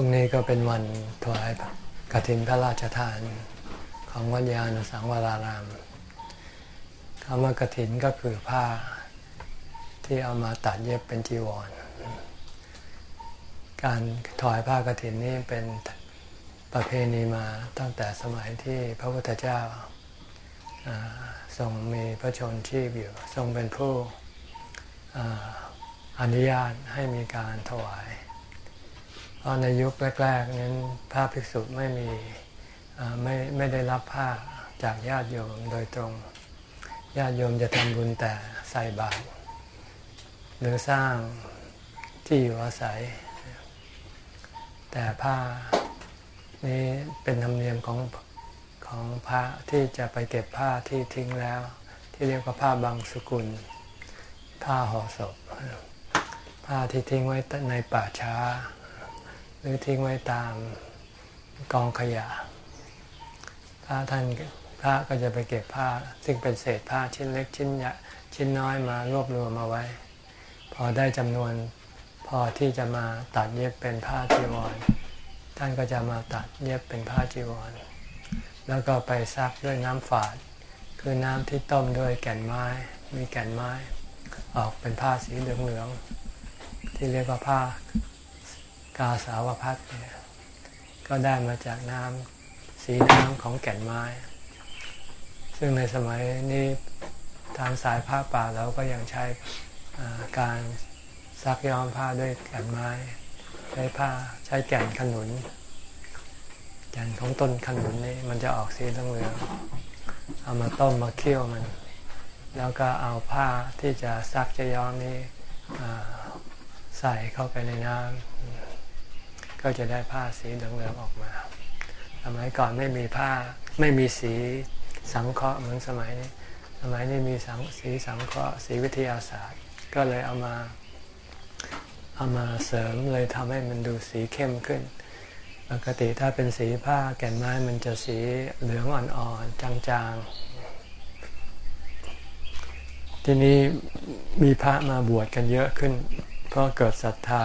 รุ่งนี้ก็เป็นวันถวายกฐินพระราชทานของวัดยาณสังวรารามคำว่ากฐินก็คือผ้าที่เอามาตัดเย็บเป็นจีวร การถวายผ้ากฐินนี้เป็นประเพณีมาตั้งแต่สมัยที่พระพุทธเจ้าทรงมีพระชนชีพอยู่ ทรงเป็นผู้อนุญาตให้มีการถวาย ราะในยุคแรกๆนั้นพระภิกษุไม่มีไม่ไม่ได้รับผ้าจากญาติโยมโดยตรง ญาติโยมจะทำบุญแต่ใส่บาตรหรือสร้างที่อยู่อาศัย แต่ผ้านี้เป็นธรรมเนียมของของพระที่จะไปเก็บผ้าที่ทิ้งแล้ว ที่เรียกว่าผ้าบางสกุล ผ้าห่อศพ ผ้าที่ทิ้งไว้ในป่าช้า รือทิ้งไว้ตามกองขยะพระท่านพระก็จะไปเก็บผ้า ซึ่งเป็นเศษผ้าชิ้นเล็กชิ้นใหญ่ชิ้นน้อยมารวบรวมมาไว้ พอได้จำนวนพอที่จะมาตัดเย็บเป็นผ้าจีวร ท่านก็จะมาตัดเย็บเป็นผ้าจีวร แล้วก็ไปซักด้วยน้ำฝาด คือน้ำที่ต้มด้วยแก่นไม้ มีแก่นไม้ ออกเป็นผ้าสีเหลืองๆที่เรียกว่าผ้า กาสาวพัดเนี่ยก็ได้มาจากน้ำสีน้ำของแก่นไม้ ซึ่งในสมัยนี้ทางสายผ้าป่าเราก็ยังใช้การซักย้อมผ้าด้วยแก่นไม้ ใช้ผ้าใช้แก่นขนุนแก่นของต้นขนุนนี่มันจะออกสีเหลืองเอามาต้มมาเคี่ยวมัน แล้วก็เอาผ้าที่จะซักจะย้อมนี้ใส่เข้าไปในน้ำ ก็จะได้ผ้าสีเหลืองๆออกมา สมัยก่อนไม่มีผ้าไม่มีสีสังเคราะห์เหมือนสมัยนี้สมัยนี้มีสังสีสังเคราะห์สีวิทยาศาสตร์ ก็เลยเอามาเอามาเสริมเลยทำให้มันดูสีเข้มขึ้น ปกติถ้าเป็นสีผ้าแก่นไม้มันจะสีเหลืองอ่อนๆจางๆ ทีนี้มีพระมาบวชกันเยอะขึ้น ก็เกิดศรัทธา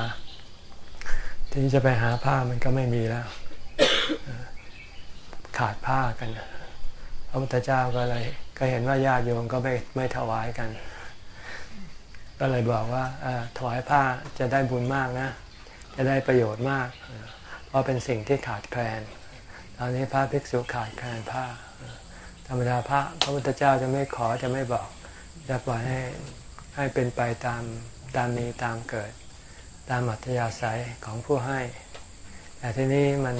ทีนี้จะไปหาผ้ามันก็ไม่มีแล้ว ขาดผ้ากันพระพุทธเจ้าก็เลย ก็เห็นว่าญาติโยมก็ไม่ไม่ถวายกัน ก็เลยบอกว่าถวายผ้าจะได้บุญมากนะ จะได้ประโยชน์มาก เพราะเป็นสิ่งที่ขาดแคลนตอนนี้พระภิกษุขาดแคลนผ้า ธรรมดาพระพระพุทธเจ้าจะไม่ขอจะไม่บอกจะปล่อยให้ให้เป็นไปตามตามมีตามเกิด ตามอัธยาศัยของผู้ให้ แต่ที่นี้มัน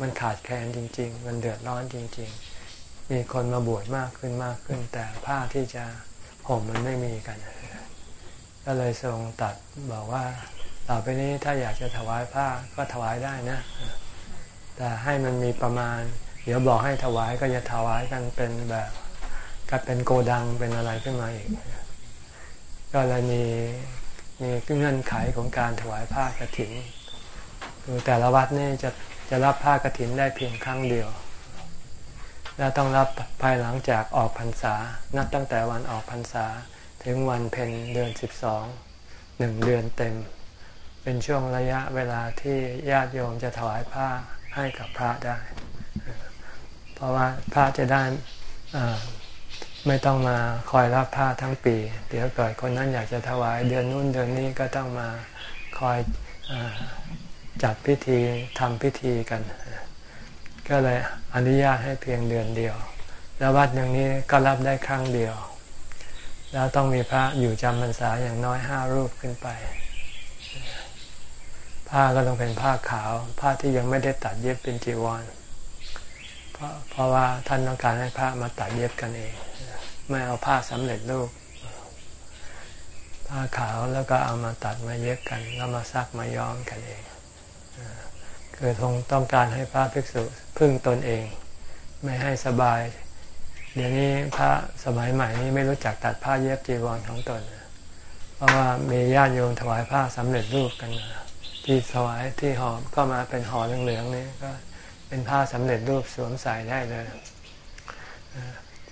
มันขาดแคลนจริง ๆ มันเดือดร้อนจริง ๆ มีคนมาบวชมากขึ้นมากขึ้น แต่ผ้าที่จะห่มมันไม่มีกัน ก็เลยทรงตัดบอกว่า ต่อไปนี้ถ้าอยากจะถวายผ้าก็ถวายได้นะ แต่ให้มันมีประมาณ เดี๋ยวบอกให้ถวายก็จะถวายกันเป็นแบบก็เป็นโกดังเป็นอะไรขึ้นมาอีก ก็เลยมี มีเงื่อนไขของการถวายผ้ากรถินคือแต่ละวัดนี่จะจะรับผ้ากรถินได้เพียงครั้งเดียว และต้องรับภายหลังจากออกพรรษา นับตั้งแต่วันออกพรรษา ถึงวันเพ็ญเดือนสิบสองหนึ่งเดือนเต็ม เป็นช่วงระยะเวลาที่ญาติโยมจะถวายผ้าให้กับพระได้ เพราะว่าพระจะได้ ไม่ต้องมาคอยรับผ้าทั้งปี เดี๋ยวเกิดคนนั้นอยากจะถวายเดือนนู้นเดือนนี้ก็ต้องมาคอยอจัดพิธีทำพิธีกัน ก็เลยอนุญาตให้เพียงเดือนเดียว แล้ววัดอย่างนี้ก็รับได้ครั้งเดียว แล้วต้องมีพระอยู่จำพรรษาอย่างน้อยห้ารูปขึ้นไป ผ้าก็ต้องเป็นผ้าขาว ผ้าที่ยังไม่ได้ตัดเย็บเป็นจีวร เพราะเพราะว่าท่านต้องการให้พระมาตัดเย็บกันเอง ไม่เอาผ้าสำเร็จรูปผ้าขาวแล้วก็เอามาตัดมาเย็บกันแล้วมาซักมาย้อมกันเองคือทงต้องการให้พระภิกษุพึ่งตนเอง ไม่ให้สบาย เดี๋ยวนี้พระสมัยใหม่นี้ไม่รู้จักตัดผ้าเย็บจีวรของตน เพราะว่ามีญาติโยมถวายผ้าสำเร็จรูปกันที่ถวายที่ห่อก็มาเป็นห่อเหลืองๆนี่ก็ เป็นผ้าสำเร็จรูปสวมใส่ได้เลย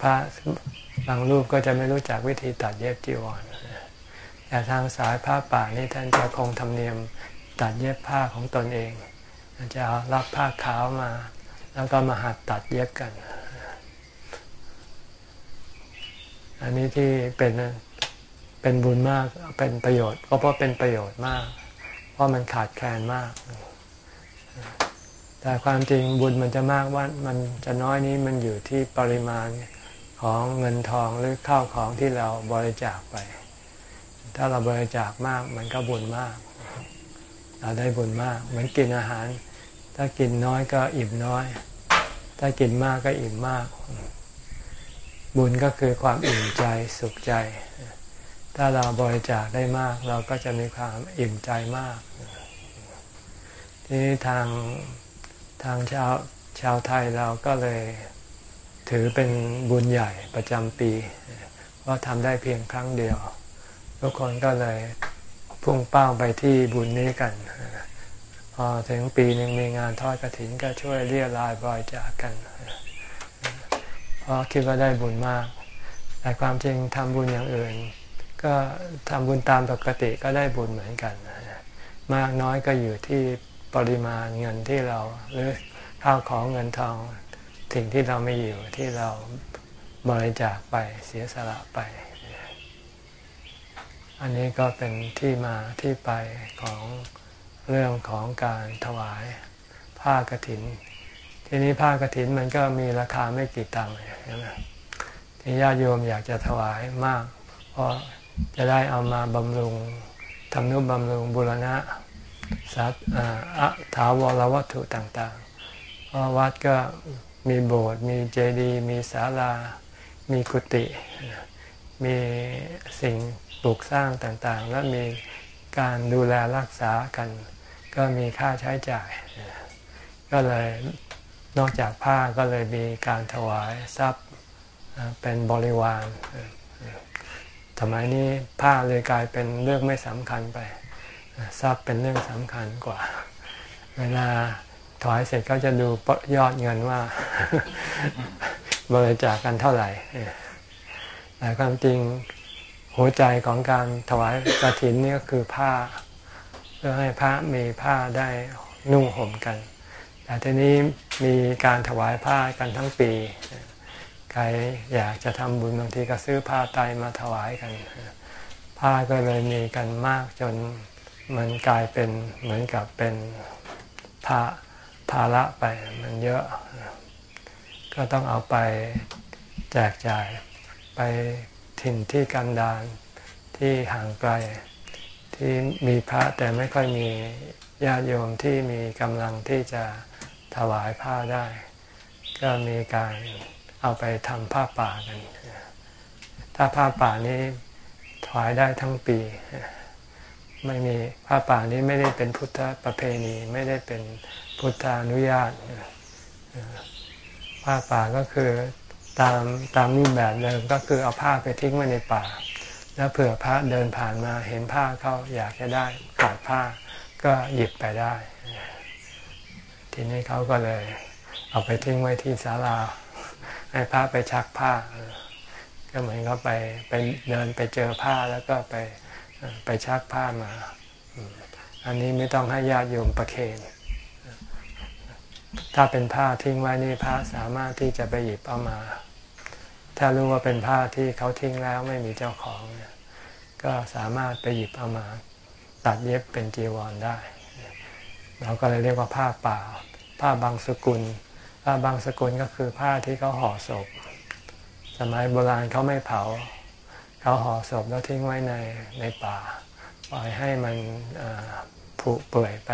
พระบางรูปก็จะไม่รู้จักวิธีตัดเย็บจีวรแต่ทางสายผ้าป่านี่ท่านจะคงธรรมเนียมตัดเย็บผ้าของตนเอง จะเอารับผ้าขาวมา แล้วก็มาหัดตัดเย็บกัน อันนี้ที่เป็นเป็นบุญมากเป็นประโยชน์ก็เพราะเป็นประโยชน์มาก เพราะมันขาดแคลนมาก แต่ความจริงบุญมันจะมากว่ามันจะน้อยนี้มันอยู่ที่ปริมาณของเงินทองหรือข้าวของที่เราบริจาคไป ถ้าเราบริจาคมากมันก็บุญมาก เราได้บุญมาก เหมือนกินอาหาร ถ้ากินน้อยก็อิ่มน้อย ถ้ากินมากก็อิ่มมาก บุญก็คือความอิ่มใจสุขใจ ถ้าเราบริจาคได้มาก เราก็จะมีความอิ่มใจมาก ที่ทาง ทางชาวชาวไทยเราก็เลยถือเป็นบุญใหญ่ประจำปีเพราะทำได้เพียงครั้งเดียว ทุกคนก็เลยพุ่งเป้าไปที่บุญนี้กัน พอถึงปีหนึ่งมีงานทอดกระถินก็ช่วยเรียรายบริจาคกันเพราะคิดว่าได้บุญมาก แต่ความจริงทำบุญอย่างอื่น ก็ทำบุญตามปกติก็ได้บุญเหมือนกัน มากน้อยก็อยู่ที่ ปริมาณเงินที่เราหรือข้าวของเงินทองสิ่งที่เราไม่อยู่ที่เราบริจาคไปเสียสละไป อันนี้ก็เป็นที่มาที่ไปของเรื่องของการถวายผ้ากรถิน ทีนี้ผ้ากรถินมันก็มีราคาไม่กี่ตังค์ใช่ไหมที่ญาติโยมอยากจะถวายมาก เพราะจะได้เอามาบำรุงทำนุบำรุงบุรณะ สัตว์ถาวรวัตถุต่างๆเพราะวัดก็มีโบสถ์มีเจดีย์มีศาลา มีกุฏิมีสิ่งปลูกสร้างต่างๆ และมีการดูแลรักษากัน ก็มีค่าใช้จ่าย ก็เลยนอกจากผ้าก็เลยมีการถวายทรัพย์เป็นบริวารสมัยนี้ผ้าเลยกลายเป็นเรื่องไม่สำคัญไป ทรัพย์เป็นเรื่องสำคัญกว่า เวลาถวายเสร็จก็จะดูยอดเงินว่าบริจาคกันเท่าไหร่แต่ความจริงหัวใจของการถวายกระถินนี่ก็คือผ้า เพื่อให้พระมีผ้าได้นุ่งห่มกัน แต่ทีนี้มีการถวายผ้ากันทั้งปี ใครอยากจะทำบุญบางทีก็ซื้อผ้าไตมาถวายกัน ผ้าก็เลยมีกันมากจน มันกลายเป็นเหมือนกับเป็นภาภาระไปมันเยอะ ก็ต้องเอาไปแจกจ่ายไปถิ่นที่กันดารที่ห่างไกล ที่มีพระแต่ไม่ค่อยมีญาติโยมที่มีกำลังที่จะถวายผ้าได้ ก็มีการเอาไปทำผ้าป่ากัน ถ้าผ้าป่านี้ถวายได้ทั้งปี ไม่มีผ้าป่านี้ไม่ได้เป็นพุทธประเพณีไม่ได้เป็นพุทธานุญาตผ้าป่าก็คือตามตามรูปแบบเดิมก็คือเอาผ้าไปทิ้งไว้ในป่า แล้วเผื่อพระเดินผ่านมาเห็นผ้าเขาอยากจะได้ขาดผ้าก็หยิบไปได้ ทีนี้เขาก็เลย เอาไปทิ้งไว้ที่ศาลา ให้พระไปชักผ้า ก็เหมือนเขาไปไปเดินไปเจอผ้าแล้วก็ไป ไปชักผ้ามา อันนี้ไม่ต้องให้ญาติโยมประเคนถ้าเป็นผ้าทิ้งไว้นี่พระสามารถที่จะไปหยิบเอามา ถ้ารู้ว่าเป็นผ้าที่เขาทิ้งแล้วไม่มีเจ้าของ ก็สามารถไปหยิบเอามา ตัดเย็บเป็นจีวรได้ เราก็เลยเรียกว่าผ้าป่า ผ้าบางสกุล ผ้าบางสกุลก็คือผ้าที่เขาห่อศพ สมัยโบราณเขาไม่เผา เขาห่อศพแล้วทิ้งไว้ในในป่า ปล่อยให้มันผุเปื่อยไป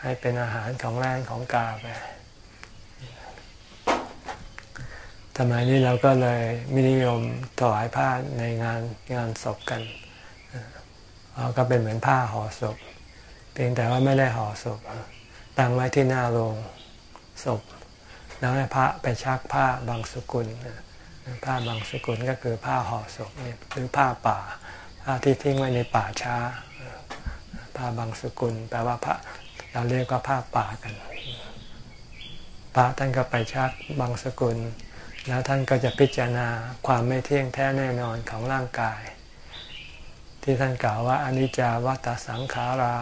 ให้เป็นอาหารของแรงของกาไปทำไมนี้เราก็เลยมินิยมถวายผ้าในงานงานศพกันเราก็เป็นเหมือนผ้าห่อศพ เพียงแต่ว่าไม่ได้ห่อศพตั้งไว้ที่หน้าโรงศพ แล้วให้พระไปชักผ้าบางสกุล ผ้าบางสกุลก็คือผ้าห่อศพนี่หรือผ้าป่าผ้าที่ทิ้งไว้ในป่าช้า ผ้าบางสกุล แปลว่าพระเราเรียกว่าผ้าป่ากัน พระท่านก็ไปชักบางสกุล แล้วท่านก็จะพิจารณาความไม่เที่ยงแท้แน่นอนของร่างกาย ที่ท่านกล่าวว่าอนิจจาวัตสังขารา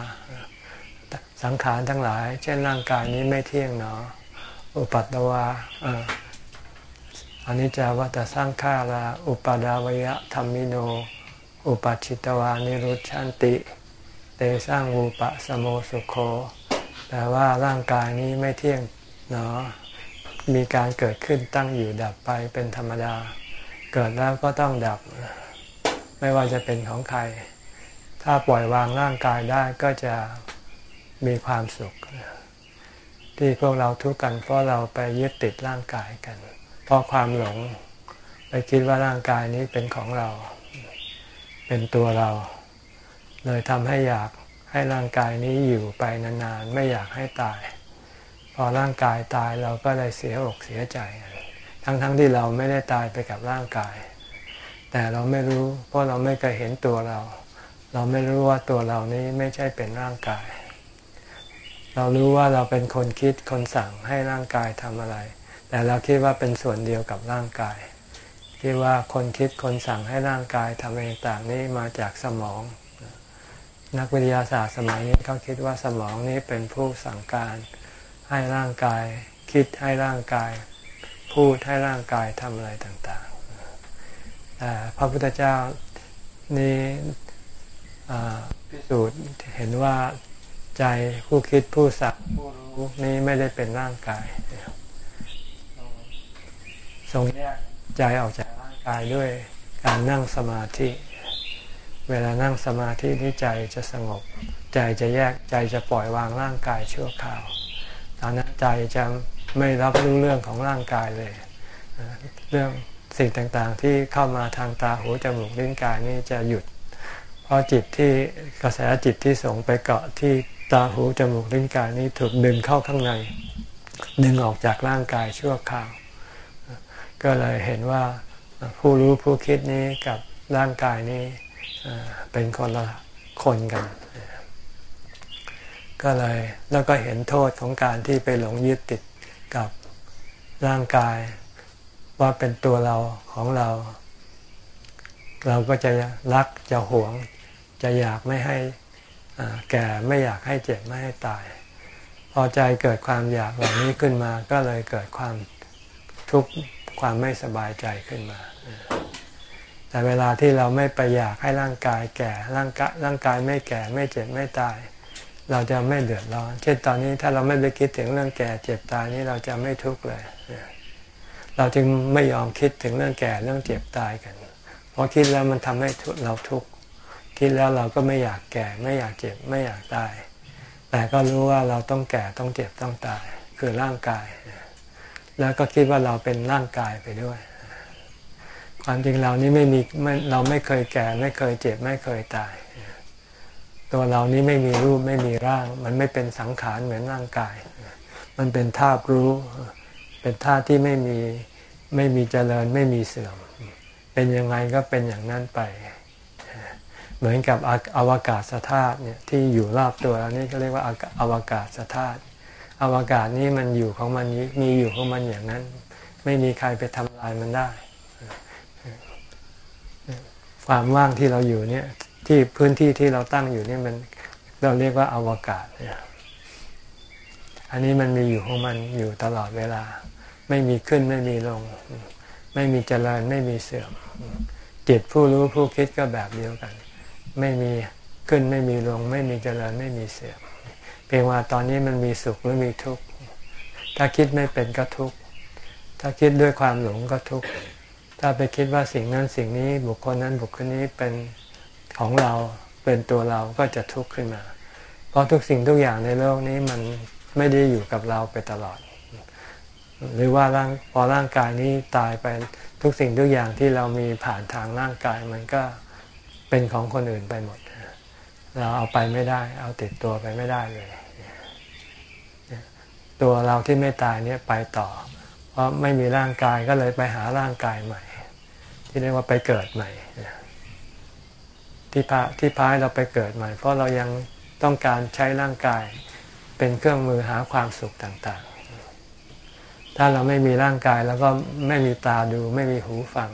สสังขารทั้งหลาย เช่นร่างกายนี้ไม่เที่ยงเนาะอุปัตตวา อนนี้จะวัตสังขาราอุปดาวยะธรรมิโน อุปชิตวานิรุชันติ เตสร้างอุปะสโมสุโคแปลว่าร่างกายนี้ไม่เที่ยงเนาะมีการเกิดขึ้นตั้งอยู่ดับไปเป็นธรรมดา เกิดแล้วก็ต้องดับ ไม่ว่าจะเป็นของใคร ถ้าปล่อยวางร่างกายได้ก็จะมีความสุข ที่พวกเราทุกข์กันเพราะเราไปยึดติดร่างกายกัน เพราะความหลง ไปคิดว่าร่างกายนี้เป็นของเรา เป็นตัวเรา เลยทำให้อยากให้ร่างกายนี้อยู่ไปนานๆ ไม่อยากให้ตาย พอร่างกายตายเราก็เลยเสียอกเสียใจ ทั้งๆทที่เราไม่ได้ตายไปกับร่างกาย แต่เราไม่รู้เพราะเราไม่เคยเห็นตัวเรา เราไม่รู้ว่าตัวเรานี้ไม่ใช่เป็นร่างกาย เรารู้ว่าเราเป็นคนคิดคนสั่งให้ร่างกายทำอะไร แต่เราคิดว่าเป็นส่วนเดียวกับร่างกาย คิดว่าคนคิดคนสั่งให้ร่างกายทำเองต่างนี้มาจากสมอง นักวิทยาศาสตร์สมัยนี้เขาคิดว่าสมองนี้เป็นผู้สั่งการให้ร่างกายคิดให้ร่างกาย พูดให้ร่างกายทำอะไรต่างๆแต่พระพุทธเจ้านี่พิสูจน์เห็นว่าใจผู้คิดผู้สักผู้รู้นี้ไม่ได้เป็นร่างกาย ทรงแยกใจออกจากร่างกายด้วยการนั่งสมาธิ เวลานั่งสมาธินี้ใจจะสงบ ใจจะแยกใจจะปล่อยวางร่างกายชั่วคราว ตอนนั้นใจจะไม่รับรู้เรื่องของร่างกายเลย เรื่องสิ่งต่างๆ ที่เข้ามาทางตาหูจมูกลิ้นกายนี่จะหยุด เพราะจิตที่กระแสจิตที่ส่งไปเกาะที่ตาหูจมูกลิ้นกายนี้ถูกดึงเข้าข้างใน ดึงออกจากร่างกายชั่วคราว ก็เลยเห็นว่าผู้รู้ผู้คิดนี้กับร่างกายนี้เป็นคนละคนกัน ก็เลยแล้วก็เห็นโทษของการที่ไปหลงยึดติดกับร่างกาย ว่าเป็นตัวเราของเรา เราก็จะรักจะหวง จะอยากไม่ให้แก่ไม่อยากให้เจ็บไม่ให้ตาย พอใจเกิดความอยากเหล่านี้ขึ้นมา ก็เลยเกิดความทุกข์ ความไม่สบายใจขึ้นมา แต่เวลาที่เราไม่ไปอยากให้ร่างกายแก่ ร่างกายร่างกายไม่แก่ไม่เจ็บไม่ตาย เราจะไม่เดือดร้อน เช่นตอนนี้ถ้าเราไม่ไปคิดถึงเรื่องแก่เจ็บตายนี่เราจะไม่ทุกข์เลย เราจึงไม่ยอมคิดถึงเรื่องแก่เรื่องเจ็บตายกันเพราะคิดแล้วมันทำให้เราทุกข์คิดแล้วเราก็ไม่อยากแก่ ไม่อยากเจ็บไม่อยากตาย แต่ก็รู้ว่าเราต้องแก่ต้องเจ็บต้องตาย คือร่างกาย แล้วก็คิดว่าเราเป็นร่างกายไปด้วย ความจริงเรานี้ไม่มีเราไม่เคยแก่ ไม่เคยเจ็บ ไม่เคยตาย ตัวเรานี้ไม่มีรูปไม่มีร่าง มันไม่เป็นสังขารเหมือนร่างกาย มันเป็นธาตุรู้ เป็นธาตุที่ไม่มีไม่มีเจริญไม่มีเสื่อม เป็นยังไงก็เป็นอย่างนั้นไป เหมือนกับอวกาศธาตุเนี่ยที่อยู่รอบตัวเรานี่ก็เรียกว่าอวกาศธาตุ อวกาศนี้มันอยู่ของมันมีอยู่ของมันอย่างนั้น ไม่มีใครไปทำลายมันได้ ความว่างที่เราอยู่เนี่ย ที่พื้นที่ที่เราตั้งอยู่นี่มันเราเรียกว่าอวกาศเนี่ยอันนี้มันมีอยู่ของมันอยู่ตลอดเวลา ไม่มีขึ้นไม่มีลง ไม่มีเจริญไม่มีเสื่อมจิตผู้รู้ผู้คิดก็แบบเดียวกัน ไม่มีขึ้นไม่มีลง ไม่มีเจริญไม่มีเสื่อม พียงว่าตอนนี้มันมีสุขหรือมีทุกข์ถ้าคิดไม่เป็นก็ทุกข์ถ้าคิดด้วยความหลงก็ทุกข์ถ้าไปคิดว่าสิ่งนั้นสิ่งนี้บุคคลนั้นบุคคลนี้เป็นของเราเป็นตัวเราก็จะทุกข์ขึ้นมา เพราะทุกสิ่งทุกอย่างในโลกนี้มันไม่ได้อยู่กับเราไปตลอด หรือว่าร่างพอร่างกายนี้ตายไปทุกสิ่งทุกอย่างที่เรามีผ่านทางร่างกายมันก็เป็นของคนอื่นไปหมด เราเอาไปไม่ได้ เอาติดตัวไปไม่ได้เลย ตัวเราที่ไม่ตายเนี่ยไปต่อ เพราะไม่มีร่างกายก็เลยไปหาร่างกายใหม่ ที่เรียกว่าไปเกิดใหม่ที่พาที่พายเราไปเกิดใหม่ เพราะเรายังต้องการใช้ร่างกายเป็นเครื่องมือหาความสุขต่างๆ ถ้าเราไม่มีร่างกายแล้วก็ไม่มีตาดู ไม่มีหูฟัง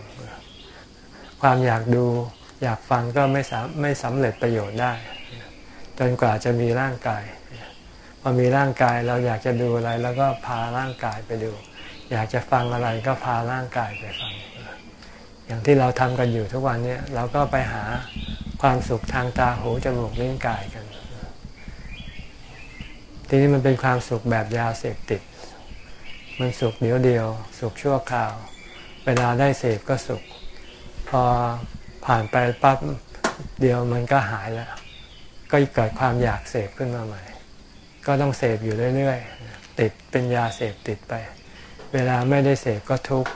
ความอยากดูอยากฟังก็ไม่สามไม่สำเร็จประโยชน์ได้ จนกว่าจะมีร่างกาย พอมีร่างกายเราอยากจะดูอะไรแล้วก็พาร่างกายไปดู อยากจะฟังอะไรก็พาร่างกายไปฟัง อย่างที่เราทำกันอยู่ทุกวันนี้เราก็ไปหาความสุขทางตาหูจมูกลิ้นกายกัน ทีนี้มันเป็นความสุขแบบยาเสพติด มันสุขเดียวเดียว สุขชั่วคราว เวลาได้เสพก็สุข พอผ่านไปปั๊บเดียวมันก็หายแล้ว ก็เกิดความอยากเสพขึ้นมาใหม่ ก็ต้องเสพอยู่เรื่อยๆติดเป็นยาเสพติดไป เวลาไม่ได้เสพก็ทุกข์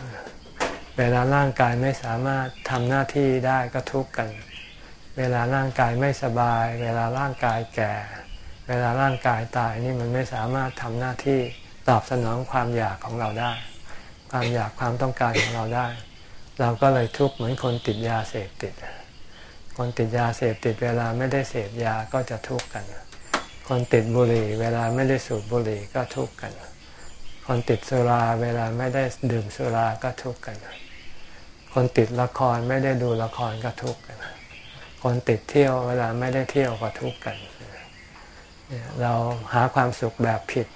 เวลาร่างกายไม่สามารถทำหน้าที่ได้ก็ทุกข์กัน เวลาร่างกายไม่สบาย เวลาร่างกายแก่ เวลาร่างกายตายนี่มันไม่สามารถทำหน้าที่ตอบสนองความอยากของเราได้ ความอยากความต้องการของเราได้ เราก็เลยทุกข์เหมือนคนติดยาเสพติด คนติดยาเสพติดเวลาไม่ได้เสพยาก็จะทุกข์กัน คนติดบุหรี่ เวลาไม่ได้สูบบุหรี่ก็ทุกข์กัน คนติดสุราเวลาไม่ได้ดื่มสุราก็ทุกข์กัน คนติดละครไม่ได้ดูละครก็ทุกข์กัน คนติดเที่ยวเวลาไม่ได้เที่ยวก็ทุกข์กัน เราหาความสุขแบบผิด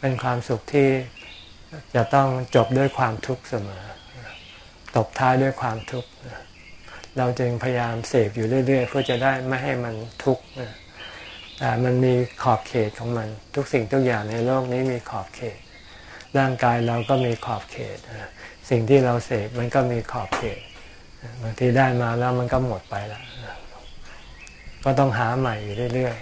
เป็นความสุขที่จะต้องจบด้วยความทุกข์เสมอ ตบท้ายด้วยความทุกข์ เราจึงพยายามเสพอยู่เรื่อย ๆ เพื่อจะได้ไม่ให้มันทุกข์ แต่มันมีขอบเขตของมัน ทุกสิ่งทุกอย่างในโลกนี้มีขอบเขต ร่างกายเราก็มีขอบเขต สิ่งที่เราเสพมันก็มีขอบเขตบางทีได้มาแล้วมันก็หมดไปแล้วก็ต้องหาใหม่อยู่เรื่อย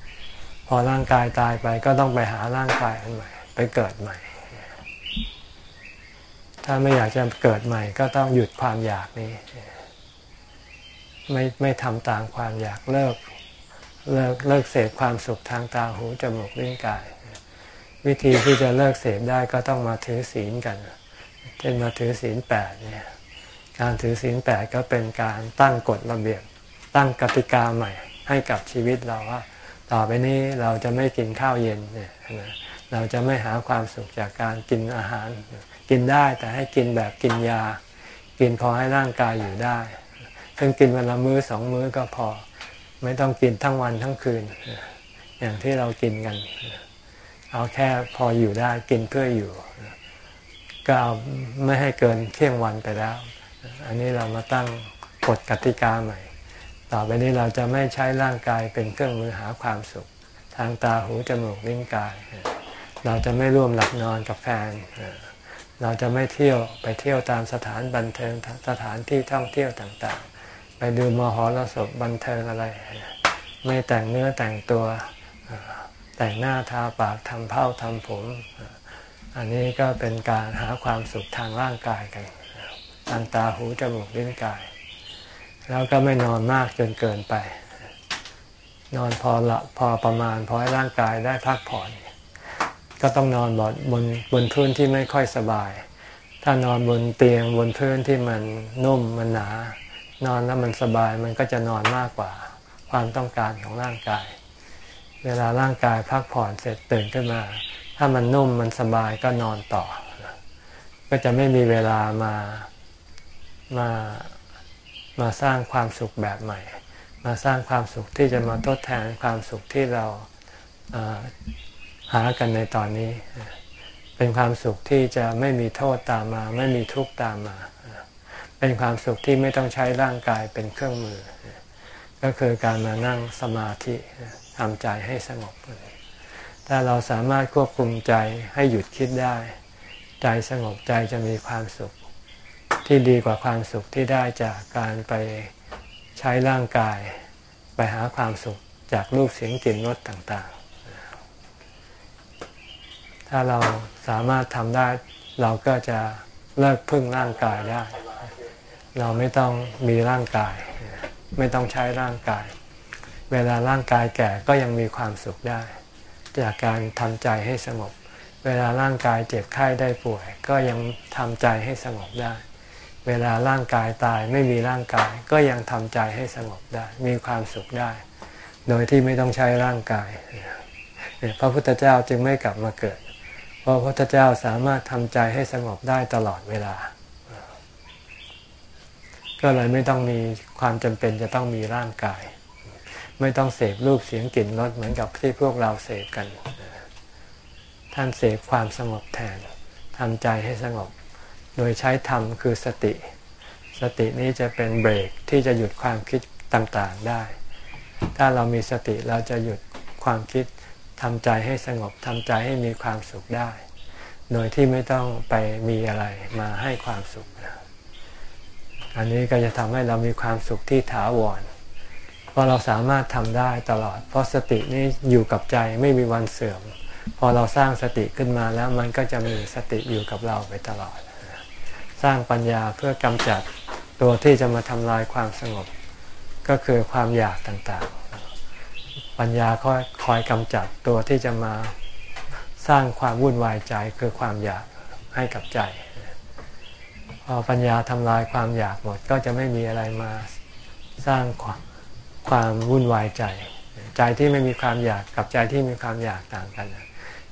ๆ พอร่างกายตายไปก็ต้องไปหาร่างกายอันใหม่ ไปเกิดใหม่ ถ้าไม่อยากจะเกิดใหม่ ก็ต้องหยุดความอยากนี้ ไม่ไม่ทำตามความอยากเลิก เลิกเลิกเสพความสุขทางตาหูจมูกลิ้นกาย วิธีที่จะเลิกเสพได้ก็ต้องมาถือศีลกันเช่นมาถือศีลแปดเนี่ยการถือศีลแปดก็เป็นการตั้งกฎระเบียบตั้งกติกาใหม่ ให้กับชีวิตเราว่า ต่อไปนี้เราจะไม่กินข้าวเย็นเนี่ยเราจะไม่หาความสุขจากการกินอาหาร กินได้แต่ให้กินแบบกินยา กินพอให้ร่างกายอยู่ได้เพิ่งกินวันละมื้อสองมื้อก็พอ ไม่ต้องกินทั้งวันทั้งคืน อย่างที่เรากินกัน เอาแค่พออยู่ได้กินเพื่ออยู่ ก็เอาไม่ให้เกินเที่ยงวันไปแล้ว อันนี้เรามาตั้งกฎกติกาใหม่ ต่อไปนี้เราจะไม่ใช้ร่างกายเป็นเครื่องมือหาความสุข ทางตาหูจมูกลิ้นกาย เราจะไม่ร่วมหลับนอนกับแฟน เราจะไม่เที่ยวไปเที่ยวตามสถานบันเทิงสถานที่ท่องเที่ยวต่าง ไปดูมหรสพบันเทิงอะไร ไม่แต่งเนื้อแต่งตัว แต่งหน้าทาปากทำเผ้าทำผม อันนี้ก็เป็นการหาความสุขทางร่างกายกันทางตาหูจมูกลิ้นกาย แล้วก็ไม่นอนมากจนเกินไป นอนพอละพอประมาณพอให้ร่างกายได้พักผ่อน ก็ต้องนอนบนบนบนพื้นที่ไม่ค่อยสบาย ถ้านอนบนเตียงบนพื้นที่มันนุ่มมันหนา นอนแล้วมันสบายมันก็จะนอนมากกว่าความต้องการของร่างกาย เวลาร่างกายพักผ่อนเสร็จตื่นขึ้นมา ถ้ามันนุ่มมันสบายก็นอนต่อ ก็จะไม่มีเวลามามามาสร้างความสุขแบบใหม่ มาสร้างความสุขที่จะมาทดแทนความสุขที่เราหากันในตอนนี้ เป็นความสุขที่จะไม่มีโทษตามมา ไม่มีทุกข์ตามมา เป็นความสุขที่ไม่ต้องใช้ร่างกายเป็นเครื่องมือ ก็คือการมานั่งสมาธิทำใจให้สงบถ้าเราสามารถควบคุมใจให้หยุดคิดได้ ใจสงบใจจะมีความสุข ที่ดีกว่าความสุขที่ได้จากการไปใช้ร่างกาย ไปหาความสุขจากรูปเสียงกลิ่นรสต่างๆ ถ้าเราสามารถทำได้เราก็จะเลิกพึ่งร่างกายได้ เราไม่ต้องมีร่างกาย ไม่ต้องใช้ร่างกาย เวลาร่างกายแก่ก็ยังมีความสุขได้ จากการทำใจให้สงบ เวลาร่างกายเจ็บไข้ได้ป่วย ก็ยังทำใจให้สงบได้ เวลาร่างกายตายไม่มีร่างกาย ก็ยังทำใจให้สงบได้ มีความสุขได้ โดยที่ไม่ต้องใช้ร่างกาย พระพุทธเจ้าจึงไม่กลับมาเกิด เพราะพระพุทธเจ้าสามารถทำใจให้สงบได้ตลอดเวลา ก็เลยไม่ต้องมีความจำเป็นจะต้องมีร่างกาย ไม่ต้องเสพรูปเสียงกลิ่นรสเหมือนกับที่พวกเราเสพกัน ท่านเสกความสงบแทนทำใจให้สงบ โดยใช้ธรรมคือสติ สตินี้จะเป็นเบรกที่จะหยุดความคิดต่างๆได้ ถ้าเรามีสติเราจะหยุดความคิดทำใจให้สงบทำใจให้มีความสุขได้ โดยที่ไม่ต้องไปมีอะไรมาให้ความสุข อันนี้ก็จะทำให้เรามีความสุขที่ถาวร เพราะเราสามารถทำได้ตลอด เพราะสตินี้อยู่กับใจไม่มีวันเสื่อม พอเราสร้างสติขึ้นมาแล้วมันก็จะมีสติอยู่กับเราไปตลอด สร้างปัญญาเพื่อกำจัดตัวที่จะมาทำลายความสงบ ก็คือความอยากต่างๆ ปัญญาคอยคอยกำจัดตัวที่จะมาสร้างความวุ่นวายใจคือความอยากให้กับใจ พอปัญญาทำลายความอยากหมด ก็จะไม่มีอะไรมาสร้างความความวุ่นวายใจ ใจที่ไม่มีความอยากกับใจที่มีความอยากต่างกัน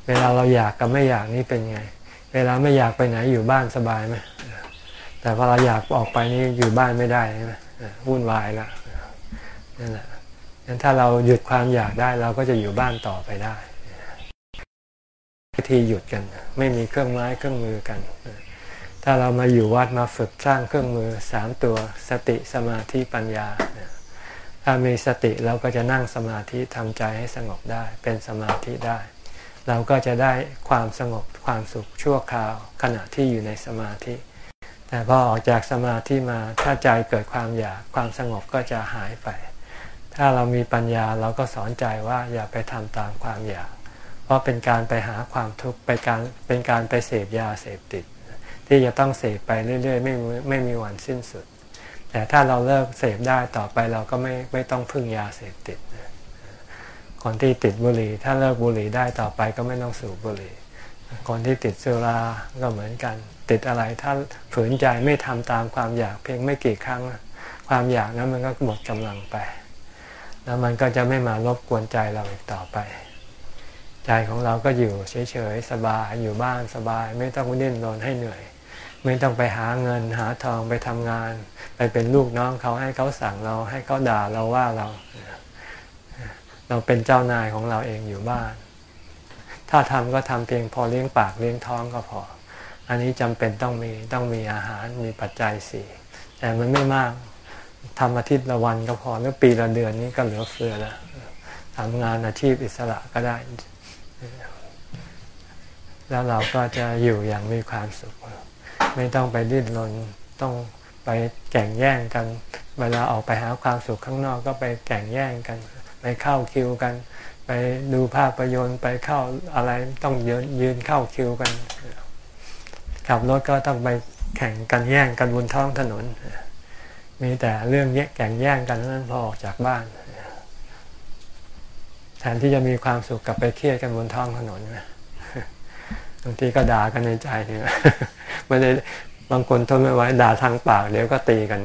เวลาเราอยากกับไม่อยากนี่เป็นไง เวลาไม่อยากไปไหนอยู่บ้านสบายไหมแต่พอเราอยากออกไปนี่อยู่บ้านไม่ได้ใช่ไหมวุ่นวายแล้วนั่นแหละงั้นถ้าเราหยุดความอยากได้เราก็จะอยู่บ้านต่อไปได้วิธีหยุดกัน ไม่มีเครื่องไม้เครื่องมือกัน ถ้าเรามาอยู่วัดมาฝึกสร้างเครื่องมือสามตัวสติสมาธิปัญญา ถ้ามีสติเราก็จะนั่งสมาธิทำใจให้สงบได้ เป็นสมาธิได้ เราก็จะได้ความสงบความสุขชั่วคราว ขณะที่อยู่ในสมาธิ แต่พอออกจากสมาธิมาถ้าใจเกิดความอยากความสงบก็จะหายไป ถ้าเรามีปัญญาเราก็สอนใจว่าอย่าไปทำตามความอยาก เพราะเป็นการไปหาความทุกข์ไปการเป็นการไปเสพยาเสพติด ที่จะต้องเสพไปเรื่อยๆ ไม่ไม่มีวันสิ้นสุด แต่ถ้าเราเลิกเสพได้ต่อไปเราก็ไม่ไม่ต้องพึ่งยาเสพติด คนที่ติดบุหรี่ถ้าเลิกบุหรี่ได้ต่อไปก็ไม่ต้องสูบบุหรี่ คนที่ติดสุราก็เหมือนกัน ติดอะไรถ้าฝืนใจไม่ทำตามความอยากเพียงไม่กี่ครั้ง ความอยากนั้นมันก็หมดกำลังไป แล้วมันก็จะไม่มารบกวนใจเราอีกต่อไปใจของเราก็อยู่เฉยๆ สบายอยู่บ้านสบาย ไม่ต้องดิ้นรนให้เหนื่อย ไม่ต้องไปหาเงินหาทองไปทำงาน ไปเป็นลูกน้องเขาให้เขาสั่งเราให้เขาด่าเราว่าเรา เราเป็นเจ้านายของเราเองอยู่บ้าน ถ้าทำก็ทำเพียงพอเลี้ยงปากเลี้ยงท้องก็พอ อันนี้จำเป็นต้องมีต้องมีอาหารมีปัจจัยสี่แต่มันไม่มากทำอาทิตย์ละวันก็พอแล้วปีละเดือนนี้ก็เหลือเฟือแล้วทำงานอาชีพอิสระก็ได้ แล้วเราก็จะอยู่อย่างมีความสุข ไม่ต้องไปดิ้นรนต้องไปแข่งแย่งกัน เวลาออกไปหาความสุขข้างนอกก็ไปแข่งแย่งกัน ไปเข้าคิวกัน ไปดูภาพยนตร์ไปเข้าอะไรต้องยืนยืนเข้าคิวกัน ขับรถก็ต้องไปแข่งกันแย่งกันบนท้องถนน มีแต่เรื่องแย่แข่งแย่งกันนั้นพอออกจากบ้านแทนที่จะมีความสุขกับไปเครียดกันบนท้องถนนบางทีก็ด่ากันในใจเนี่ยไม่ได้บางคนทนไม่ไหวด่าทางปาก เดี๋ยวก็ตีกัน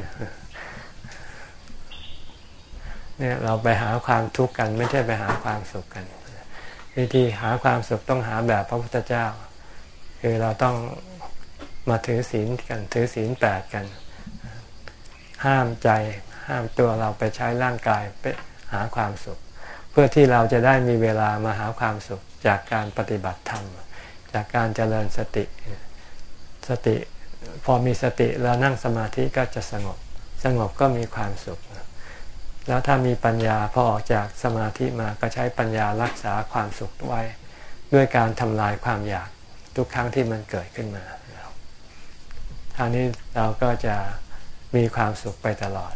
เนี่ยเราไปหาความทุกข์กัน ไม่ใช่ไปหาความสุขกันวิธีหาความสุขต้องหาแบบพระพุทธเจ้า คือเราต้องมาถือศีลกัน ถือศีลแปดกัน ห้ามใจห้ามตัวเราไปใช้ร่างกายไปหาความสุข เพื่อที่เราจะได้มีเวลามาหาความสุขจากการปฏิบัติธรรม จากการเจริญสติ สติพอมีสติแล้วนั่งสมาธิก็จะสงบ สงบก็มีความสุข แล้วถ้ามีปัญญาพอออกจากสมาธิมาก็ใช้ปัญญารักษาความสุขไว้ ด้วยการทำลายความอยากทุกครั้งที่มันเกิดขึ้นมาทางนี้เราก็จะมีความสุขไปตลอด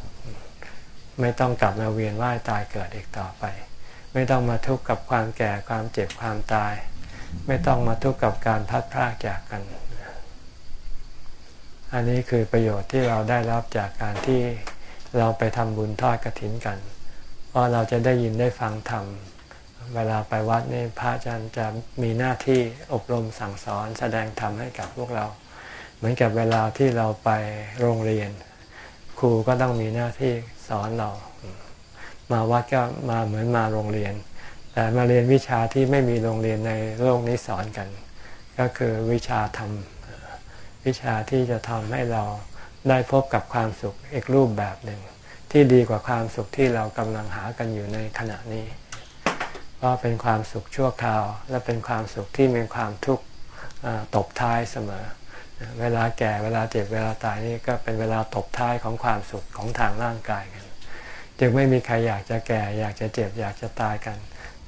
ไม่ต้องกลับมาเวียนว่ายตายเกิดอีกต่อไป ไม่ต้องมาทุกข์กับความแก่ความเจ็บความตาย ไม่ต้องมาทุกข์กับการพัดพรากจากกัน อันนี้คือประโยชน์ที่เราได้รับจากการที่เราไปทำบุญทอดกระถินกัน เพราะเราจะได้ยินได้ฟังธรรม เวลาไปวัดนี่พระอาจารย์จะมีหน้าที่อบรมสั่งสอนแสดงธรรมให้กับพวกเรา เหมือนกับเวลาที่เราไปโรงเรียน ครูก็ต้องมีหน้าที่สอนเรา มาวัดก็มาเหมือนมาโรงเรียน แต่มาเรียนวิชาที่ไม่มีโรงเรียนในโลกนี้สอนกัน ก็คือวิชาธรรม วิชาที่จะทำให้เราได้พบกับความสุขอีกรูปแบบหนึ่ง ที่ดีกว่าความสุขที่เรากำลังหากันอยู่ในขณะนี้เพราะเป็นความสุขชั่วคราว และเป็นความสุขที่มีความทุกข์ตบท้ายเสมอ เวลาแก่เวลาเจ็บเวลาตายนี่ก็เป็นเวลาตบท้ายของความสุขของทางร่างกายกัน จึงไม่มีใครอยากจะแก่อยากจะเจ็บอยากจะตายกัน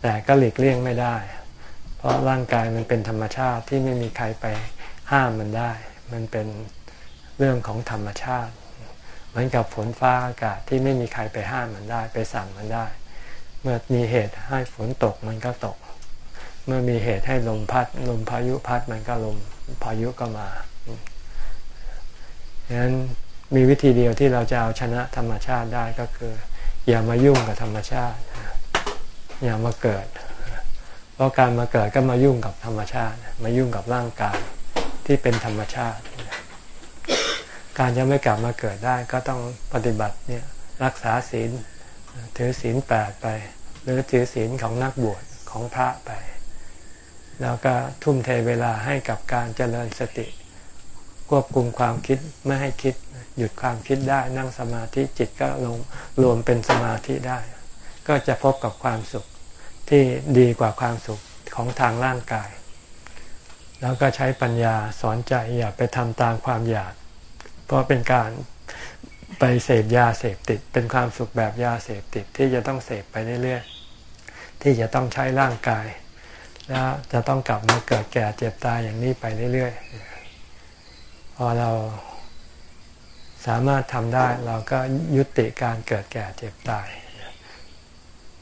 แต่ก็หลีกเลี่ยงไม่ได้ เพราะร่างกายมันเป็นธรรมชาติที่ไม่มีใครไปห้ามมันได้ มันเป็นเรื่องของธรรมชาติ เหมือนกับฝนฟ้าอากาศที่ไม่มีใครไปห้ามมันได้ ไปสั่งมันได้ เมื่อมีเหตุให้ฝนตกมันก็ตก เมื่อมีเหตุให้ลมพัดลมพายุพัดมันก็ลมพายุก็มาดังนั้นมีวิธีเดียวที่เราจะเอาชนะธรรมชาติได้ก็คือ อย่ามายุ่งกับธรรมชาติ อย่ามาเกิด เพราะการมาเกิดก็มายุ่งกับธรรมชาติ มายุ่งกับร่างกายที่เป็นธรรมชาติ การจะไม่กลับมาเกิดได้ก็ต้องปฏิบัติเนี่ยรักษาศีลถือศีลแปดไป หรือถือศีลของนักบวชของพระไป แล้วก็ทุ่มเทเวลาให้กับการเจริญสติ ควบคุมความคิดไม่ให้คิด หยุดความคิดได้นั่งสมาธิจิตก็ลงรวมเป็นสมาธิได้ ก็จะพบกับความสุขที่ดีกว่าความสุขของทางร่างกาย แล้วก็ใช้ปัญญาสอนใจอย่าไปทำตามความอยาก เพราะเป็นการไปเสพยาเสพติด เป็นความสุขแบบยาเสพติดที่จะต้องเสพไปเรื่อยๆที่จะต้องใช้ร่างกาย แล้วจะต้องกลับมาเกิดแก่เจ็บตายอย่างนี้ไปเรื่อยๆพอเราสามารถทำได้เราก็ยุติการเกิดแก่เจ็บตาย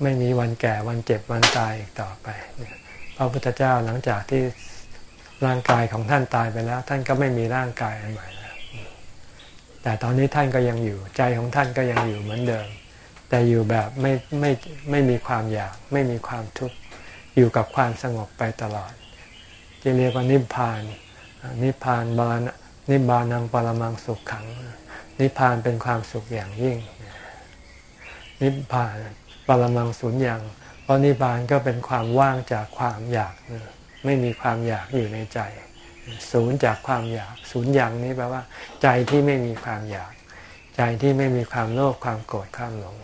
ไม่มีวันแก่วันเจ็บวันตายอีกต่อไปพระพุทธเจ้าหลังจากที่ร่างกายของท่านตายไปแล้ว ท่านก็ไม่มีร่างกายอันใหม่แล้วแต่ตอนนี้ท่านก็ยังอยู่ใจของท่านก็ยังอยู่เหมือนเดิม แต่อยู่แบบไม่ไม่ไม่มีความอยาก ไม่มีความทุกข์อยู่กับความสงบไปตลอดจะเรียกว่านิพพาน นิพพานบาลนิบานังปรมังสุขขัง นิพพานเป็นความสุขอย่างยิ่ง นิพพาน ปรมังสุญญ์อย่างเพราะนิพพานก็เป็นความว่างจากความอยาก ไม่มีความอยากอยู่ในใจ ศูนย์จากความอยาก ศูนย์อย่างนี้แปลว่า ใจที่ไม่มีความอยาก ใจที่ไม่มีความโลภความโกรธความหลง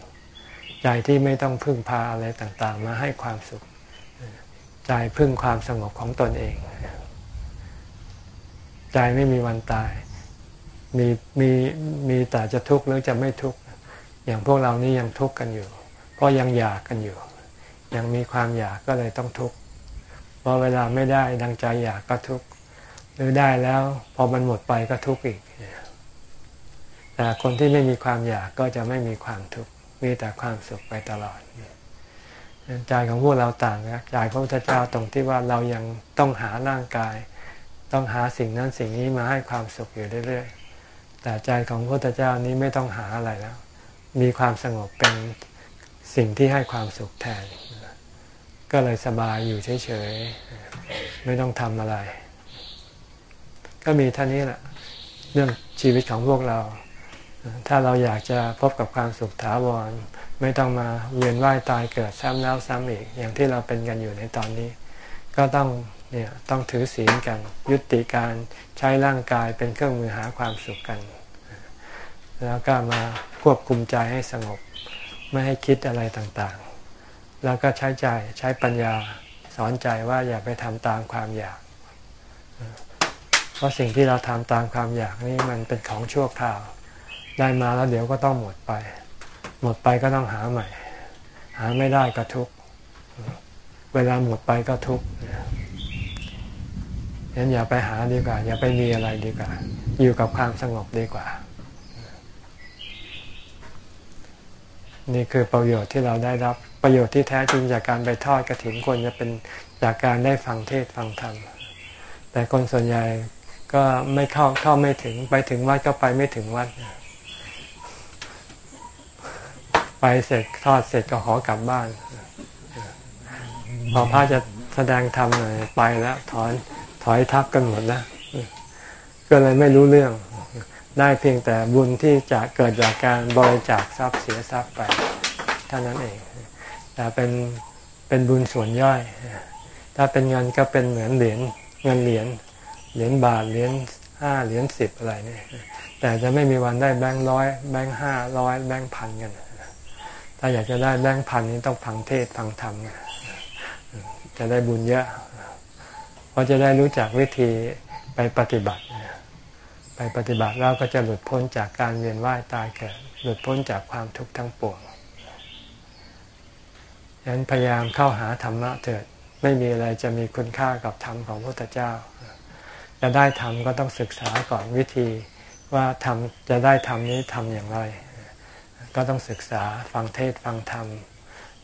ใจที่ไม่ต้องพึ่งพาอะไรต่างๆ มาให้ความสุข ใจพึ่งความสงบของตนเอง ใจไม่มีวันตายมีมีมีแต่จะทุกข์หรือจะไม่ทุกข์อย่างพวกเรานี่ยังทุกข์กันอยู่ ราะยังอยากกันอยู่ ยังมีความอยากก็เลยต้องทุกข์พอเวลาไม่ได้ดังใจอยากก็ทุกข์หรือได้แล้วพอมันหมดไปก็ทุกข์อีกแต่คนที่ไม่มีความอยากก็จะไม่มีความทุกข์มีแต่ความสุขไปตลอดใจของพวกเราต่างนะใจพระพุทธเจ้าตรงที่ว่าเรายังต้องหาร่างกาย ต้องหาสิ่งนั้นสิ่งนี้มาให้ความสุขอยู่เรื่อยๆแต่ใจของพระพุทธเจ้านี้ไม่ต้องหาอะไรแล้ว มีความสงบเป็น สิ่งที่ให้ความสุขแทน ก็เลยสบายอยู่เฉยๆ ไม่ต้องทำอะไร ก็มีเท่านี้แหละเรื่องชีวิตของพวกเรา ถ้าเราอยากจะพบกับความสุขถาวร ไม่ต้องมาเวียนว่ายตายเกิดซ้ำแล้วซ้ำอีก อย่างที่เราเป็นกันอยู่ในตอนนี้ ก็ต้องเนี่ยต้องถือศีลกัน ยุติการใช้ร่างกายเป็นเครื่องมือหาความสุขกัน แล้วก็มาควบคุมใจให้สงบ ไม่ให้คิดอะไรต่างๆ แล้วก็ใช้ใจใช้ปัญญาสอนใจว่าอย่าไปทำตามความอยาก เพราะสิ่งที่เราทำตามความอยากนี่มันเป็นของชั่วคราว ได้มาแล้วเดี๋ยวก็ต้องหมดไป หมดไปก็ต้องหาใหม่ หาไม่ได้ก็ทุกเวลาหมดไปก็ทุกงั้นอย่าไปหาดีกว่า อย่าไปมีอะไรดีกว่า อยู่กับความสงบดีกว่า นี่คือประโยชน์ที่เราได้รับประโยชน์ที่แท้จริงจากการไปทอดกระถิ่นควรจะเป็นจากการได้ฟังเทศฟังธรรม แต่คนส่วนใหญ่ก็ไม่เข้าเข้าไม่ถึงไปถึงวัดก็ไปไม่ถึงวัด ไปเสร็จทอดเสร็จก็ขอกลับบ้านพอพระจะแสดงธรรมไปแล้วถอนถอยทับกันหมดแล้วก็เลยไม่รู้เรื่อง ได้เพียงแต่บุญที่จะเกิดจากการบริจาคทรัพย์เสียทรัพย์ไปเท่านั้นเอง แต่เป็นเป็นบุญส่วนย่อย ถ้าเป็นเงินก็เป็นเหมือนเหรียญเงินเหรียญเหรียญบาทเหรียญห้าเหรียญสิบอะไรเนี่ยแต่จะไม่มีวันได้แบงค์ร้อยแบงค์ห้าร้อยแบงค์พันกันถ้าอยากจะได้แบงค์พันนี้ต้องฟังเทศฟังธรรมจะได้บุญเยอะ เพราะจะได้รู้จักวิธีไปปฏิบัติ ปปฏิบัติแล้วก็จะหลุดพ้นจากการเวียนว่ายตายเกิด หลุดพ้นจากความทุกข์ทั้งปวงฉะนั้นพยายามเข้าหาธรรมะเถิด ไม่มีอะไรจะมีคุณค่ากับธรรมของพระพุทธเจ้า จะได้ธรรมก็ต้องศึกษาก่อนวิธีว่าทำจะได้ธรรมนี้ทำอย่างไร ก็ต้องศึกษาฟังเทศฟังธรรม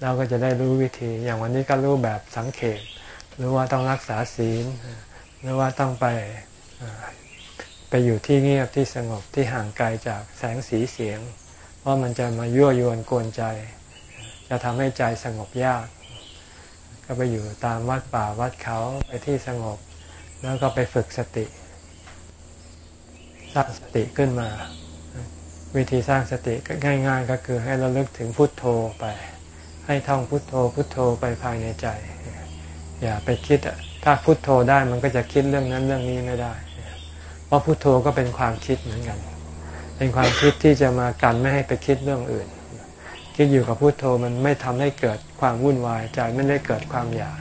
เราก็จะได้รู้วิธี อย่างวันนี้ก็รู้แบบสังเกตรู้ว่าต้องรักษาศีลหรือว่าต้องไป ไปอยู่ที่เงียบที่สงบที่ห่างไกลจากแสงสีเสียงว่ามันจะมายั่วยวนกวนใจ จะทำให้ใจสงบยาก ก็ไปอยู่ตามวัดป่าวัดเขาไปที่สงบ แล้วก็ไปฝึกสติ สร้างสติขึ้นมา วิธีสร้างสติก็ง่าย ๆ ก็คือให้เราเลิกถึงพุทโธไป ให้ท่องพุทโธพุทโธไปภายในใจ อย่าไปคิดถ้าพุทโธได้มันก็จะคิดเรื่องนั้นเรื่องนี้ไม่ได้ เพราะพุทโธก็เป็นความคิดเหมือนกัน เป็นความคิดที่จะมากันไม่ให้ไปคิดเรื่องอื่น คิดอยู่กับพุทโธมันไม่ทำให้เกิดความวุ่นวายใจไม่ได้เกิดความอยาก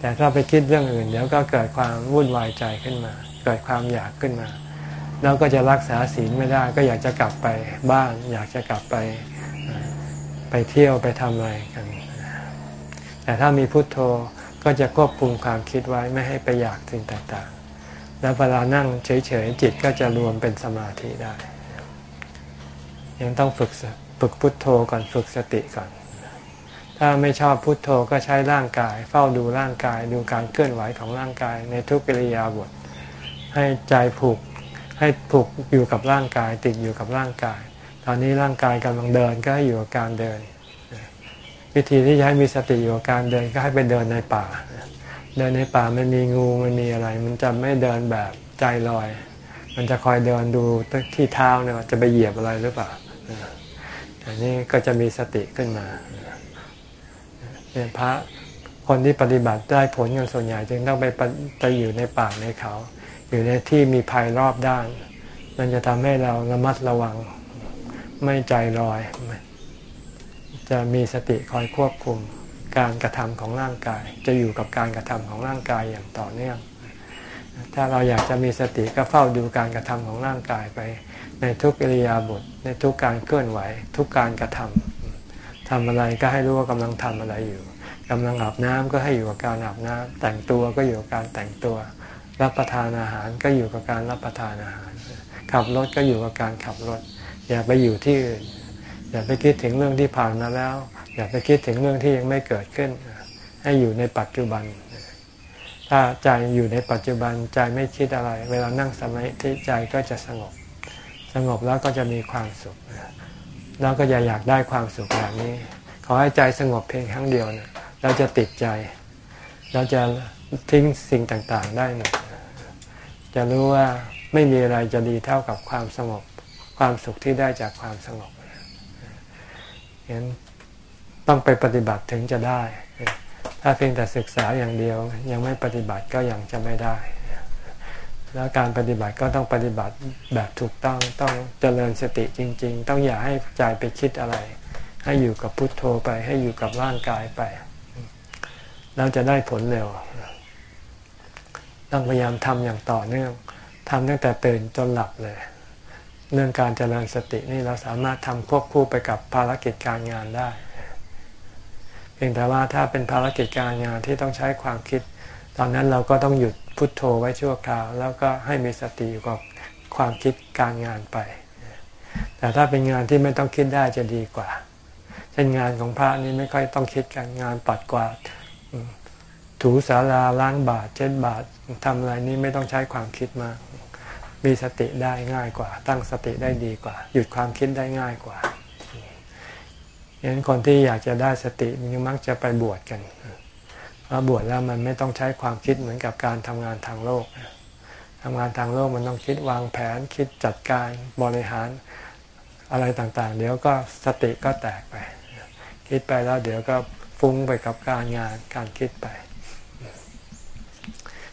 แต่ถ้าไปคิดเรื่องอื่น เดี๋ยวก็เกิดความวุ่นวายใจขึ้นมา เกิดความอยากขึ้นมา แล้วก็จะรักษาศีลไม่ได้ ก็อยากจะกลับไปบ้าน อยากจะกลับไปไปเที่ยวไปทำอะไรกัน แต่ถ้ามีพุทโธก็จะควบคุมความคิดไว้ไม่ให้ไปอยากสิ่งต่างๆ แล้วเวลานั่งเฉยๆจิตก็จะรวมเป็นสมาธิได้ ยังต้องฝึกฝึกพุทโธก่อนฝึกสติก่อน ถ้าไม่ชอบพุทโธก็ใช้ร่างกาย เฝ้าดูร่างกายดูการเคลื่อนไหวของร่างกายในทุกกิริยาบท ให้ใจผูกให้ผูกอยู่กับร่างกายติดอยู่กับร่างกาย ตอนนี้ร่างกายกำลังเดินก็ให้อยู่กับการเดิน วิธีที่จะให้มีสติอยู่กับการเดินก็ให้ไปเดินในป่า เดินในป่ามันมีงูมันมีอะไร มันจะไม่เดินแบบใจลอย มันจะคอยเดินดูที่เท้าเนี่ยจะไปเหยียบอะไรหรือเปล่าอันนี้ก็จะมีสติขึ้นมาเนี่ยพระคนที่ปฏิบัติได้ผลกันส่วนใหญ่จึงต้องไปไปอยู่ในป่าในเขา อยู่ในที่มีภัยรอบด้าน มันจะทำให้เราระมัดระวัง ไม่ใจลอย จะมีสติคอยควบคุม การกระทำของร่างกาย จะอยู่กับการกระทำของร่างกายอย่างต่อเนื่อง ถ้าเราอยากจะมีสติก็เฝ้าดูการกระทำของร่างกายไป ในทุกอิริยาบถในทุกการเคลื่อนไหว ทุกการกระทำทำอะไรก็ให้รู้ว่ากำลังทำอะไรอยู่กำลังอาบน้ำก็ให้อยู่กับการอาบน้ำแต่งตัวก็อยู่กับการแต่งตัว รับประทานอาหารก็อยู่กับการรับประทานอาหาร ขับรถก็อยู่กับการขับรถ อย่าไปอยู่ที่อื่นอย่าไปคิดถึงเรื่องที่ผ่านมาแล้ว อย่าไปคิดถึงเรื่องที่ยังไม่เกิดขึ้น ให้อยู่ในปัจจุบัน ถ้าใจอยู่ในปัจจุบันใจไม่คิดอะไร เวลานั่งสมาธิใจก็จะสงบ สงบแล้วก็จะมีความสุขแล้วก็จะอยากได้ความสุขแบบนี้ ขอให้ใจสงบเพียงครั้งเดียวนะเราจะติดใจ เราจะทิ้งสิ่งต่างๆได้หมดจะรู้ว่าไม่มีอะไรจะดีเท่ากับความสงบ ความสุขที่ได้จากความสงบเห็น ต้องไปปฏิบัติถึงจะได้ ถ้าเพียงแต่ศึกษาอย่างเดียวยังไม่ปฏิบัติก็ยังจะไม่ได้ แล้วการปฏิบัติก็ต้องปฏิบัติแบบถูกต้องต้องเจริญสติจริง ๆ ต้องอย่าให้ใจไปคิดอะไร ให้อยู่กับพุทโธไป ให้อยู่กับร่างกายไปเราจะได้ผลเร็วต้องพยายามทำอย่างต่อเนื่องทำตั้งแต่ตื่นจนหลับเลย เรื่องการเจริญสตินี่เราสามารถทำควบคู่ไปกับภารกิจการงานได้ พียงแต่ว่าถ้าเป็นภารกิจการงานที่ต้องใช้ความคิด ตอนนั้นเราก็ต้องหยุดพุดโทโธไว้ชั่วคราว แล้วก็ให้มีสติอยู่กับความคิดการงานไป แต่ถ้าเป็นงานที่ไม่ต้องคิดได้จะดีกว่า เช่นงานของพระนี่ไม่ค่อยต้องคิดกันงานปัดกวาดถูสาราล้างบาตรเช็ดบาตรทำอะไรนี่ไม่ต้องใช้ความคิดมาก มีสติได้ง่ายกว่า ตั้งสติได้ดีกว่า หยุดความคิดได้ง่ายกว่า ฉะนั้นคนที่อยากจะได้สติมันมักจะไปบวชกันเพราะบวชแล้วมันไม่ต้องใช้ความคิดเหมือนกับการทำงานทางโลกทำงานทางโลกมันต้องคิดวางแผนคิดจัดการบริหารอะไรต่างๆ เดี๋ยวก็สติก็แตกไป คิดไปแล้วเดี๋ยวก็ฟุ้งไปกับการงานการคิดไป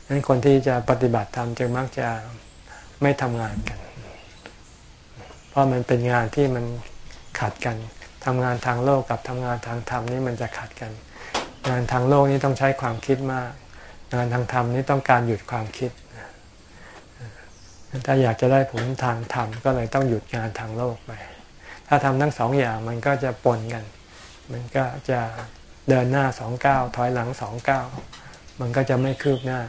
นั้นคนที่จะปฏิบัติธรรมจึงมักจะไม่ทำงานกัน เพราะมันเป็นงานที่มันขัดกัน ทำงานทางโลกกับทำงานทางธรรมนี่มันจะขัดกัน งานทางโลกนี้ต้องใช้ความคิดมาก งานทางธรรมนี้ต้องการหยุดความคิด ถ้าอยากจะได้ผลทางธรรมก็เลยต้องหยุดงานทางโลกไป ถ้าทำทั้งสองอย่างมันก็จะปนกัน มันก็จะเดินหน้าสองก้าวถอยหลังสองก้าวมันก็จะไม่คืบหน้า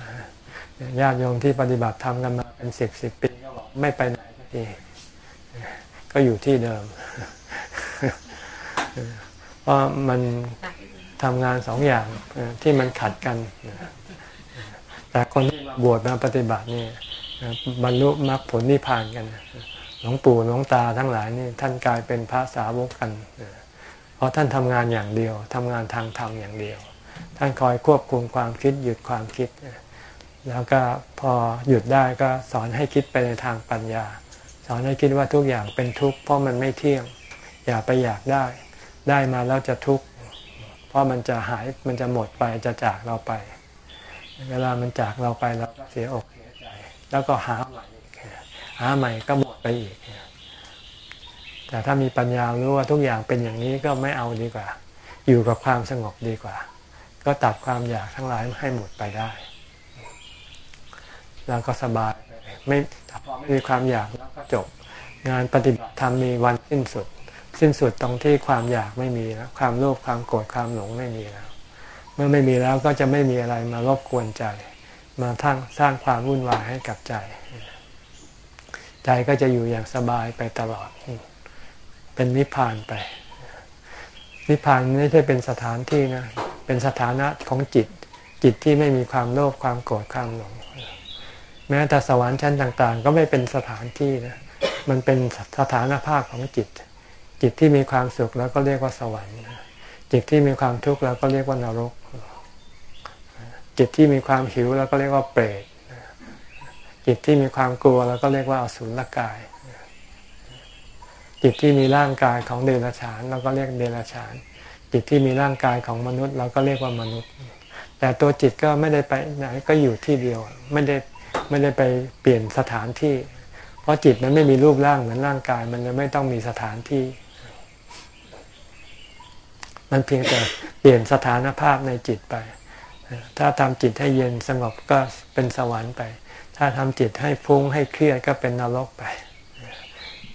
ญาติโยมที่ปฏิบัติธรรมกันมาเป็นสิบสิบปีก็บอกไม่ไปไหนสักทีก็อยู่ที่เดิม เพราะมันทำงานสองอย่างที่มันขัดกัน แต่คนที่บวชมาปฏิบัตินี่บรรลุมรรคผลนิพพานกัน หลวงปู่หลวงตาทั้งหลายนี่ท่านกลายเป็นพระสาวกกัน เพราะท่านทำงานอย่างเดียวทำงานทางธรรมอย่างเดียว ท่านคอยควบคุมความคิดหยุดความคิด แล้วก็พอหยุดได้ก็สอนให้คิดไปในทางปัญญา สอนให้คิดว่าทุกอย่างเป็นทุกข์เพราะมันไม่เที่ยง อย่าไปอยากได้ ได้มาแล้วจะทุกข์เพราะมันจะหายมันจะหมดไปจะจากเราไป เวลามันจากเราไปเราก็เสียอกเสียใจ แล้วก็หาใหม่หาใหม่ก็หมดไปอีก แต่ถ้ามีปัญญารู้ว่าทุกอย่างเป็นอย่างนี้ก็ไม่เอาดีกว่า อยู่กับความสงบดีกว่า ก็ตัดความอยากทั้งหลายให้หมดไปได้ แล้วก็สบายไม่พอไม่มีความอยากแล้วก็จบ งานปฏิบัติธรรมมีวันสิ้นสุด สิ้นสุดตรงที่ความอยากไม่มีแล้วความโลภความโกรธความหลงไม่มีแล้ว เมื่อไม่มีแล้วก็จะไม่มีอะไรมารบกวนใจ มาทั้งสร้างความวุ่นวายให้กับใจ ใจก็จะอยู่อย่างสบายไปตลอด เป็นนิพพานไป นิพพานไม่ใช่เป็นสถานที่นะเป็นสถานะของจิต จิตที่ไม่มีความโลภความโกรธความหลง แม้แต่สวรรค์ชั้นต่าง ๆ ก็ไม่เป็นสถานที่นะมันเป็นสถานภาพของจิต จิตที่มีความสุขแล้วก็เรียกว่าสวรรค์จิตที่มีความทุกข์แล้วก็เรียกว่านรก จิตที่มีความหิวแล้วก็เรียกว่าเปรตจิตที่มีความกลัวแล้วก็เรียกว่าอสุรกาย จิตที่มีร่างกายของเดรัจฉานเราก็เรียกเดรัจฉาน จิตที่มีร่างกายของมนุษย์ เราก็เรียกว่ามนุษย์ แต่ตัวจิตก็ไม่ได้ไปไหนก็อยู่ที่เดียวไม่ได้ไม่ได้ไปเปลี่ยนสถานที่ เพราะจิตมันไม่มีรูปร่างเหมือนร่างกาย มันเลยไม่ต้องมีสถานที่ มันเพียงแต่เปลี่ยนสถานภาพในจิตไป ถ้าทำจิตให้เย็นสงบก็เป็นสวรรค์ไป ถ้าทำจิตให้ฟุ้งให้เครียดก็เป็นนรกไป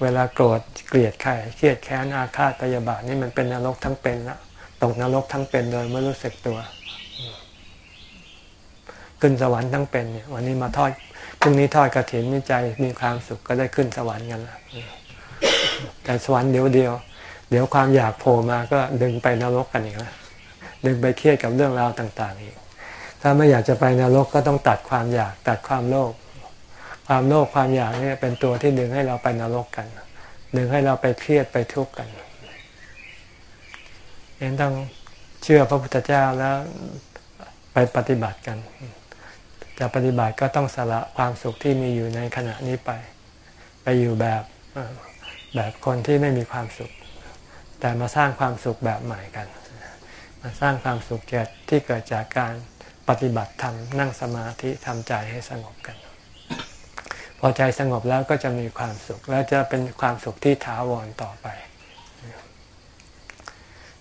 เวลาโกรธเกลียดใครเครียดแค้นอาฆาตพยาบาทนี่มันเป็นนรกทั้งเป็นละตกนรกทั้งเป็นโดยไม่รู้สึกตัว ขึ้นสวรรค์ทั้งเป็นเนี่ยวันนี้มาทอดพรุ่งนี้ทอดกระถินนิใจมีความสุขก็ได้ขึ้นสวรรค์กันละแต่สวรรค์เดียวเดียว เดี๋ยวความอยากโผล่มาก็ดึงไปนรกกันอีกแล้วดึงไปเครียดกับเรื่องราวต่างๆอีก ถ้าไม่อยากจะไปนรกก็ต้องตัดความอยากตัดความโลภความโลภความอยากนี่เป็นตัวที่ดึงให้เราไปนรกกันดึงให้เราไปเครียดไปทุกข์กันเองต้องเชื่อพระพุทธเจ้าแล้วไปปฏิบัติกัน จะปฏิบัติก็ต้องสละความสุขที่มีอยู่ในขณะนี้ไป ไปอยู่แบบแบบคนที่ไม่มีความสุข แต่มาสร้างความสุขแบบใหม่กัน มาสร้างความสุขเกิดที่เกิดจากการปฏิบัติธรรมนั่งสมาธิทำใจให้สงบกัน พอใจสงบแล้วก็จะมีความสุข แล้วจะเป็นความสุขที่ถาวรต่อไป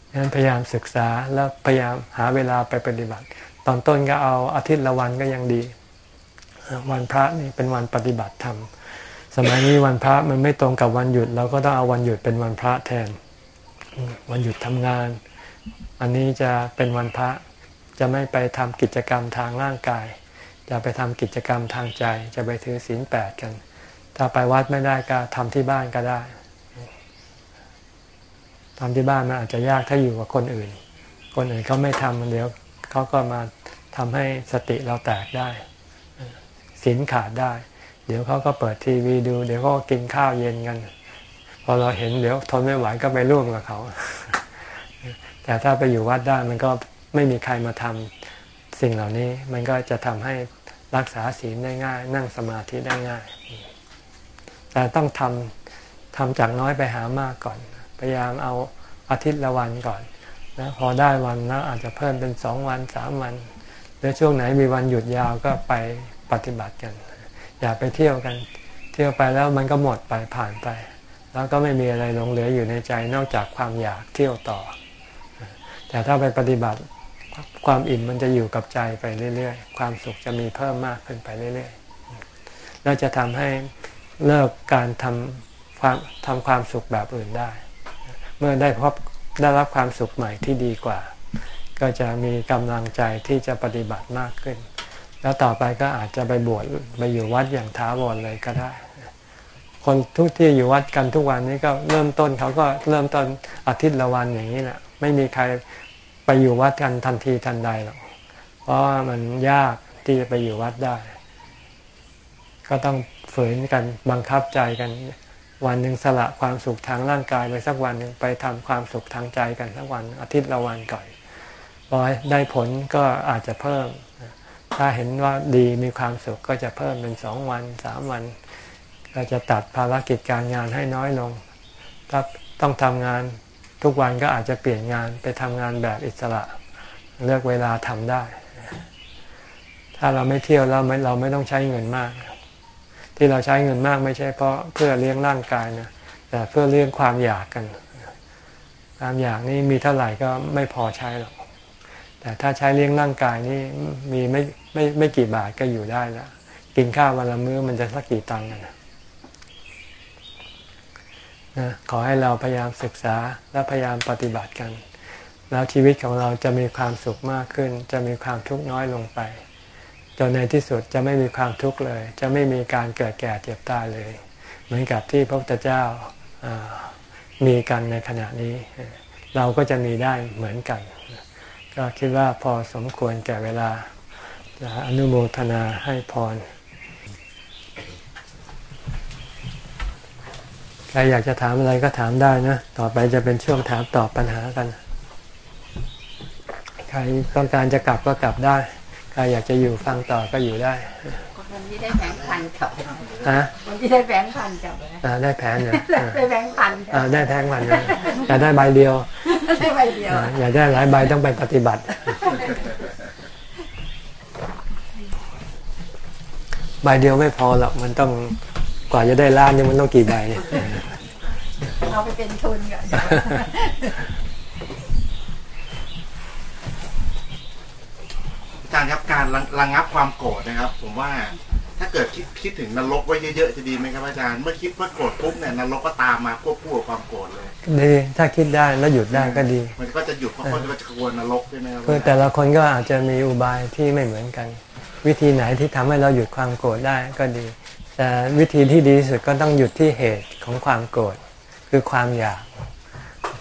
ดังนั้นพยายามศึกษาแล้วพยายามหาเวลาไปปฏิบัติ ตอนต้นก็เอาอาทิตย์ละวันก็ยังดี วันพระนี่เป็นวันปฏิบัติธรรม สมัยนี้วันพระมันไม่ตรงกับวันหยุดเราก็ต้องเอาวันหยุดเป็นวันพระแทน วันหยุดทำงาน อันนี้จะเป็นวันพระจะไม่ไปทำกิจกรรมทางร่างกาย จะไปทำกิจกรรมทางใจ จะไปถือศีลแปดกัน ถ้าไปวัดไม่ได้ก็ทำที่บ้านก็ได้ทำที่บ้านมันอาจจะยากถ้าอยู่กับคนอื่น คนอื่นเขาไม่ทำเดี๋ยวเขาก็มาทำให้สติเราแตกได้ศีลขาดได้ เดี๋ยวเขาก็เปิดทีวีดู เดี๋ยวก็กินข้าวเย็นกัน พอเราเห็นเดี๋ยวทนไม่ไหวก็ไปร่วมกับเขา แต่ถ้าไปอยู่วัดได้มันก็ไม่มีใครมาทำสิ่งเหล่านี้ มันก็จะทำให้รักษาศีลได้ง่าย นั่งสมาธิได้ง่าย แต่ต้องทำทำจากน้อยไปหามากก่อน พยายามเอาอาทิตย์ละวันก่อนนะพอได้วันแล้วอาจจะเพิ่มเป็นสองวันสามวันหรือช่วงไหนมีวันหยุดยาวก็ไปปฏิบัติกัน อย่าไปเที่ยวกัน เที่ยวไปแล้วมันก็หมดไปผ่านไป แล้วก็ไม่มีอะไรหลงเหลืออยู่ในใจนอกจากความอยากเที่ยวต่อ แต่ถ้าไปปฏิบัติความอิ่มมันจะอยู่กับใจไปเรื่อยๆ ความสุขจะมีเพิ่มมากขึ้นไปเรื่อยๆ แล้วจะทำให้เลิกการทำความทำความสุขแบบอื่นได้ เมื่อได้พบได้รับความสุขใหม่ที่ดีกว่า ก็จะมีกำลังใจที่จะปฏิบัติมากขึ้น แล้วต่อไปก็อาจจะไปบวชไปอยู่วัดอย่างท้าวรเลยก็ได้ คนทุกที่อยู่วัดกันทุกวันนี้ก็เริ่มต้นเขาก็เริ่มต้นอาทิตย์ละวันอย่างนี้แหละไม่มีใครไปอยู่วัดกันทันทีทันใดหรอกเพราะว่ามันยากที่จะไปอยู่วัดได้ ก็ต้องฝืนกันบังคับใจกัน วันหนึ่งสละความสุขทางร่างกายไปสักวันหนึ่งไปทำความสุขทางใจกันสักวัน อาทิตย์ละวันก่อนพอได้ผลก็อาจจะเพิ่ม ถ้าเห็นว่าดีมีความสุขก็จะเพิ่มเป็นสองวันสามวัน ก็จะตัดภารกิจการงานให้น้อยลง ถ้าต้องทำงานทุกวันก็อาจจะเปลี่ยนงานไปทำงานแบบอิสระ เลือกเวลาทำได้ ถ้าเราไม่เที่ยวเราไม่เราไม่ต้องใช้เงินมาก ที่เราใช้เงินมากไม่ใช่เพราะเพื่อเลี้ยงร่างกายนะแต่เพื่อเลี้ยงความอยากกันความอยากนี่มีเท่าไหร่ก็ไม่พอใช้หรอกแต่ถ้าใช้เลี้ยงร่างกายนี่มีไม่ไม่ไม่กี่บาทก็อยู่ได้แล้วกินข้าววันละมื้อมันจะสักกี่ตังค์กัน นะขอให้เราพยายามศึกษาและพยายามปฏิบัติกัน แล้วชีวิตของเราจะมีความสุขมากขึ้น จะมีความทุกข์น้อยลงไป จนในที่สุดจะไม่มีความทุกข์เลย จะไม่มีการเกิดแก่เจ็บตายเลย เหมือนกับที่พระพุทธเจ้ามีกันในขณะนี้ เราก็จะมีได้เหมือนกัน ก็คิดว่าพอสมควรแก่เวลาจะอนุโมทนาให้พร ใครอยากจะถามอะไรก็ถามได้นะ ต่อไปจะเป็นช่วงถามตอบปัญหากัน ใครต้องการจะกลับก็กลับได้ ใครอยากจะอยู่ฟังต่อก็อยู่ได้คนที่ได้แบงค์พันกลับฮะคนที่ได้แบงค์พันกลับอ่าได้แผนเนี่ยได้แบงค์พันอ่าได้แบงค์พันเนี่ยอยากได้ใบเดียวได้ใบเดียวอยากได้หลายใบต้องไปปฏิบัติ ใบเดียวไม่พอหรอกมันต้อง กว่าจะได้ล้านนี่มันต้องกี่ใบเอาไปเป็นทุนก่อนอาจารย์ครับการระงับความโกรธนะครับ ผมว่าถ้าเกิดคิดคิดถึงนรกไว้เยอะๆจะดีไหมครับอาจารย์เมื่อคิดว่าโกรธปุ๊บเนี่ยนรกก็ตามมาควบคู่กับความโกรธเลยดีถ้าคิดได้แล้วหยุดได้ก็ดี มันก็จะหยุดเพราะคนก็จะกลัวนรกใช่ไหมครับคือแต่ละคนก็อาจจะมีอุบายที่ไม่เหมือนกัน วิธีไหนที่ทำให้เราหยุดความโกรธได้ก็ดี แต่วิธีที่ดีที่สุดก็ต้องหยุดที่เหตุของความโกรธคือความอยาก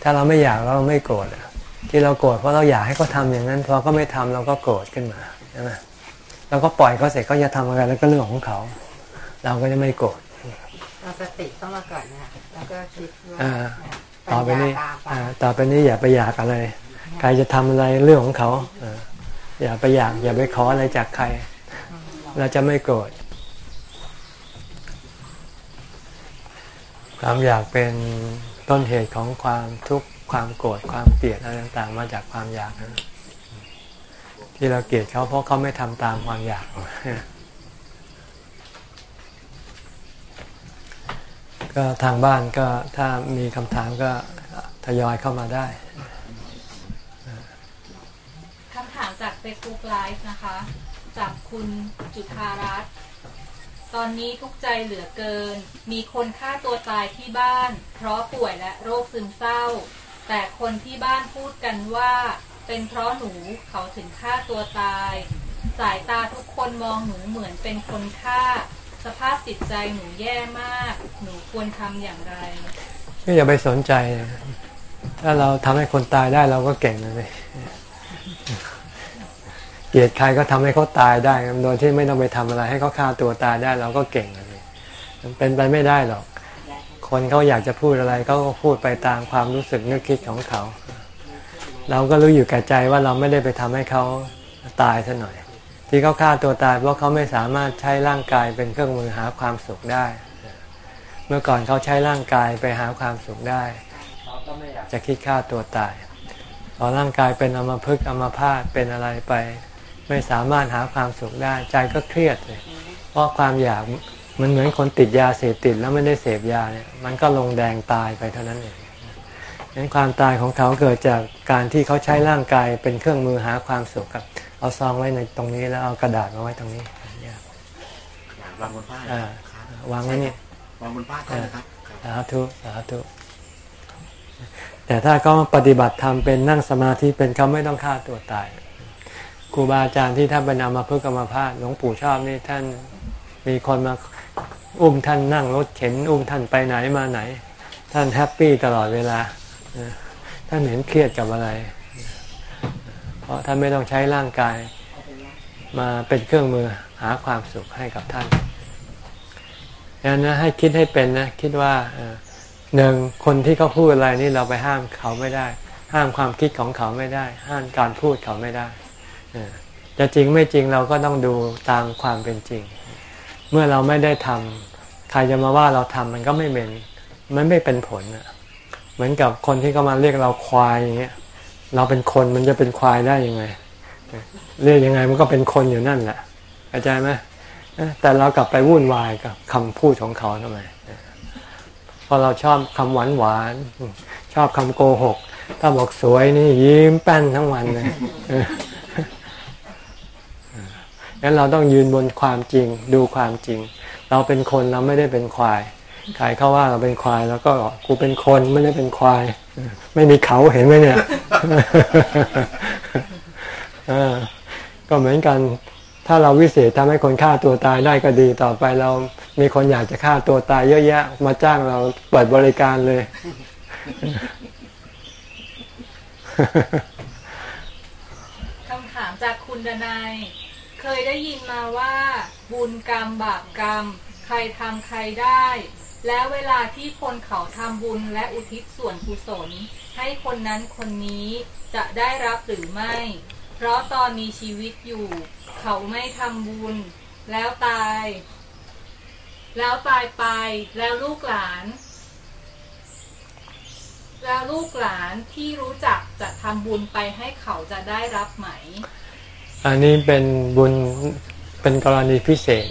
ถ้าเราไม่อยากเราไม่โกรธที่เราโกรธเพราะเราอยากให้เขาทาอย่างนั้นพอก็ไม่ทำเราก็โกรธขึ้นมาใช่ไหมเราก็ปล่อยเขาเสร็จเขาจะทำอะไรแล้วก็เรื่องของเขา เราก็จะไม่โกรธเราสติต้องมาก่อนนะแล้วก็คิดว่าต่อไปนี้ต่อไปนี้อย่าไปอยากอะไรใครจะทำอะไรเรื่องของเขาอย่าไปอยากอย่าไปขออะไรจากใคร เราจะไม่โกรธ ความอยากเป็นต้นเหตุของความทุกข์ความโกรธความเกลียดอะไรต่างๆ มาจากความอยากนะที่เราเกลียดเขาเพราะเขาไม่ทำตามความอยาก ก็ทางบ้านก็ถ้ามีคำถามก็ทยอยเข้ามาได้คำถามจาก Facebook Live นะคะ จากคุณจุธารัตน์ ตอนนี้ทุกใจเหลือเกิน มีคนฆ่าตัวตายที่บ้าน เพราะป่วยและโรคซึมเศร้า แต่คนที่บ้านพูดกันว่า เป็นเพราะหนูเขาถึงฆ่าตัวตาย สายตาทุกคนมองหนูเหมือนเป็นคนฆ่า สภาพจิตใจหนูแย่มาก หนูควรทำอย่างไรไม่อย่าไปสนใจ ถ้าเราทำให้คนตายได้เราก็เก่งเลย เกลียดใครก็ทำให้เขาตายได้โดยที่ไม่ต้องไปทำอะไร ให้เขาฆ่าตัวตายได้เราก็เก่งเลยเป็นไปไม่ได้หรอก คนเขาอยากจะพูดอะไรเขาก็พูดไปตามความรู้สึกนึกคิดของเขา เราก็รู้อยู่แก่ใจว่าเราไม่ได้ไปทำให้เขาตายซะหน่อย ที่เขาฆ่าตัวตายเพราะเขาไม่สามารถใช้ร่างกายเป็นเครื่องมือหาความสุขได้ เมื่อก่อนเขาใช้ร่างกายไปหาความสุขได้จะคิดฆ่าตัวตายพอร่างกายเป็นอมพึกอมพาตเป็นอะไรไป ไม่สามารถหาความสุขได้ ใจก็เครียดเลย เพราะความอยากมันเหมือนคนติดยาเสพติดแล้วไม่ได้เสพยาเนี่ยมันก็ลงแดงตายไปเท่านั้นเองงั้นความตายของเขาเกิดจากการที่เขาใช้ร่างกายเป็นเครื่องมือหาความสุขครับ เอาซองไว้ในตรงนี้แล้วเอากระดาษมาไว้ตรงนี้เนี่ยวางบนป้ายอ่าครับวางไว้นี่วางบนป้ายก็นะครับครับสาธุสาธุแต่ถ้าเขาปฏิบัติธรรมเป็นนั่งสมาธิเป็นเขาไม่ต้องฆ่าตัวตาย ครูบาอาจารย์ที่ท่านเป็นอามาพึกษ์อัมาพาตหลวงปู่ชอบนี่ท่านมีคนมาอุ้มท่านนั่งรถเข็น อุ้มท่านไปไหนมาไหน ท่านแฮปปี้ตลอดเวลา ท่านเห็นเครียดกับอะไร เพราะท่านไม่ต้องใช้ร่างกายมาเป็นเครื่องมือหาความสุขให้กับท่านดังนั้นให้คิดให้เป็นนะ คิดว่าหนึ่งคนที่เขาพูดอะไรนี่เราไปห้ามเขาไม่ได้ ห้ามความคิดของเขาไม่ได้ ห้ามการพูดเขาไม่ได้ จะจริงไม่จริงเราก็ต้องดูตามความเป็นจริง เมื่อเราไม่ได้ทำใครจะมาว่าเราทำมันก็ไม่เป็นมันไม่เป็นผลเหมือนกับคนที่เขามาเรียกเราควายอย่างเงี้ยเราเป็นคนมันจะเป็นควายได้ยังไง เรียกยังไงมันก็เป็นคนอยู่นั่นแหละเข้าใจไหมแต่เรากลับไปวุ่นวายกับคำพูดของเขาทำไมพราะเราชอบคำหวานหวานชอบคำโกหก ถ้าบอกสวยนี่ยิ้มแป้นทั้งวันเลย งั้นเราต้องยืนบนความจริงดูความจริง เราเป็นคนเราไม่ได้เป็นควายใครเขาว่าเราเป็นควายแล้วก็กูเป็นคนไม่ได้เป็นควาย ไม่มีเขาเห็นไหมเนี่ยก็เหมือนกัน ถ้าเราวิเศษทำให้คนฆ่าตัวตายได้ก็ดีต่อไปเรามีคนอยากจะฆ่าตัวตายเยอะแยะ มาจ้างเราเปิดบริการเลย คำถามจากคุณดนาย เคยได้ยินมาว่า บุญกรรมบาปกรรม ใครทำใครได้ แล้วเวลาที่คนเขาทำบุญและอุทิศส่วนกุศล ให้คนนั้นคนนี้จะได้รับหรือไม่ เพราะตอนมีชีวิตอยู่ เขาไม่ทำบุญ แล้วตาย แล้วตายไปแล้วลูกหลานแล้วลูกหลานที่รู้จักจะทำบุญไปให้เขาจะได้รับไหม อันนี้เป็นบุญเป็นกรณีพิเศษ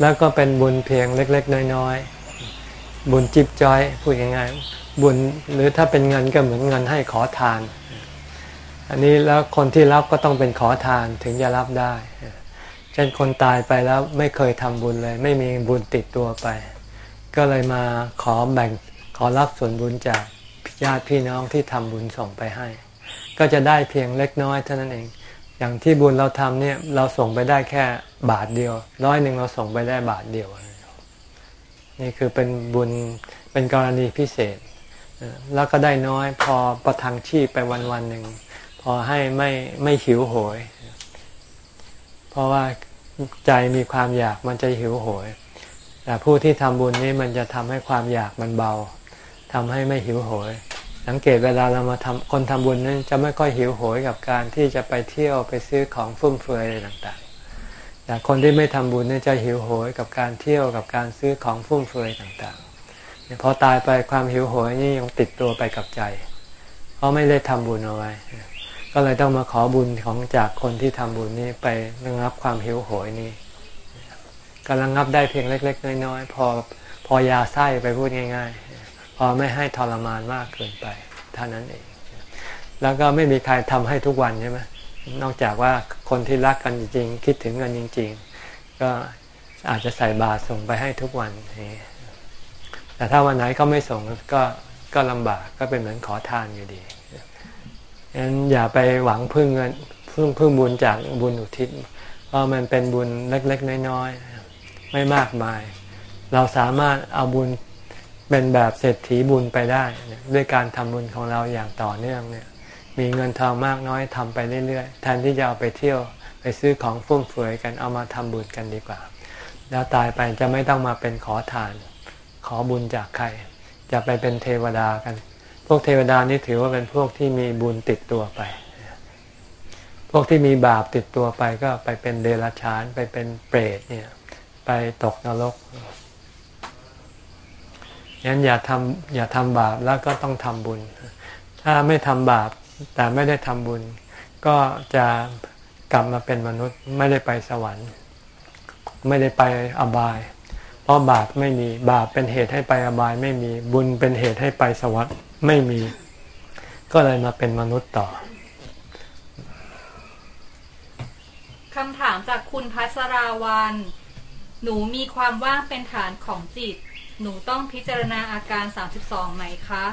แล้วก็เป็นบุญเพียงเล็ก ๆ น้อยๆ บุญจิบจอยพูดง่ายๆบุญหรือถ้าเป็นเงินก็เหมือนเงินให้ขอทาน อันนี้แล้วคนที่รับก็ต้องเป็นขอทานถึงจะรับได้เช่นคนตายไปแล้วไม่เคยทำบุญเลย ไม่มีบุญติดตัวไป ก็เลยมาขอแบ่งขอรับส่วนบุญจากญาติพี่น้องที่ทำบุญส่งไปให้ ก็จะได้เพียงเล็กน้อยเท่านั้นเอง อย่างที่บุญเราทำเนี่ยเราส่งไปได้แค่บาทเดียว ร้อยหนึ่งเราส่งไปได้บาทเดียว นี่คือเป็นบุญเป็นกรณีพิเศษ แล้วก็ได้น้อยพอประทังชีพไปวันวันหนึ่งพอให้ไม่ไม่หิวโหย เพราะว่าใจมีความอยากมันจะหิวโหย แต่ผู้ที่ทำบุญนี้มันจะทำให้ความอยากมันเบาทำให้ไม่หิวโหย สังเกตเวลาเรามาทำคนทำบุญนั้นจะไม่ค่อยหิวโหยกับการที่จะไปเที่ยวไปซื้อของฟุ่มเฟือยอะไรต่างๆ แต่คนที่ไม่ทำบุญนี่จะหิวโหยกับการเที่ยวกับการซื้อของฟุ่มเฟือยต่างๆพอตายไปความหิวโหยนี่ยังติดตัวไปกับใจ เพราะไม่ได้ทำบุญเอาไว้ ก็เลยต้องมาขอบุญของจากคนที่ทำบุญนี้ไประงับความหิวโหยนี่ก็ระงับได้เพียงเล็ก ๆ น้อยๆพอพอยาไส้ไปพูดง่าย ๆ อไม่ให้ทรมานมากเกินไปเท่านั้นเอง แล้วก็ไม่มีใครทำให้ทุกวันใช่ไหมนอกจากว่าคนที่รักกันจริงๆคิดถึงกันจริง ๆ ก็อาจจะใส่บาตรส่งไปให้ทุกวันแต่ถ้าวันไหนก็ไม่ส่งก็ก็ลำบากก็เป็นเหมือนขอทานอยู่ดีงั้นอย่าไปหวังพึ่งเงินพึ่งพึ่งบุญจากบุญอุทิศ เพราะมันเป็นบุญเล็กๆน้อยๆไม่มากมาย เราสามารถเอาบุญ เป็นแบบเศรษฐีบุญไปได้ด้วยการทำบุญของเราอย่างต่อเนื่องเนี่ย มีเงินทองมากน้อยทำไปเรื่อยๆแทนที่จะเอาไปเที่ยวไปซื้อของฟุ่มเฟือยกันเอามาทำบุญกันดีกว่า แล้วตายไปจะไม่ต้องมาเป็นขอทาน ขอบุญจากใคร จะไปเป็นเทวดากัน พวกเทวดานี่ถือว่าเป็นพวกที่มีบุญติดตัวไปพวกที่มีบาปติดตัวไปก็ไปเป็นเดรัจฉานไปเป็นเปรตเนี่ย ไปตกนรก งั้นอย่าทำอย่าทำบาปแล้วก็ต้องทำบุญ ถ้าไม่ทำบาปแต่ไม่ได้ทำบุญ ก็จะกลับมาเป็นมนุษย์ไม่ได้ไปสวรรค์ ไม่ได้ไปอบาย เพราะบาปไม่มีบาปเป็นเหตุให้ไปอบายไม่มีบุญเป็นเหตุให้ไปสวรรค์ไม่มี ก็เลยมาเป็นมนุษย์ต่อคำถามจากคุณพัสราวัน หนูมีความว่างเป็นฐานของจิต หนูต้องพิจารณาอาการ 32 ไหมคะ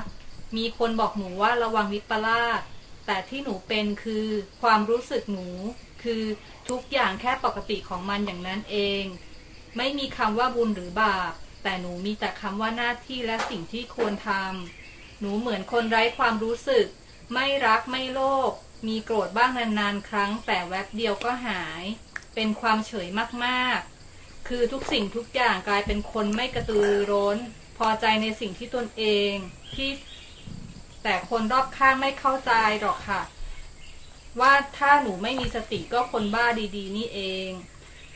มีคนบอกหนูว่าระวังวิปลาสแต่ที่หนูเป็นคือความรู้สึกหนู คือทุกอย่างแค่ปกติของมันอย่างนั้นเอง ไม่มีคำว่าบุญหรือบาป แต่หนูมีแต่คำว่าหน้าที่และสิ่งที่ควรทำหนูเหมือนคนไร้ความรู้สึก ไม่รักไม่โลภมีโกรธบ้างนานๆ ครั้ง แต่แวบเดียวก็หาย เป็นความเฉยมากๆ คือทุกสิ่งทุกอย่างกลายเป็นคนไม่กระตือรือร้น พอใจในสิ่งที่ตนเองที่แต่คนรอบข้างไม่เข้าใจหรอกค่ะ ว่าถ้าหนูไม่มีสติก็คนบ้าดี ๆ นี่เอง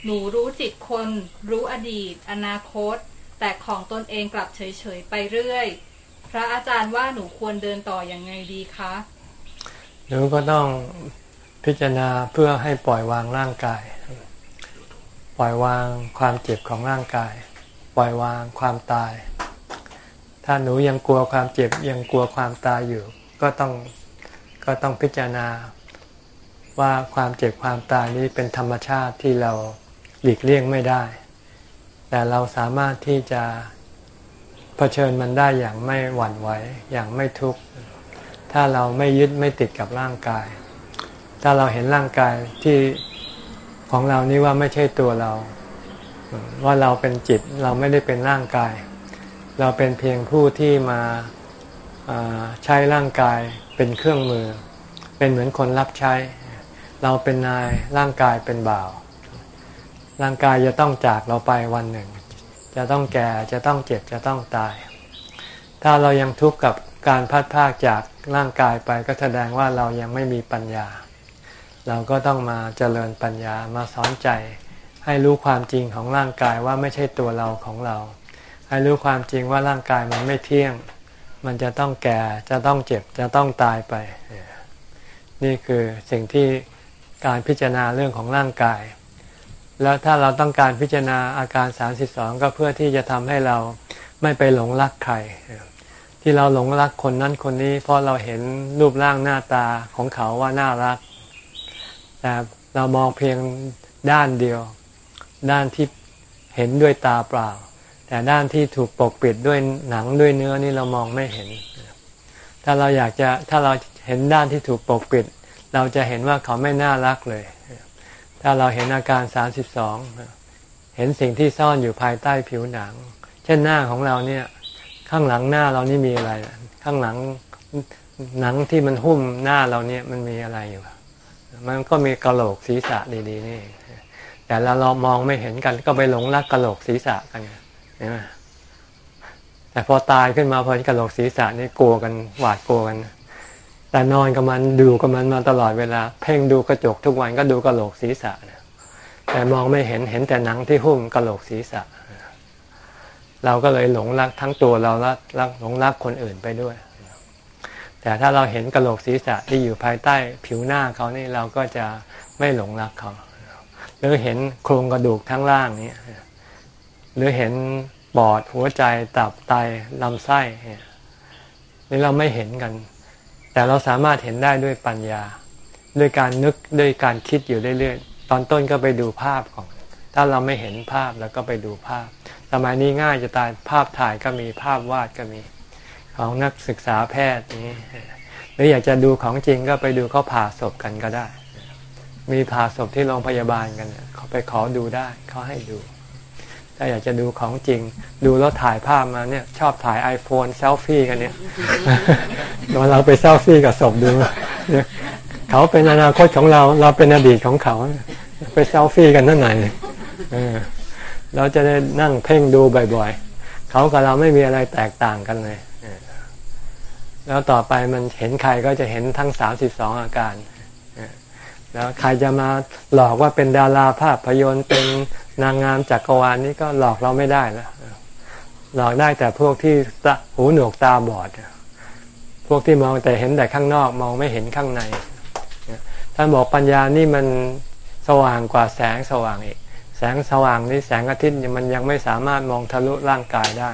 หนูรู้จิตคน รู้อดีต อนาคต แต่ของตนเองกลับเฉย ๆ ไปเรื่อย พระอาจารย์ว่าหนูควรเดินต่ออยังไงดีคะหนูก็ต้องพิจารณาเพื่อให้ปล่อยวางร่างกาย ล่อยวางความเจ็บของร่างกาย ปล่อยวางความตาย ถ้าหนูยังกลัวความเจ็บยังกลัวความตายอยู่ ก็ต้องก็ต้องพิจารณาว่าความเจ็บความตายนี้เป็นธรรมชาติที่เราหลีกเลี่ยงไม่ได้ แต่เราสามารถที่จะเผชิญมันได้อย่างไม่หวั่นไหวอย่างไม่ทุกข์ ถ้าเราไม่ยึดไม่ติดกับร่างกาย ถ้าเราเห็นร่างกายที่ ของเรานี่ว่าไม่ใช่ตัวเรา ว่าเราเป็นจิตเราไม่ได้เป็นร่างกาย เราเป็นเพียงผู้ที่มาใช้ร่างกายเป็นเครื่องมือ เป็นเหมือนคนรับใช้ เราเป็นนายร่างกายเป็นบ่าว ร่างกายจะต้องจากเราไปวันหนึ่ง จะต้องแก่จะต้องเจ็บจะต้องตาย ถ้าเรายังทุกข์กับการพัดพากจากร่างกายไปก็แสดงว่าเรายังไม่มีปัญญา เราก็ต้องมาเจริญปัญญามาสอนใจ ให้รู้ความจริงของร่างกายว่าไม่ใช่ตัวเราของเรา ให้รู้ความจริงว่าร่างกายมันไม่เที่ยง มันจะต้องแก่จะต้องเจ็บจะต้องตายไป นี่คือสิ่งที่การพิจารณาเรื่องของร่างกาย แล้วถ้าเราต้องการพิจารณาอาการ 32 ก็เพื่อที่จะทำให้เราไม่ไปหลงรักใครที่เราหลงรักคนนั้นคนนี้ เพราะเราเห็นรูปร่างหน้าตาของเขาว่าน่ารัก แต่เรามองเพียงด้านเดียว ด้านที่เห็นด้วยตาเปล่า แต่ด้านที่ถูกปกปิดด้วยหนังด้วยเนื้อนี่เรามองไม่เห็น ถ้าเราอยากจะถ้าเราเห็นด้านที่ถูกปกปิด เราจะเห็นว่าเขาไม่น่ารักเลย ถ้าเราเห็นอาการ32เห็นสิ่งที่ซ่อนอยู่ภายใต้ผิวหนัง เช่นหน้าของเราเนี่ย ข้างหลังหน้าเรานี่มีอะไร ข้างหลังหนังที่มันหุ้มหน้าเราเนี่ยมันมีอะไรอยู่ มันก็มีกระโหลกศีรษะดีๆนี่ แต่เราเรามองไม่เห็นกัน ก็ไปหลงรักกระโหลกศีรษะกันเห็นไหมแต่พอตายขึ้นมาพอกระโหลกศีรษะนี่กลัวกันหวาดกลัวกัน แต่นอนกับมันดูกับมันมาตลอดเวลา เพ่งดูกระจกทุกวันก็ดูกระโหลกศีรษะนะแต่มองไม่เห็นเห็นแต่หนังที่หุ้มกระโหลกศีรษะ เราก็เลยหลงรักทั้งตัวเรารักรักหลงรักคนอื่นไปด้วย แต่ถ้าเราเห็นกระโหลกศีรษะที่อยู่ภายใต้ผิวหน้าเขานี่เราก็จะไม่หลงรักเขาหรือเห็นโครงกระดูกทั้งล่างนี้หรือเห็นปอดหัวใจตับไตลำไส้นี่เราไม่เห็นกัน แต่เราสามารถเห็นได้ด้วยปัญญา ด้วยการนึกด้วยการคิดอยู่เรื่อยๆตอนต้นก็ไปดูภาพก่อน ถ้าเราไม่เห็นภาพแล้วก็ไปดูภาพสมัยนี้ง่ายจะตายภาพถ่ายก็มีภาพวาดก็มี ของนักศึกษาแพทย์นี้ หรืออยากจะดูของจริงก็ไปดูเขาผ่าศพกันก็ได้ มีผ่าศพที่โรงพยาบาลกันเขาไปขอดูได้เขาให้ดู ถ้าอยากจะดูของจริง ดูแล้วถ่ายภาพมาเนี่ยชอบถ่าย iPhone เซลฟี่กันเนี่ยตอนเราไปเซลฟี่กับศพดูเขาเป็นอนาคตของเราเราเป็นอดีตของเขา ไปเซลฟี่กันนั่นไหนเราจะได้นั่งเพ่งดูบ่อยๆ เขากับเราไม่มีอะไรแตกต่างกันเลย แล้วต่อไปมันเห็นใครก็จะเห็นทั้งสามสิบสองอาการแล้วใครจะมาหลอกว่าเป็นดาราภาพยนตร์เป็นนางงามจักรวาลนี้ก็หลอกเราไม่ได้แล้วหลอกได้แต่พวกที่หูหนวกตาบอด พวกที่มองแต่เห็นแต่ข้างนอกมองไม่เห็นข้างในท่านบอกปัญญานี่มันสว่างกว่าแสงสว่างอีก แสงสว่างนี่แสงอาทิตย์มันยังไม่สามารถมองทะลุร่างกายได้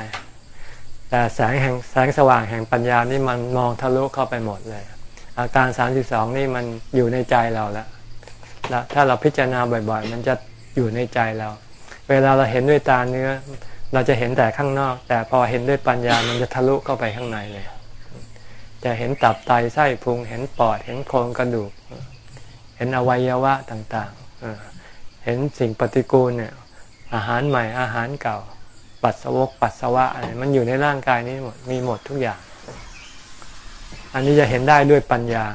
แต่แสงแห่งแสงสว่างแห่งปัญญานี่มันมองทะลุเข้าไปหมดเลย อาการ 32 นี่มันอยู่ในใจเราแล้วแล้วถ้าเราพิจารณาบ่อย ๆ มันจะอยู่ในใจเรา เวลาเราเห็นด้วยตาเนื้อ เราจะเห็นแต่ข้างนอก แต่พอเห็นด้วยปัญญามันจะทะลุเข้าไปข้างในเลย จะเห็นตับไตไส้พุง เห็นปอด เห็นโครงกระดูก เห็นอวัยวะต่างๆ เห็นสิ่งปฏิกูลเนี่ยอาหารใหม่อาหารเก่า ปัสสาวกปัสสาวะอะไรมันอยู่ในร่างกายนี้หมดมีหมดทุกอย่าง อันนี้จะเห็นได้ด้วยปัญญา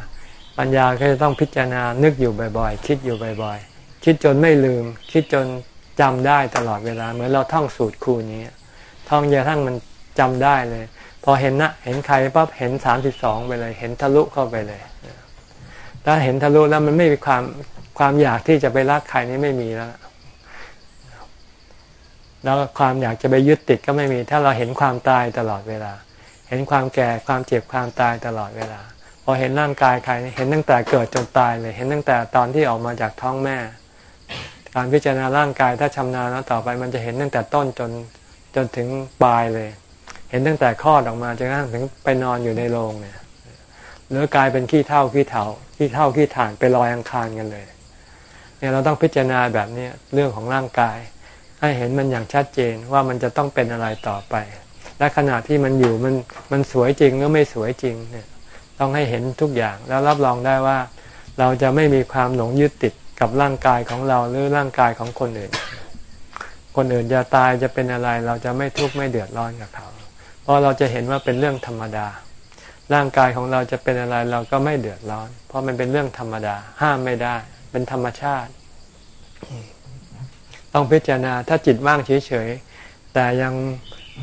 ปัญญาก็จะต้องพิจารณานึกอยู่บ่อยๆ คิดอยู่บ่อยๆ คิดจนไม่ลืม คิดจนจำได้ตลอดเวลา เหมือนเราท่องสูตรคูณนี้ท่องจนทั้งมันจำได้เลย พอเห็นนะเห็นใครปั๊บเห็นสามสิบสองไปเลย เห็นทะลุเข้าไปเลยถ้าเห็นทะลุแล้วมันไม่มีความความอยากที่จะไปรักใครนี้ไม่มีแล้ว แล้วความอยากจะไปยึดติดก็ไม่มี ถ้าเราเห็นความตายตลอดเวลา เห็นความแก่ความเจ็บความตายตลอดเวลา พอเห็นร่างกายใครเห็นตั้งแต่เกิดจนตายเลย เห็นตั้งแต่ตอนที่ออกมาจากท้องแม่ การพิจารณาร่างกายถ้าชำนาญแล้วต่อไปมันจะเห็นตั้งแต่ต้นจนจนถึงปลายเลย เห็นตั้งแต่คลอดออกมาจนกระทั่งถึงไปนอนอยู่ในโรงเนี่ยหรือกลายเป็นขี้เท่าขี้เถาขี้เท่าขี้ถานไปลอยอังคารกันเลยเนี่ยเราต้องพิจารณาแบบนี้เรื่องของร่างกาย ให้เห็นมันอย่างชัดเจนว่ามันจะต้องเป็นอะไรต่อไป และขณะที่มันอยู่มันมันสวยจริงหรือไม่สวยจริงเนี่ยต้องให้เห็นทุกอย่างแล้วรับรองได้ว่า เราจะไม่มีความหลงยึดติดกับร่างกายของเราหรือร่างกายของคนอื่น คนอื่นจะตายจะเป็นอะไรเราจะไม่ทุกข์ไม่เดือดร้อนกับเขา เพราะเราจะเห็นว่าเป็นเรื่องธรรมดา ร่างกายของเราจะเป็นอะไรเราก็ไม่เดือดร้อน เพราะมันเป็นเรื่องธรรมดา ห้ามไม่ได้ เป็นธรรมชาติ ต้องพิจารณาถ้าจิตว่างเฉยๆแต่ยัง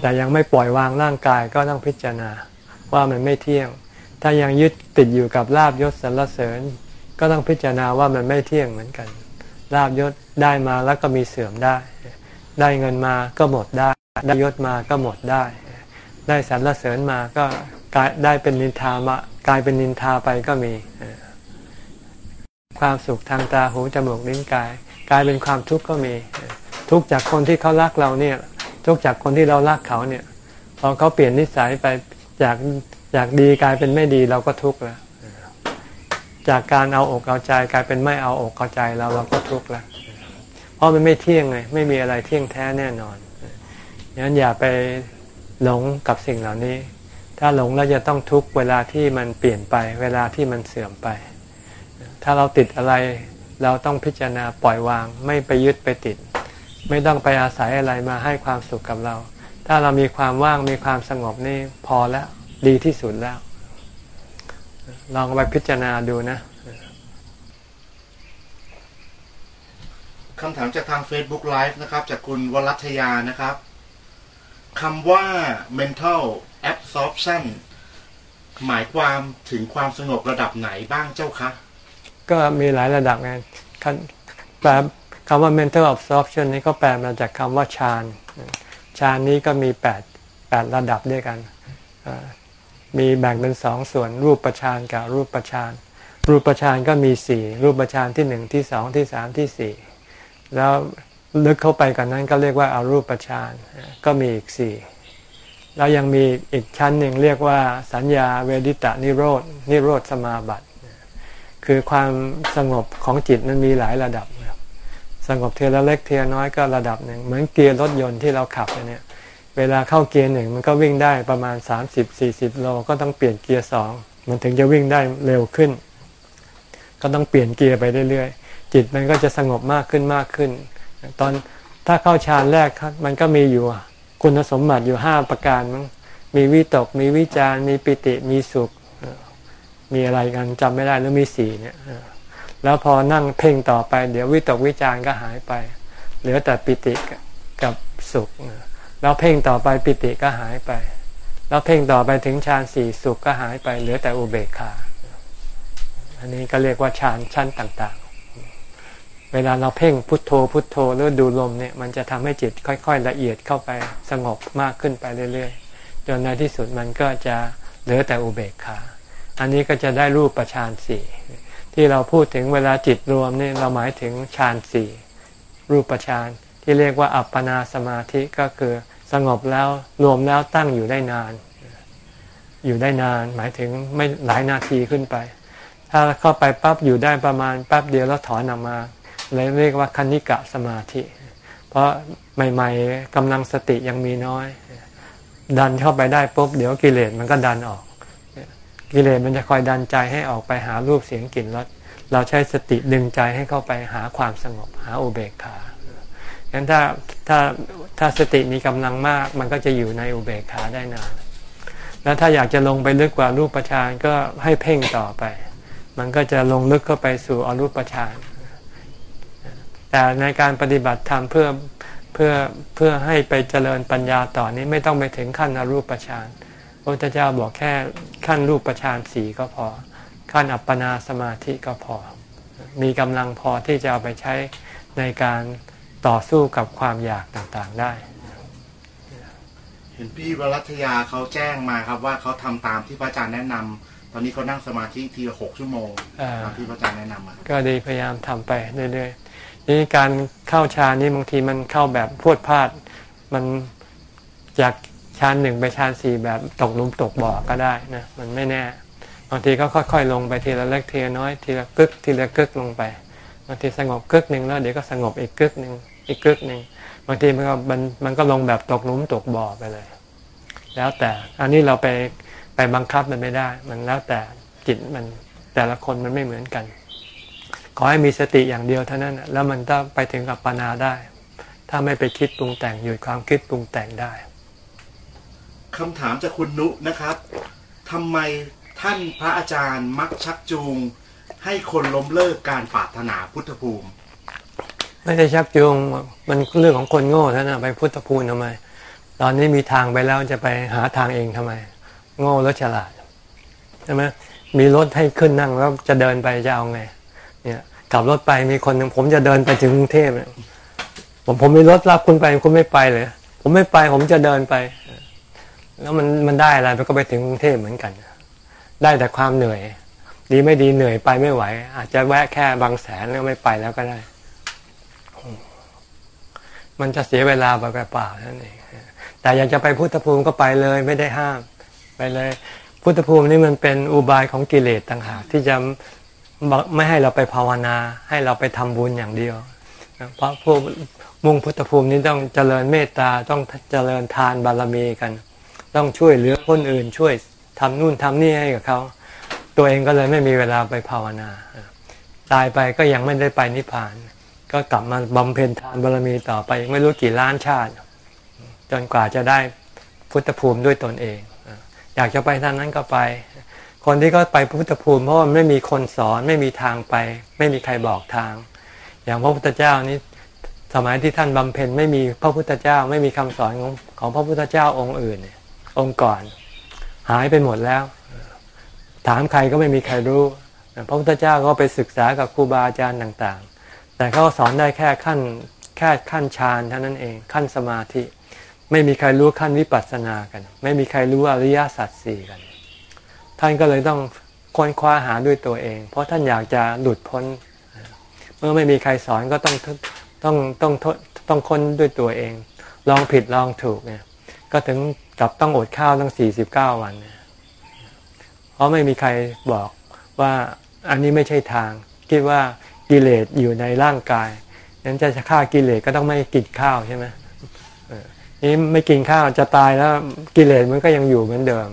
แต่ยังไม่ปล่อยวางร่างกายก็ต้องพิจารณาว่ามันไม่เที่ยง ถ้ายังยึดติดอยู่กับลาบยศสรรเสริญ ก็ต้องพิจารณาว่ามันไม่เที่ยงเหมือนกันลาบยศได้มาแล้วก็มีเสื่อมได้ ได้เงินมาก็หมดได้ ได้ยศมาก็หมดได้ ได้สรรเสริญมาก็กลายได้เป็นนินทามากลายเป็นนินทาไปก็มี ความสุขทางตาหูจมูกลิ้นกาย กลายเป็นความทุกข์ก็มี ทุกจากคนที่เขารักเราเนี่ย ทุกจากคนที่เรารักเขาเนี่ยพอเขาเปลี่ยนนิสัยไปจากจากดีกลายเป็นไม่ดีเราก็ทุกข์แล้วจากการเอาอกเอาใจกลายเป็นไม่เอาอกเอาใจเราเราก็ทุกข์แล้วเพราะมันไม่เที่ยงไงไม่มีอะไรเที่ยงแท้แน่นอนดังนั้นอย่าไปหลงกับสิ่งเหล่านี้ ถ้าหลงแล้วจะต้องทุกข์เวลาที่มันเปลี่ยนไป เวลาที่มันเสื่อมไป ถ้าเราติดอะไร เราต้องพิจารณาปล่อยวาง ไม่ไปยึดไปติด ไม่ต้องไปอาศัยอะไรมาให้ความสุขกับเรา ถ้าเรามีความว่างมีความสงบนี่พอแล้วดีที่สุดแล้ว ลองไปพิจารณาดูนะคำถามจากทาง Facebook Live นะครับ จากคุณวรัชยานะครับคำว่า mental absorption หมายความถึงความสงบระดับไหนบ้างเจ้าคะ ก็มีหลายระดับไงแปลคำว่า mental absorption นี่ก็แปลมาจากคำว่าฌานฌานนี้ก็มี8 8ระดับด้วยกัน มีแบ่งเป็นสองส่วนรูปประฌานกับรูปประฌานรูปประฌานก็มีสี่รูปประฌานที่หนึ่งที่สองที่สามที่สี่แล้วลึกเข้าไปกว่านั้นก็เรียกว่าอรูปฌานก็มีอีกสี่แล้วยังมีอีกชั้นหนึ่งเรียกว่าสัญญาเวทยิตนิโรธนิโรธสมาบัติ คือความสงบของจิตนั้นมีหลายระดับ สงบทีละเล็กทีละน้อยก็ระดับหนึ่ง เหมือนเกียร์รถยนต์ที่เราขับเนี่ยเวลาเข้าเกียร์หนึ่งมันก็วิ่งได้ประมาณ 30-40 โลก็ต้องเปลี่ยนเกียร์สองมันถึงจะวิ่งได้เร็วขึ้น ก็ต้องเปลี่ยนเกียร์ไปเรื่อยๆ จิตมันก็จะสงบมากขึ้นมากขึ้น ตอนถ้าเข้าฌานแรกมันก็มีอยู่คุณสมบัติอยู่ห้าประการมั้งมีวิตก มีวิจารมีปิติมีสุข มีอะไรกันจำไม่ได้แล้วมีสี่เนี่ยแล้วพอนั่งเพ่งต่อไป เดี๋ยววิตกวิจารก็หายไป เหลือแต่ปิติกับสุขแล้วเพ่งต่อไปปิติก็หายไป แล้วเพ่งต่อไปถึงฌานสี่สุขก็หายไป เหลือแต่อุเบกขาอันนี้ก็เรียกว่าฌานชั้นต่างๆ เวลาเราเพ่งพุทโธ พุทโธหรือดูลมเนี่ย มันจะทำให้จิตค่อย ๆ ละเอียดเข้าไปสงบมากขึ้นไปเรื่อยๆ จนในที่สุดมันก็จะเหลือแต่อุเบกขา อันนี้ก็จะได้รูปประฌานสี่ที่เราพูดถึงเวลาจิตรวมนี่เราหมายถึงฌานสี่รูปฌานที่เรียกว่าอัปปนาสมาธิก็คือสงบแล้วรวมแล้วตั้งอยู่ได้นาน อยู่ได้นาน หมายถึงไม่หลายนาทีขึ้นไป ถ้าเข้าไปปั๊บอยู่ได้ประมาณแป๊บเดียวแล้วถอนออกมาเลยเรียกว่าคณิกะสมาธิ เพราะใหม่ ๆกำลังสติยังมีน้อย ดันเข้าไปได้ปุ๊บเดี๋ยวกิเลสมันก็ดันออก กิเลสมันจะคอยดันใจให้ออกไปหารูปเสียงกลิ่นรสเราใช้สติดึงใจให้เข้าไปหาความสงบหาอุเบกขางั้นถ้าถ้าถ้าสติมีกำลังมาก มันก็จะอยู่ในอุเบกขาได้นานแล้วถ้าอยากจะลงไปลึกกว่ารูปฌานก็ให้เพ่งต่อไป มันก็จะลงลึกเข้าไปสู่อรูปฌานแต่ในการปฏิบัติธรรมเพื่อเพื่อเพื่อให้ไปเจริญปัญญาต่อนนี้ไม่ต้องไปถึงขั้นอรูปฌานพ ระพุทธเจ้าบอกแค่ขั้นรูปฌานสีก็พอ ขั้นอัปปนาสมาธิก็พอ มีกำลังพอที่จะเอาไปใช้ในการต่อสู้กับความอยากต่างๆได้ เห็นพี่วรัตยาเขาแจ้งมาครับว่าเขาทำตามที่พระอาจารย์แนะนำตอนนี้เขานั่งสมาธิทีละหกชั่วโมงอ่าตามที่พระอาจารย์แนะนำมาครับก็ดีพยายามทำไปเรื่อยๆนี่การเข้าฌานนี่บางทีมันเข้าแบบพรวดพลาดมันจาก ฌานหนึ่งไปฌานสี่แบบตกลุมตกบ่อก็ได้นะมันไม่แน่บางทีก็ค่อย ๆ ลงไปทีละเล็กทีละน้อยทีละกึกทีละกึกลงไปบางทีสงบกึกหนึ่งแล้วเดี๋ยวก็สงบอีกกึกหนึ่งอีกกึกหนึ่งบางทีมันก็มันมันก็ลงแบบตกลุมตกบ่อไปเลย แล้วแต่อันนี้เราไปไปบังคับมันไม่ได้ มันแล้วแต่จิตมันแต่ละคนมันไม่เหมือนกัน ขอให้มีสติอย่างเดียวเท่านั้นแล้วมันต้องไปถึงกับปานาได้ ถ้าไม่ไปคิดปรุงแต่งหยุดความคิดปรุงแต่งได้ คำถามจากคุณนุนะครับทำไมท่านพระอาจารย์มักชักจูง ให้คนล้มเลิกการปรารถนาพุทธภูมิ ไม่ได้ชักจูงมันเรื่องของคนโง่ท่านนะไปพุทธภูมิทำไม ตอนนี้มีทางไปแล้วจะไปหาทางเองทำไม โง่แล้วฉลาดใช่ไหมมีรถให้ขึ้นนั่งแล้วจะเดินไปจะเอาไง เนี่ยขับรถไปมีคนหนึ่งผมจะเดินไปถึงกรุงเทพผมผมมีรถรับคุณไปคุณไม่ไปเลย ผมไม่ไปผมจะเดินไป แล้วมันมันได้อะไรมันก็ไปถึงกรุงเทพเหมือนกัน ได้แต่ความเหนื่อย ดีไม่ดีเหนื่อยไปไม่ไหว อาจจะแวะแค่บางแสนแล้วไม่ไปแล้วก็ได้ มันจะเสียเวลาไปเปล่าๆนั่นเองแต่อยากจะไปพุทธภูมิก็ไปเลยไม่ได้ห้าม ไปเลย พุทธภูมินี่มันเป็นอุบายของกิเลสต่างหากที่จะไม่ให้เราไปภาวนา ให้เราไปทำบุญอย่างเดียว เพราะพวกมุ่งพุทธภูมินี้ต้องเจริญเมตตาต้องเจริญทานบารมีกัน ต้องช่วยเหลือคนอื่นช่วยทำนู่นทำนี่ให้กับเขาตัวเองก็เลยไม่มีเวลาไปภาวนา ตายไปก็ยังไม่ได้ไปนิพพาน ก็กลับมาบำเพ็ญทานบารมีต่อไป ไม่รู้กี่ล้านชาติ จนกว่าจะได้พุทธภูมิด้วยตนเอง อยากจะไปทางนั้นก็ไป คนที่ก็ไปพุทธภูมิเพราะว่าไม่มีคนสอนไม่มีทางไป ไม่มีใครบอกทาง อย่างพระพุทธเจ้านี้สมัยที่ท่านบำเพ็ญไม่มีพระพุทธเจ้า ไม่มีคำสอนของของพระพุทธเจ้าองค์อื่นเนี่ย องค์ก่อน หายไปหมดแล้ว ถามใครก็ไม่มีใครรู้พระพุทธเจ้าก็ไปศึกษากับครูบาอาจารย์ต่างๆ แต่เขาสอนได้แค่ขั้นแค่ขั้นฌานเท่านั้นเองขั้นสมาธิ ไม่มีใครรู้ขั้นวิปัสสนากัน ไม่มีใครรู้อริยสัจสี่กัน ท่านก็เลยต้องค้นคว้าหาด้วยตัวเอง เพราะท่านอยากจะหลุดพ้น เมื่อไม่มีใครสอนก็ต้องต้องต้องต้องค้นด้วยตัวเอง ลองผิดลองถูกเนี่ย ก็ถึงกับต้องอดข้าวตั้งสี่สิบเก้าวัน เพราะไม่มีใครบอกว่าอันนี้ไม่ใช่ทาง คิดว่ากิเลสอยู่ในร่างกายนั้นจะฆ่ากิเลสก็ต้องไม่กินข้าวใช่ไหมนี่ไม่กินข้าวจะตายแล้วกิเลสมันก็ยังอยู่เหมือนเดิม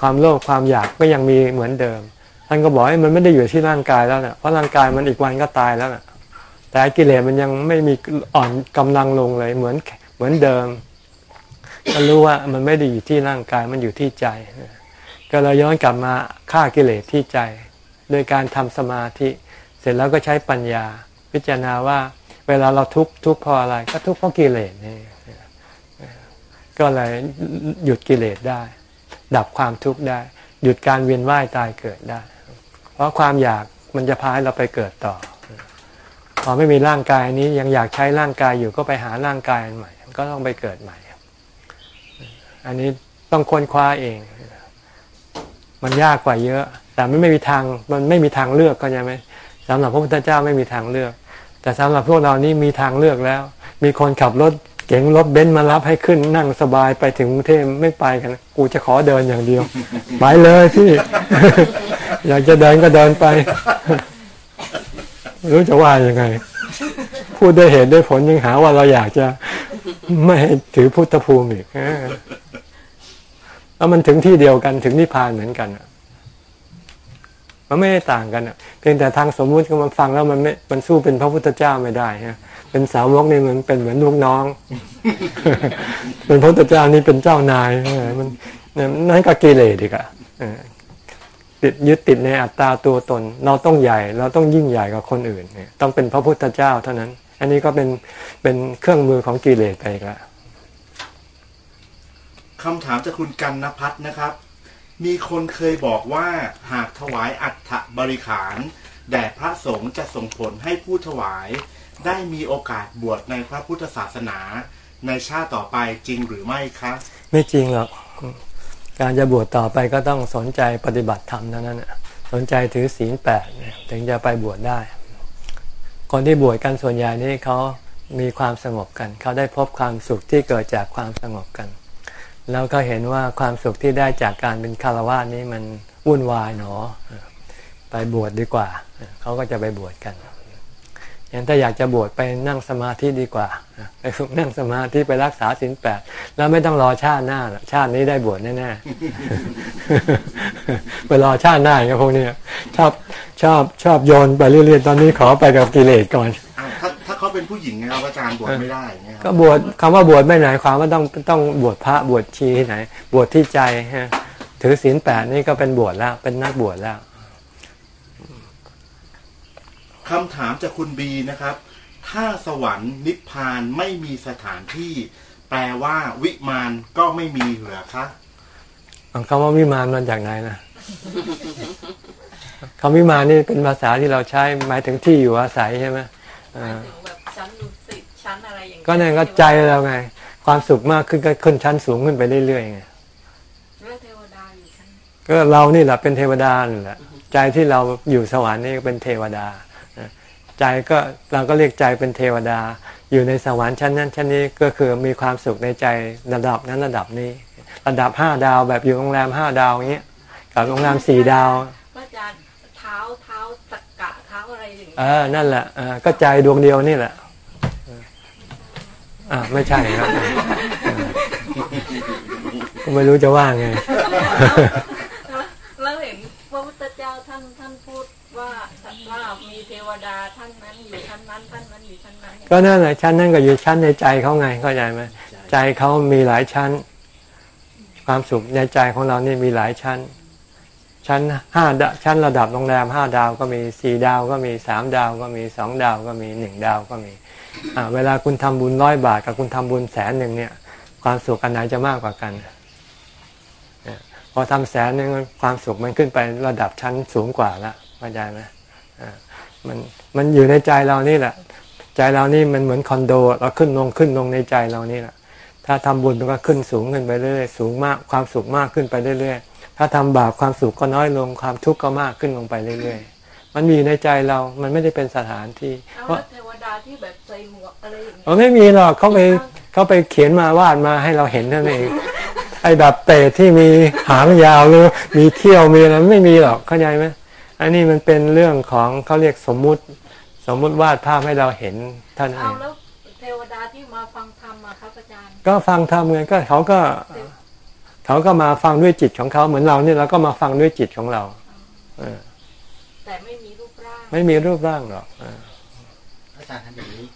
ความโลภความอยากก็ยังมีเหมือนเดิมท่านก็บอกให้มันไม่ได้อยู่ที่ร่างกายแล้วเนะ่ะเพราะร่างกายมันอีกวันก็ตายแล้วนะ่ะแต่กิเลสมันยังไม่มีอ่อนกำลังลงเลยเหมือนเหมือนเดิม ก็รู้ว่ามันไม่ได้อยู่ที่ร่างกายมันอยู่ที่ใจ ก็เลยย้อนกลับมาฆ่ากิเลสที่ใจ โดยการทำสมาธิ เสร็จแล้วก็ใช้ปัญญา พิจารณาว่า เวลาเราทุกข์ทุกข์เพราะอะไร ก็ทุกข์เพราะกิเลสนี่ก็เลยหยุดกิเลสได้ ดับความทุกข์ได้ หยุดการเวียนว่ายตายเกิดได้ เพราะความอยากมันจะพาให้เราไปเกิดต่อ พอไม่มีร่างกายนี้ยังอยากใช้ร่างกายอยู่ก็ไปหาร่างกายใหม่ ก็ต้องไปเกิดใหม่ อันนี้ต้องค้นคว้าเอง มันยากกว่าเยอะ แต่ไม่ไม่มีทางมันไม่มีทางเลือกก็ใช่ไหมสำหรับพระพุทธเจ้าไม่มีทางเลือก แต่สำหรับพวกเรานี่มีทางเลือกแล้ว มีคนขับรถเก๋งรถเบนซ์มารับให้ขึ้นนั่งสบายไปถึงกรุงเทพไม่ไปกัน กูจะขอเดินอย่างเดียวไปเลยพี่ อยากจะเดินก็เดินไปรู้จะว่ายังไง พูดได้เหตุได้ผลยังหาว่าเราอยากจะไม่ถือพุทธภูมิอีกอ แล้วมันถึงที่เดียวกันถึงนิพพานเหมือนกันอะมันไม่ได้ต่างกันอะเพียงแต่ทางสมมุติก็มันฟังแล้วมันไม่มันสู้เป็นพระพุทธเจ้าไม่ได้ฮะเป็นสาวกนี่มันเป็นเหมือนลูกน้อง เป็นพระพุทธเจ้านี่เป็นเจ้านายเออมันนั่นก็กิเลสอีกอะเออติดยึดติดในอัตตาตัวตน เราต้องใหญ่ เราต้องยิ่งใหญ่กว่าคนอื่นเนี่ยต้องเป็นพระพุทธเจ้าเท่านั้น อันนี้ก็เป็นเป็นเครื่องมือของกิเลสไปอีกแล้ว คำถามจากคุณกันนพัฒนะครับ มีคนเคยบอกว่าหากถวายอัฐบริขารแด่พระสงฆ์จะส่งผลให้ผู้ถวาย ได้มีโอกาสบวชในพระพุทธศาสนา ในชาติต่อไปจริงหรือไม่คะไม่จริงหรอกการจะบวชต่อไปก็ต้องสนใจปฏิบัติธรรมเท่านั้นน่ะสนใจถือศีลแปดถึงจะไปบวชได้ คนที่บวชกันส่วนใหญ่นี่เขามีความสงบกัน เขาได้พบความสุขที่เกิดจากความสงบกัน แล้วก็เห็นว่าความสุขที่ได้จากการเป็นคารวะนี้มันวุ่นวายหนอ ไปบวชดีกว่า เขาก็จะไปบวชกันอย่างถ้าอยากจะบวชไปนั่งสมาธิดีกว่าไปฝึกนั่งสมาธิไปรักษาศีลแปดแล้วไม่ต้องรอชาติหน้า ชาตินี้ได้บวชแน่ๆไปรอชาติหน้าอย่างพวกนี้ชอบชอบชอบโยนไปเรื่อยๆตอนนี้ขอไปกับกิเลสก่อน วถ้าเป็นผู้หญิงไงครับอาจารย์บวชไม่ได้เงี้ยก็บวชคำว่าบวชไม่ไหมายความว่าต้องต้องบวชพระบวชชีที่ไหน บวชที่ใจฮะถือศีลแปดนี่ก็เป็นบวชแล้วเป็นนักบวชแล้วคำถามจากคุณบีนะครับ ถ้าสวรรค์นิพพานไม่มีสถานที่ แปลว่าวิมานก็ไม่มีเหรอคะคำว่าวิมานมาจากไหนนะคำวิมานนี่เป็นภาษาที่เราใช้หมายถึงที่อยู่อาศัยใช่ไหม ชั้นอะไรอย่างเงี้ยก็นั่นก็ใจเราไง ความสุขมากขึ้นก็ขึ้นชั้นสูงขึ้นไปเรื่อยๆไงเรื่องเทวดาอยู่ชั้นก็เรานี่แหละเป็นเทวดานี่แหละใจที่เราอยู่สวรรค์นี่ก็เป็นเทวดาใจก็เราก็เรียกใจเป็นเทวดา อยู่ในสวรรค์ชั้นนั้นชั้นนี้ก็คือมีความสุขในใจระดับนั้นระดับนี้ ระดับห้าดาวแบบอยู่โรงแรมห้าดาวอย่างเงี้ยกับโรงแรมสี่ดาวพระอาจารย์เท้าเท้าตะกะเท้าอะไรอย่างเอเงี้ยอนั่นแหละเออก็ใจดวงเดียวนี่แหละ อ่าไม่ใช่ครับก็ไม่รู้จะว่าไงแล้วเห็นพระพุทธเจ้าท่านท่านพูดว่าว่ามีเทวดาท่านนั้นอยู่ชั้นนั้นท่านนั้นอยู่ชั้นนั้นก็นั่นแหละชั้นนั่นก็อยู่ชั้นในใจเขาไงเข้าใจไหมใจเขามีหลายชั้น ความสุขในใจของเรานี่มีหลายชั้น ชั้นห้าดาวชั้นระดับโรงแรมห้าดาวก็มีสี่ดาวก็มีสามดาวก็มีสองดาวก็มีหนึ่งดาวก็มีอ่า เวลาคุณทำบุญร้อยบาทกับคุณทำบุญแสนหนึ่งเนี่ย ความสุขอันไหนจะมากกว่ากัน พอทำแสนหนึ่งความสุขมันขึ้นไประดับชั้นสูงกว่าแล้วเข้าใจไหมมันมันอยู่ในใจเรานี่แหละ ใจเรานี่มันเหมือนคอนโด เราขึ้นลงขึ้นลงในใจเรานี่แหละถ้าทำบุญมันก็ขึ้นสูงขึ้นไปเรื่อยๆสูงมากความสุขมากขึ้นไปเรื่อยๆถ้าทำบาปความสุขก็น้อยลงความทุกข์ก็มากขึ้นลงไปเรื่อยๆ มันมีในใจเรา มันไม่ได้เป็นสถานที่ เพราะเทวดาที่แบบใส่หมวกอะไรอย่างเงี้ยมันไม่มีหรอกเขาไปเขาไปเขียนมาวาดมาให้เราเห็นนั่นเองไอ้แบบเตะที่มีหางยาวหรือมีเที่ยวมีอะไรไม่มีหรอกเข้าใจไหมอันนี้มันเป็นเรื่องของเขาเรียกสมมุติ สมมุติวาดภาพให้เราเห็นเท่านั้นเอเอางแล้วเทวดาที่มาฟังธรรมอะครับอาจารย์ก็ฟังทำไงก็เขาก็เขาก็มาฟังด้วยจิตของเขาเหมือนเราเนี่ยเราก็มาฟังด้วยจิตของเราเออแต่ไม่มีรูปร่าง ไม่มีรูปร่างหรอกเอ ออาจารย์ท่านอย่างนี้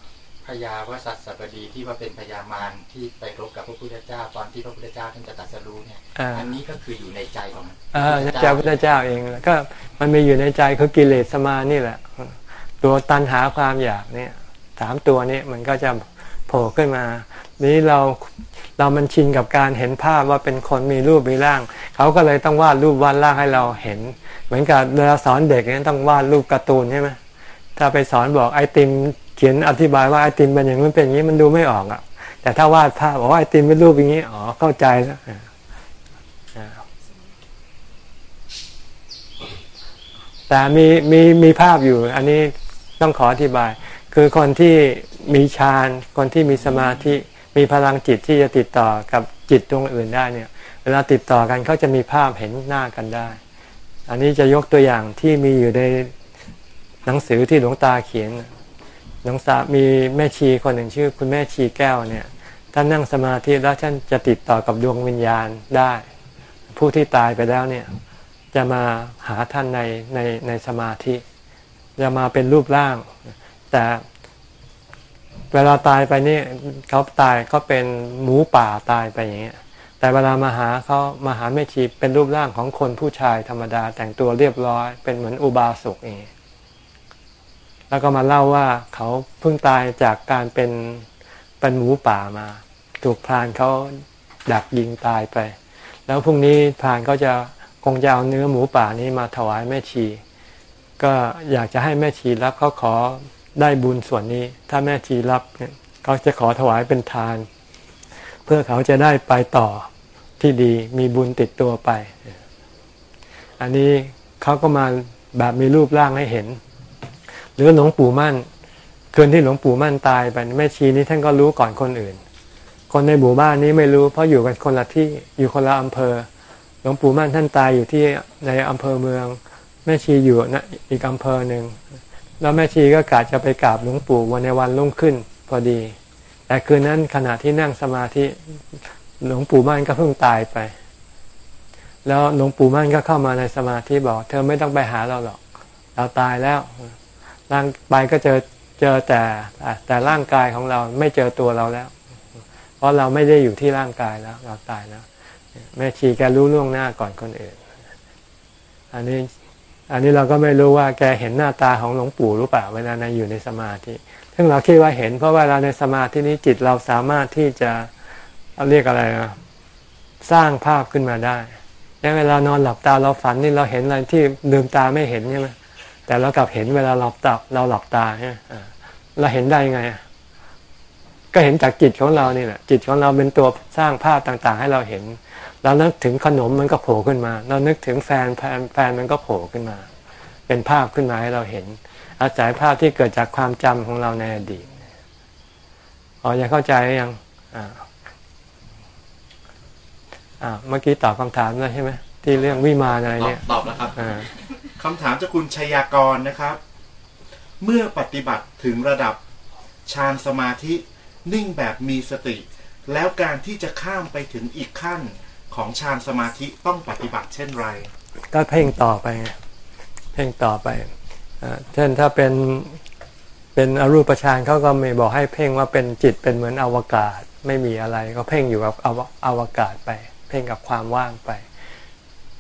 พญาวสัตสัปดีที่ว่าเป็นพญามารที่ไปรบกับพระพุทธเจ้าตอนที่พระพุทธเจ้าท่านจะตรัสรู้เนี่ยอ่าอันนี้ก็คืออยู่ในใจของอ่าเจ้าพุทธเจ้าเองก็มันมีอยู่ในใจคือกิเลสมานี่แหละ ตัวตันหาความอยากเนี่ยสามตัวนี้มันก็จะโผล่ขึ้นมา นี้เราเรามันชินกับการเห็นภาพว่าเป็นคนมีรูปมีร่าง เขาก็เลยต้องวาดรูปวาดร่างให้เราเห็น เหมือนกับเวลาสอนเด็กเนี่ยต้องวาดรูปการ์ตูนใช่ไหมถ้าไปสอนบอกไอติม เขียนอธิบายว่าไอติมเป็นอย่างนู้นเป็นอย่างนี้มันดูไม่ออกอะ แต่ถ้าวาดภาพบอกว่าไอติมเป็นรูปอย่างนี้อ๋อเข้าใจแล้วแต่มีมีมีภาพอยู่ อันนี้ต้องขออธิบาย คือคนที่มีฌานคนที่มีสมาธิมีพลังจิตที่จะติดต่อกับจิตดวงอื่นได้เนี่ย เวลาติดต่อกันเขาจะมีภาพเห็นหน้ากันได้ อันนี้จะยกตัวอย่างที่มีอยู่ในหนังสือที่หลวงตาเขียน หลวงตามีแม่ชีคนหนึ่งชื่อ คุณแม่ชีแก้วเนี่ยท่านนั่งสมาธิแล้วท่านจะติดต่อกับดวงวิญญาณได้ ผู้ที่ตายไปแล้วเนี่ยจะมาหาท่านในในในสมาธิจะมาเป็นรูปร่าง แต่เวลาตายไปนี่เขาตายก็เป็นหมูป่าตายไปอย่างเงี้ยแต่เวลามาหาเขามาหาแม่ชีเป็นรูปร่างของคนผู้ชายธรรมดา แต่งตัวเรียบร้อย เป็นเหมือนอุบาสกเอง แล้วก็มาเล่าว่าเขาเพิ่งตายจากการเป็นเป็นหมูป่ามา ถูกพรานเขาดักยิงตายไป แล้วพรุ่งนี้พรานเขาจะคงจะเอาเนื้อหมูป่านี้มาถวายแม่ชี ก็อยากจะให้แม่ชีรับเขาขอได้บุญส่วนนี้ ถ้าแม่ชีรับเนี่ยเขาจะขอถวายเป็นทาน เพื่อเขาจะได้ไปต่อที่ดีมีบุญติดตัวไป อันนี้เขาก็มาแบบมีรูปร่างให้เห็น หรือหลวงปู่มั่น คืนที่หลวงปู่มั่นตายไปแม่ชีนี้ท่านก็รู้ก่อนคนอื่น คนในหมู่บ้านนี้ไม่รู้เพราะอยู่กันคนละที่อยู่คนละอำเภอ หลวงปู่มั่นท่านตายอยู่ที่ในอำเภอเมือง แม่ชีอยู่นะอีกอำเภอหนึ่งแล้วแม่ชีก็กะจะไปกราบหลวงปู่วันในวันรุ่งขึ้นพอดี แต่คืนนั้นขณะที่นั่งสมาธิหลวงปู่มั่นก็เพิ่งตายไป แล้วหลวงปู่มั่นก็เข้ามาในสมาธิบอก เธอไม่ต้องไปหาเราหรอก เราตายแล้ว ร่างไปก็เจอเจอแต่แต่ร่างกายของเราไม่เจอตัวเราแล้ว เพราะเราไม่ได้อยู่ที่ร่างกายแล้ว เราตายแล้วแม่ชีแกรู้ล่วงหน้าก่อนคนอื่น อันนี้อันนี้เราก็ไม่รู้ว่าแกเห็นหน้าตาของหลวงปู่หรือเปล่าเวลาในอยู่ในสมาธิซึ่งเราคิดว่าเห็น เพราะเวลาในสมาธินี้จิตเราสามารถที่จะเรียกอะไรนะสร้างภาพขึ้นมาได้แล้วเวลานอนหลับตาเราฝันนี่เราเห็นอะไรที่ลืมตาไม่เห็นใช่ไหม แต่เรากลับเห็นเวลาหลับตาเราหลับตาใช่เราเห็นได้ยังไง ก็เห็นจากจิตของเรานี่แหละจิตของเราเป็นตัวสร้างภาพต่างๆ ให้เราเห็นเรานึกถึงขนมมันก็โผล่ขึ้นมา เรานึกถึงแฟนแฟนมันก็โผล่ขึ้นมา เป็นภาพขึ้นมาให้เราเห็น อาศัยภาพที่เกิดจากความจำของเราในอดีตอ๋อยังเข้าใจยังอ่าอ่าเมื่อกี้ตอบคำถามแล้วใช่ไหมที่เรื่องวิมานอะไรเนี่ยตอบแล้วครับอ่า คำถามจากคุณชยากรนะครับ เมื่อปฏิบัติถึงระดับฌานสมาธินิ่งแบบมีสติ แล้วการที่จะข้ามไปถึงอีกขั้นของฌานสมาธิต้องปฏิบัติเช่นไร ก็เพ่งต่อไป เพ่งต่อไปเช่นถ้าเป็นเป็นอรูปฌานเขาก็ไม่บอกให้เพ่งว่าเป็นจิตเป็นเหมือนอวกาศ ไม่มีอะไรก็เพ่งอยู่กับอวอวกาศไป เพ่งกับความว่างไป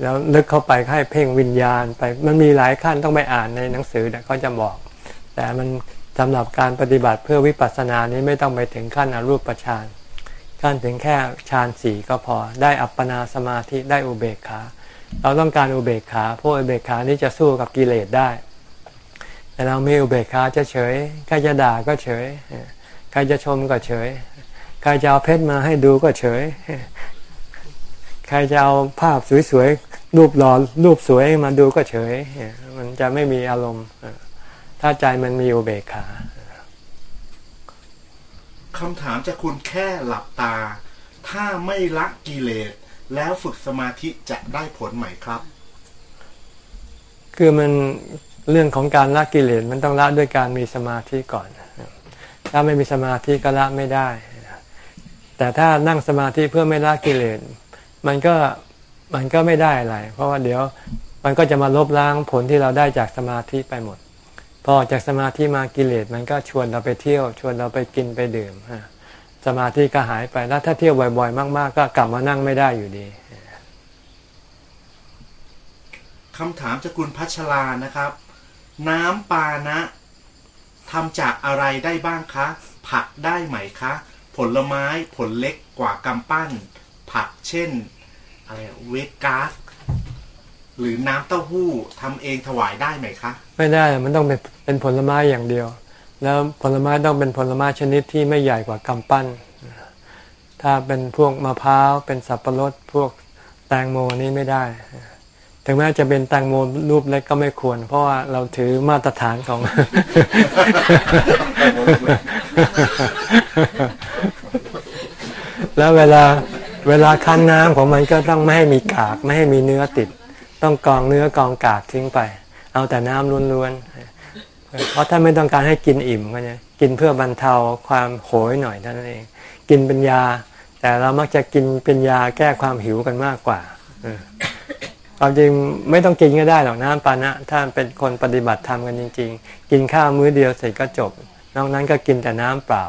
แล้วลึกเข้าไปให้เพ่งวิญญาณไป มันมีหลายขั้นต้องไปอ่านในหนังสือแต่ก็จะบอก แต่มันสำหรับการปฏิบัติเพื่อวิปัสสนานี้ไม่ต้องไปถึงขั้นอรูปฌานขั้นถึงแค่ฌานสี่ก็พอได้อัปปนาสมาธิได้อุเบกขา เราต้องการอุเบกขาเพราะอุเบกขานี้จะสู้กับกิเลสได้ แต่เราไม่อุเบกขาจะเฉยใครจะด่าก็เฉยใครจะชมก็เฉยใครจะเอาเพชรมาให้ดูก็เฉย ใครจะเอาภาพสวยๆ รูปหล่อรูปสวยมาดูก็เฉย มันจะไม่มีอารมณ์ ถ้าใจมันมีอุเบกขาคำถามจากคุณแค่หลับตา ถ้าไม่ละกิเลส แล้วฝึกสมาธิจะได้ผลไหมครับ คือมันเรื่องของการละกิเลสมันต้องละด้วยการมีสมาธิก่อน ถ้าไม่มีสมาธิก็ละไม่ได้ แต่ถ้านั่งสมาธิเพื่อไม่ละกิเลส มันก็มันก็ไม่ได้อะไร เพราะว่าเดี๋ยวมันก็จะมาลบล้างผลที่เราได้จากสมาธิไปหมด พอออกจากสมาธิมากิเลสมันก็ชวนเราไปเที่ยว ชวนเราไปกินไปดื่มสมาธิก็หายไปแล้วถ้าเที่ยวบ่อย ๆ มาก ๆ ก็กลับมานั่งไม่ได้อยู่ดีคำถามจากคุณพัชรานะครับ น้ำปานะทำจากอะไรได้บ้างคะ ผักได้ไหมคะ ผลไม้ผลเล็กกว่ากำปั้น ผักเช่น อะไรเวกาสหรือน้ำเต้าหู้ทำเองถวายได้ไหมคะ ไม่ได้มันต้องเป็นเป็นผลไม้อย่างเดียว แล้วผลไม้ต้องเป็นผลไม้ชนิดที่ไม่ใหญ่กว่ากำปั้น ถ้าเป็นพวกมะพร้าวเป็นสับปะรดพวกแตงโมนี่ไม่ได้ ถึงแม้จะเป็นแตงโมรูปเล็กก็ไม่ควร เพราะว่าเราถือมาตรฐานของคแล้วเวลา เวลาคั้นน้ำของมันก็ต้องไม่ให้มีกากไม่ให้มีเนื้อติด ต้องกองเนื้อกองกากทิ้งไป เอาแต่น้ำล้วนๆเพราะถ้าไม่ต้องการให้กินอิ่มก็เนี่ยกินเพื่อบรรเทาความโหยหน่อยเท่านั้นเอง กินเป็นยา แต่เรามักจะกินเป็นยาแก้ความหิวกันมากกว่าเออความจริงไม่ต้องกินก็ได้หรอกน้ำปานะ ถ้าเป็นคนปฏิบัติธรรมกันจริง ๆ กินข้าวมื้อเดียวเสร็จก็จบ นอกนั้นก็กินแต่น้ำเปล่า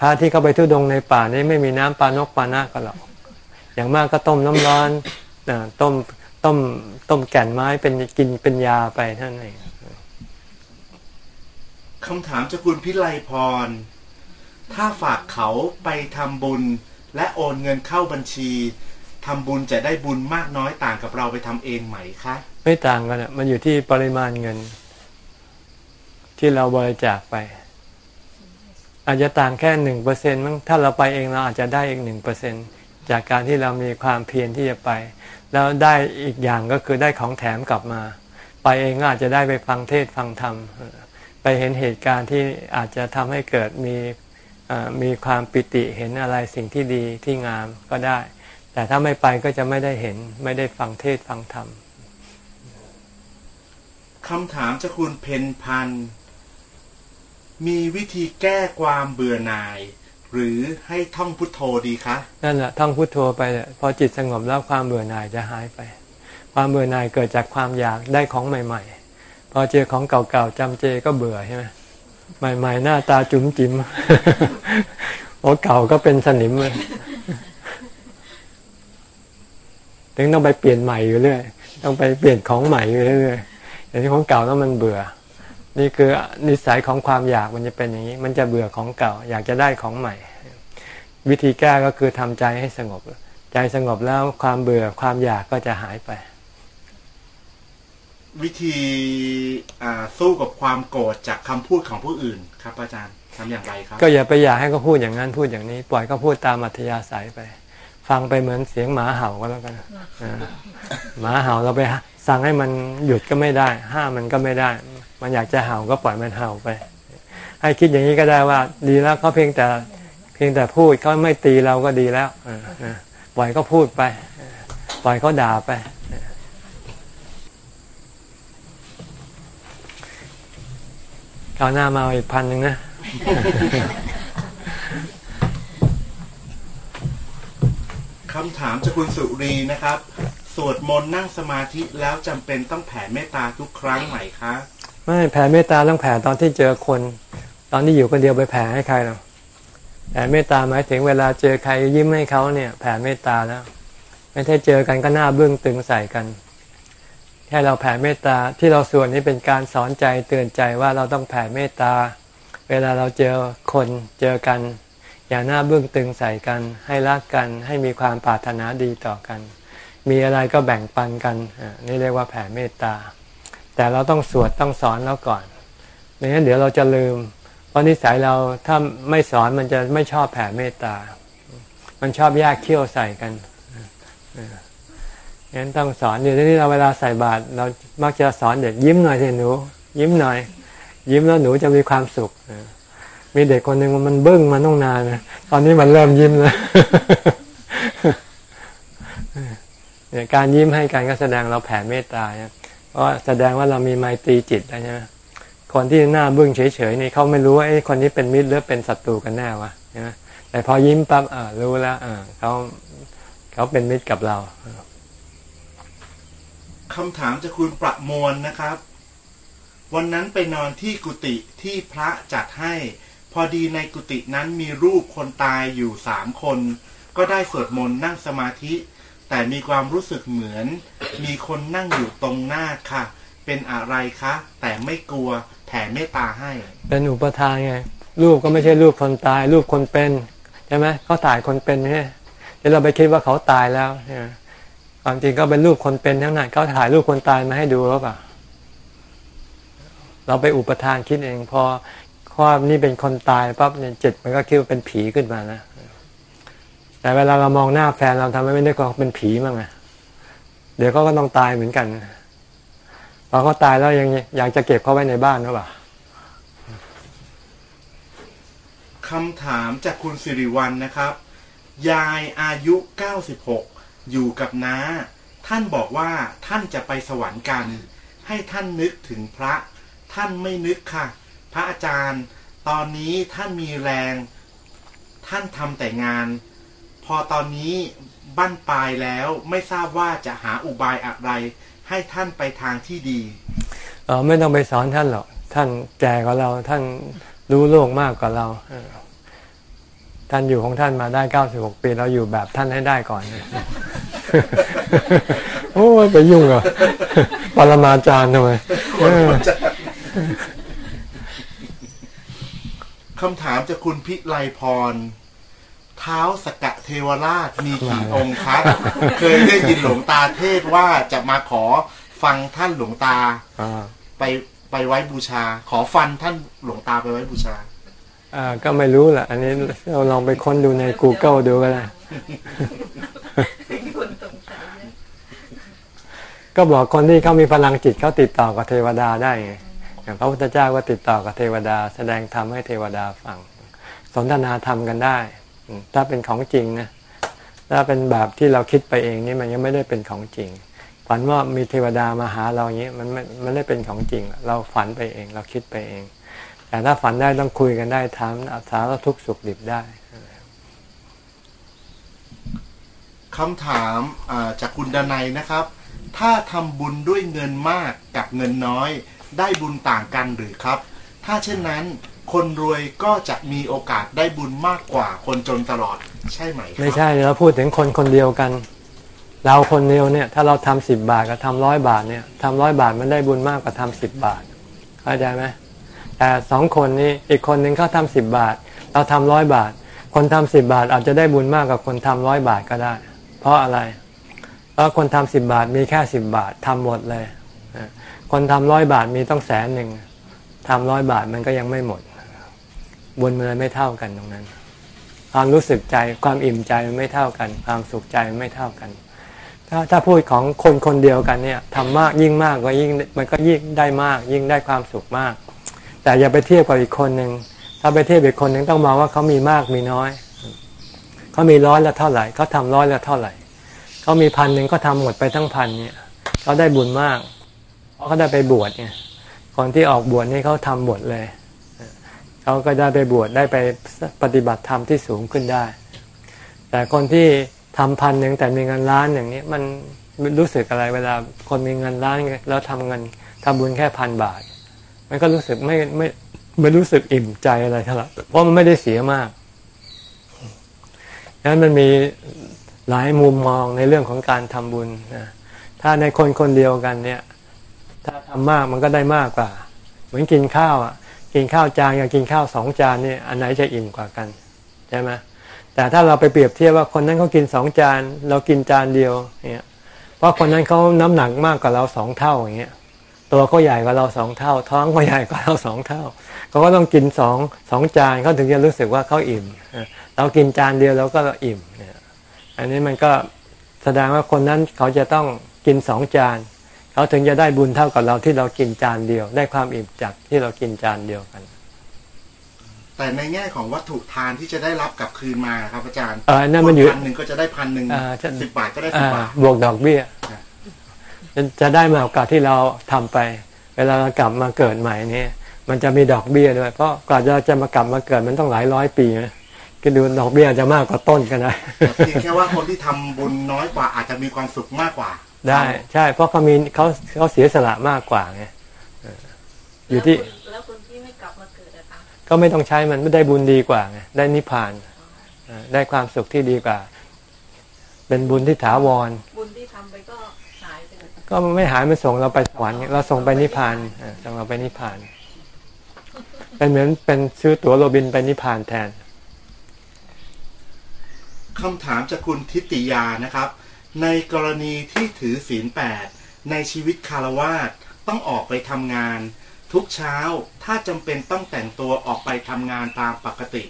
พระที่เขาไปทุดงในป่านี่ไม่มีน้ำปานกปานะก็หรอก อย่างมากก็ต้มน้ำร้อนนะต้มต้มต้มแก่นไม้เป็นกินเป็นยาไปเท่านั้นเองคำถามจากคุณพิไลพร ถ้าฝากเขาไปทำบุญและโอนเงินเข้าบัญชีทำบุญจะได้บุญมากน้อยต่างกับเราไปทำเองไหมคะ ไม่ต่างกันอะมันอยู่ที่ปริมาณเงิน ที่เราบริจาคไป อาจจะต่างแค่หนึ่งเปอร์เซ็นต์มั้งถ้าเราไปเองเราอาจจะได้อีกหนึ่งเปอร์เซ็น จากการที่เรามีความเพียรที่จะไป แล้วได้อีกอย่างก็คือได้ของแถมกลับมา ไปเองอาจจะได้ไปฟังเทศฟังธรรม ไปเห็นเหตุการณ์ที่อาจจะทำให้เกิดมีมีความปิติเห็นอะไรสิ่งที่ดีที่งามก็ได้ แต่ถ้าไม่ไปก็จะไม่ได้เห็นไม่ได้ฟังเทศฟังธรรมคำถามจากคุณเพนพัน มีวิธีแก้ความเบื่อหน่าย หรือให้ท่องพุทโธดีคะนั่นแหละท่องพุทโธไปเนี่ยพอจิตสงบแล้วความเบื่อหน่ายจะหายไป ความเบื่อหน่ายเกิดจากความอยากได้ของใหม่ ๆ พอเจอของเก่าๆจำเจก็เบื่อใช่ไหมใหม่ ๆ หน้าตาจุ๋มจิ๋มโอ้เก่าก็เป็นสนิมเลยถึงต้องไปเปลี่ยนใหม่อยู่เรื่อยต้องไปเปลี่ยนของใหม่อยู่เรื่อยอย่างที่ของเก่าแล้วมันเบื่อ นี่คือนิสัยของความอยากมันจะเป็นอย่างนี้ มันจะเบื่อของเก่า อยากจะได้ของใหม่ วิธีแก้ก็คือทำใจให้สงบ ใจสงบแล้วความเบื่อความอยากก็จะหายไป วิธีอ่าสู้กับความโกรธจากคำพูดของผู้อื่นครับอาจารย์ทำอย่างไรครับ ก็อย่าไปอยากให้เขาพูดอย่างนั้นพูดอย่างนี้ ปล่อยเขาพูดตามอัธยาศัยไป ฟังไปเหมือนเสียงหมาเห่าก็แล้วกันอ่าหมาเห่าเราไปสั่งให้มันหยุดก็ไม่ได้ ห้ามมันก็ไม่ได้ มันอยากจะเห่าก็ปล่อยมันเห่าไป ให้คิดอย่างนี้ก็ได้ว่า ดีแล้วเขาเพียงแต่เพียงแต่พูดเขาไม่ตีเราก็ดีแล้วปล่อยเขาพูดไป ปล่อยเขาด่าไป เอาหน้ามาอาอีกพันหนึ่งนะ คำถามจากคุณสุรีนะครับ สวดมนต์นั่งสมาธิแล้วจำเป็นต้องแผ่เมตตาทุกครั้งไหมคะ ไม่แผ่เมตตาต้องแผ่ตอนที่เจอคน ตอนที่อยู่คนเดียวไปแผ่ให้ใครหรอกแผ่เมตตาหมายถึงเวลาเจอใครยิ้มให้เขาเนี่ย แผ่เมตตาแล้ว ไม่ใช่เจอกันก็หน้าเบื้องตึงใส่กัน แค่เราแผ่เมตตาที่เราสวดนี้เป็นการสอนใจเตือนใจว่าเราต้องแผ่เมตตา เวลาเราเจอคนเจอกัน อย่าหน้าเบื้องตึงใส่กัน ให้รักกันให้มีความปรารถนาดีต่อกัน มีอะไรก็แบ่งปันกันนี่เรียกว่าแผ่เมตตา แต่เราต้องสวดต้องสอนแล้วก่อนไม่งั้นเดี๋ยวเราจะลืม เพราะนิสัยเราถ้าไม่สอนมันจะไม่ชอบแผ่เมตตา มันชอบแยกเขี้ยวใส่กันงั้นต้องสอนเดี๋ยวนี้เราเวลาใส่บาตรเรามักจะสอนเด็กยิ้มหน่อยสิหนู ยิ้มหน่อย ยิ้มแล้วหนูจะมีความสุขมีเด็กคนหนึ่งมันเบิ้งมาต้องนานนะตอนนี้มันเริ่มยิ้มแล้วการยิ้มให้กันก็แสดงเราแผ่เมตตาเนี่ย ราะแสดงว่าเรามีไมตรีจิตแล้วใช่ไหมคนที่หน้าบึ้งเฉยๆนี่เขาไม่รู้ว่าไอ้คนนี้เป็นมิตรหรือเป็นศัตรูกันแน่วะใช่ไหมแต่พอยิ้มปั๊บเออรู้แล้วเออเขาเขาเป็นมิตรกับเราคำถามจากคุณประมวลนะครับ วันนั้นไปนอนที่กุฏิที่พระจัดให้ พอดีในกุฏินั้นมีรูปคนตายอยู่สามคน ก็ได้สวดมนต์นั่งสมาธิ แต่มีความรู้สึกเหมือน มีคนนั่งอยู่ตรงหน้าค่ะ เป็นอะไรคะ แต่ไม่กลัวแผ่เมตตาให้ เป็นอุปทานไงรูปก็ไม่ใช่รูปคนตาย รูปคนเป็นใช่ไหมเขาถ่ายคนเป็นใช่ไหมเดี๋ยวเราไปคิดว่าเขาตายแล้วใช่ไหมความจริงก็เป็นรูปคนเป็นทั้งนั้นเขาถ่ายรูปคนตายมาให้ดูหรือเปล่าเราไปอุปทานคิดเองพอข้อนี่เป็นคนตายปั๊บเนี่ยจิตมันก็คิดว่าเป็นผีขึ้นมานะ แต่เวลาเรามองหน้าแฟนเราทำไมไม่ได้ก็เป็นผีมั้งอะเดี๋ยวเขาก็ต้องตายเหมือนกันพอเขาตายแล้วยังอยากจะเก็บเขาไว้ในบ้านหรือเปล่าคำถามจากคุณสิริวัลนนะครับ ยายอายุ 96 อยู่กับน้า ท่านบอกว่าท่านจะไปสวรรค์กัน ให้ท่านนึกถึงพระ ท่านไม่นึกค่ะ พระอาจารย์ ตอนนี้ท่านมีแรง ท่านทำแต่งาน พอตอนนี้บั้นปลายแล้วไม่ทราบว่าจะหาอุบายอะไร ให้ท่านไปทางที่ดีเออไม่ต้องไปสอนท่านหรอกท่านแก่กว่าเราท่านรู้โลกมากกว่าเราเออท่านอยู่ของท่านมาได้เก้าสิบหกปีเราอยู่แบบท่านให้ได้ก่อนโอ้ยไปยุ่งเหรอปรมาจารย์ทำไมเออคำถามจากคุณพิไลพร เท้าสกะเทวราชมีกี่องค์ครับ เคยได้ยินหลวงตาเทศว่าจะมาขอฟังท่านหลวงตาอ่าไปไปไว้บูชา ขอฟันท่านหลวงตาไปไว้บูชา อ่าก็ไม่รู้แหละอันนี้เราลองไปค้นดูใน Google ดูก็ได้คนสงสัยเยอะก็บอกคนที่เขามีพลังจิตเขาติดต่อกับเทวดาได้ไงอย่างพระพุทธเจ้าก็ติดต่อกับเทวดา แสดงธรรมให้เทวดาฟัง สนทนาธรรมกันได้อืม ถ้าเป็นของจริงนะถ้าเป็นแบบที่เราคิดไปเองนี่มันยังไม่ได้เป็นของจริง ฝันว่ามีเทวดามาหาเราอย่างนี้มันไม่มันไม่ได้เป็นของจริง เราฝันไปเองเราคิดไปเอง แต่ถ้าฝันได้ต้องคุยกันได้ถามสารทุกสุขดิบได้คำถามาจากคุณดนัยนะครับ ถ้าทำบุญด้วยเงินมากกับเงินน้อย ได้บุญต่างกันหรือครับ ถ้าเช่นนั้น คนรวยก็จะมีโอกาสได้บุญมากกว่าคนจนตลอดใช่ไหมครับไม่ใช่เราพูดถึงคนคนเดียวกัน เราคนเดียวเนี่ยถ้าเราทำสิบบาทกับทำร้อยบาทเนี่ยทำร้อยบาทมันได้บุญมากกว่าทำสิบบาทเข้าใจไหมแต่สองคนนี้อีกคนหนึ่งเขาทำสิบบาท เราทำร้อยบาท คนทำสิบบาทอาจจะได้บุญมากกว่าคนทำร้อยบาทก็ได้ เพราะอะไร เพราะคนทำสิบบาทมีแค่สิบบาททำหมดเลย คนทำร้อยบาทมีต้องแสนหนึ่งทำร้อยบาทมันก็ยังไม่หมด บุญมันไม่เท่ากันตรงนั้น ความรู้สึกใจความอิ่มใจมันไม่เท่ากัน ความสุขใจมันไม่เท่ากัน ถ้าถ้าพูดของคนคนเดียวกันเนี่ยทำมากยิ่งมากก็ยิ่งมันก็ยิ่งได้มาก ยิ่งได้ความสุขมาก แต่อย่าไปเทียบกับอีกคนหนึ่งถ้าไปเทียบอีกคนหนึ่งต้องมองว่าเขามีมากมีน้อยเขามีร้อยละเท่าไหร่เขาทำร้อยละเท่าไหร่เขามีพันหนึ่งก็ทำหมดไปทั้งพันเนี่ยเขาได้บุญมาก เพราะเขาได้ไปบวชเนี่ยคนที่ออกบวชนี่เขาทำหมดเลย เขาก็ได้ไปบวชได้ไปปฏิบัติธรรมที่สูงขึ้นได้ แต่คนที่ทำพันหนึ่งแต่มีเงินล้านอย่างนี้มันรู้สึกอะไรเวลาคนมีเงินล้านแล้วทำเงินทำบุญแค่พันบาท มันก็รู้สึกไม่ไม่ไม่รู้สึกอิ่มใจอะไรเท่าไหร่เพราะมันไม่ได้เสียมากดังนั้นมันมีหลายมุมมองในเรื่องของการทำบุญนะถ้าในคนคนเดียวกันเนี่ย ถ้าทำมากมันก็ได้มากกว่า เหมือนกินข้าวอะ กินข้าวจานกับกินข้าวสองจานนี่อันไหนจะอิ่มกว่ากันใช่ไหมแต่ถ้าเราไปเปรียบเทียบว่าคนนั้นเขากินสองจาน เรากินจานเดียวเนี่ยเพราะคนนั้นเขาน้ำหนักมากกว่าเราสองเท่าอย่างเงี้ยตัวเขาใหญ่กว่าเราสองเท่า ท้องก็ใหญ่กว่าเราสองเท่าเขาก็ต้องกินสองสองจานเขาถึงจะรู้สึกว่าเขาอิ่มเรากินจานเดียวเราก็อิ่มเนี่ยอันนี้มันก็แสดงว่าคนนั้นเขาจะต้องกินสองจาน เขาถึงจะได้บุญเท่ากับเราที่เรากินจานเดียว ได้ความอิ่มจากที่เรากินจานเดียวกัน แต่ในแง่ของวัตถุทานที่จะได้รับกลับคืนมาครับอาจารย์เออนั่นมันอยู่พันหนึ่งก็จะได้พันหนึ่งอ่าจะสิบบาทก็ได้สิอ่าบบาทบวกดอกเบี้ยครับจะจะได้มากกว่าที่เราทำไป เวลาเรากลับมาเกิดใหม่เนี่ยมันจะมีดอกเบี้ยด้วย เพราะกว่าจะจะมากลับมาเกิดมันต้องหลายร้อยปีนะก็ดูดอกเบี้ยจะมากกว่าต้นกันนะเพียงแค่ว่าคนที่ทำบุญน้อยกว่าอาจจะมีความสุขมากกว่า ได้ใช่ เพราะเขามีเขาเขาเสียสละมากกว่าไงเอออยู่ที่แล้วคนที่ไม่กลับมาเกิดอะคะก็ไม่ต้องใช้มันไม่ได้บุญดีกว่าไงได้นิพพานเออได้ความสุขที่ดีกว่า เป็นบุญที่ถาวร บุญที่ทำไปก็หายไปเลยก็ไม่หายมันส่งเราไปสวรรค์ไงเราส่งไปนิพพานเออส่งเราไปนิพพานเป็นเหมือนเป็นซื้อตั๋วโรบินไปนิพพานแทนคำถามจากคุณทิติยานะครับ ในกรณีที่ถือศีลแปดในชีวิตคารวาสต้องออกไปทำงาน ทุกเช้าถ้าจำเป็นต้องแต่งตัวออกไปทำงานตามปกติ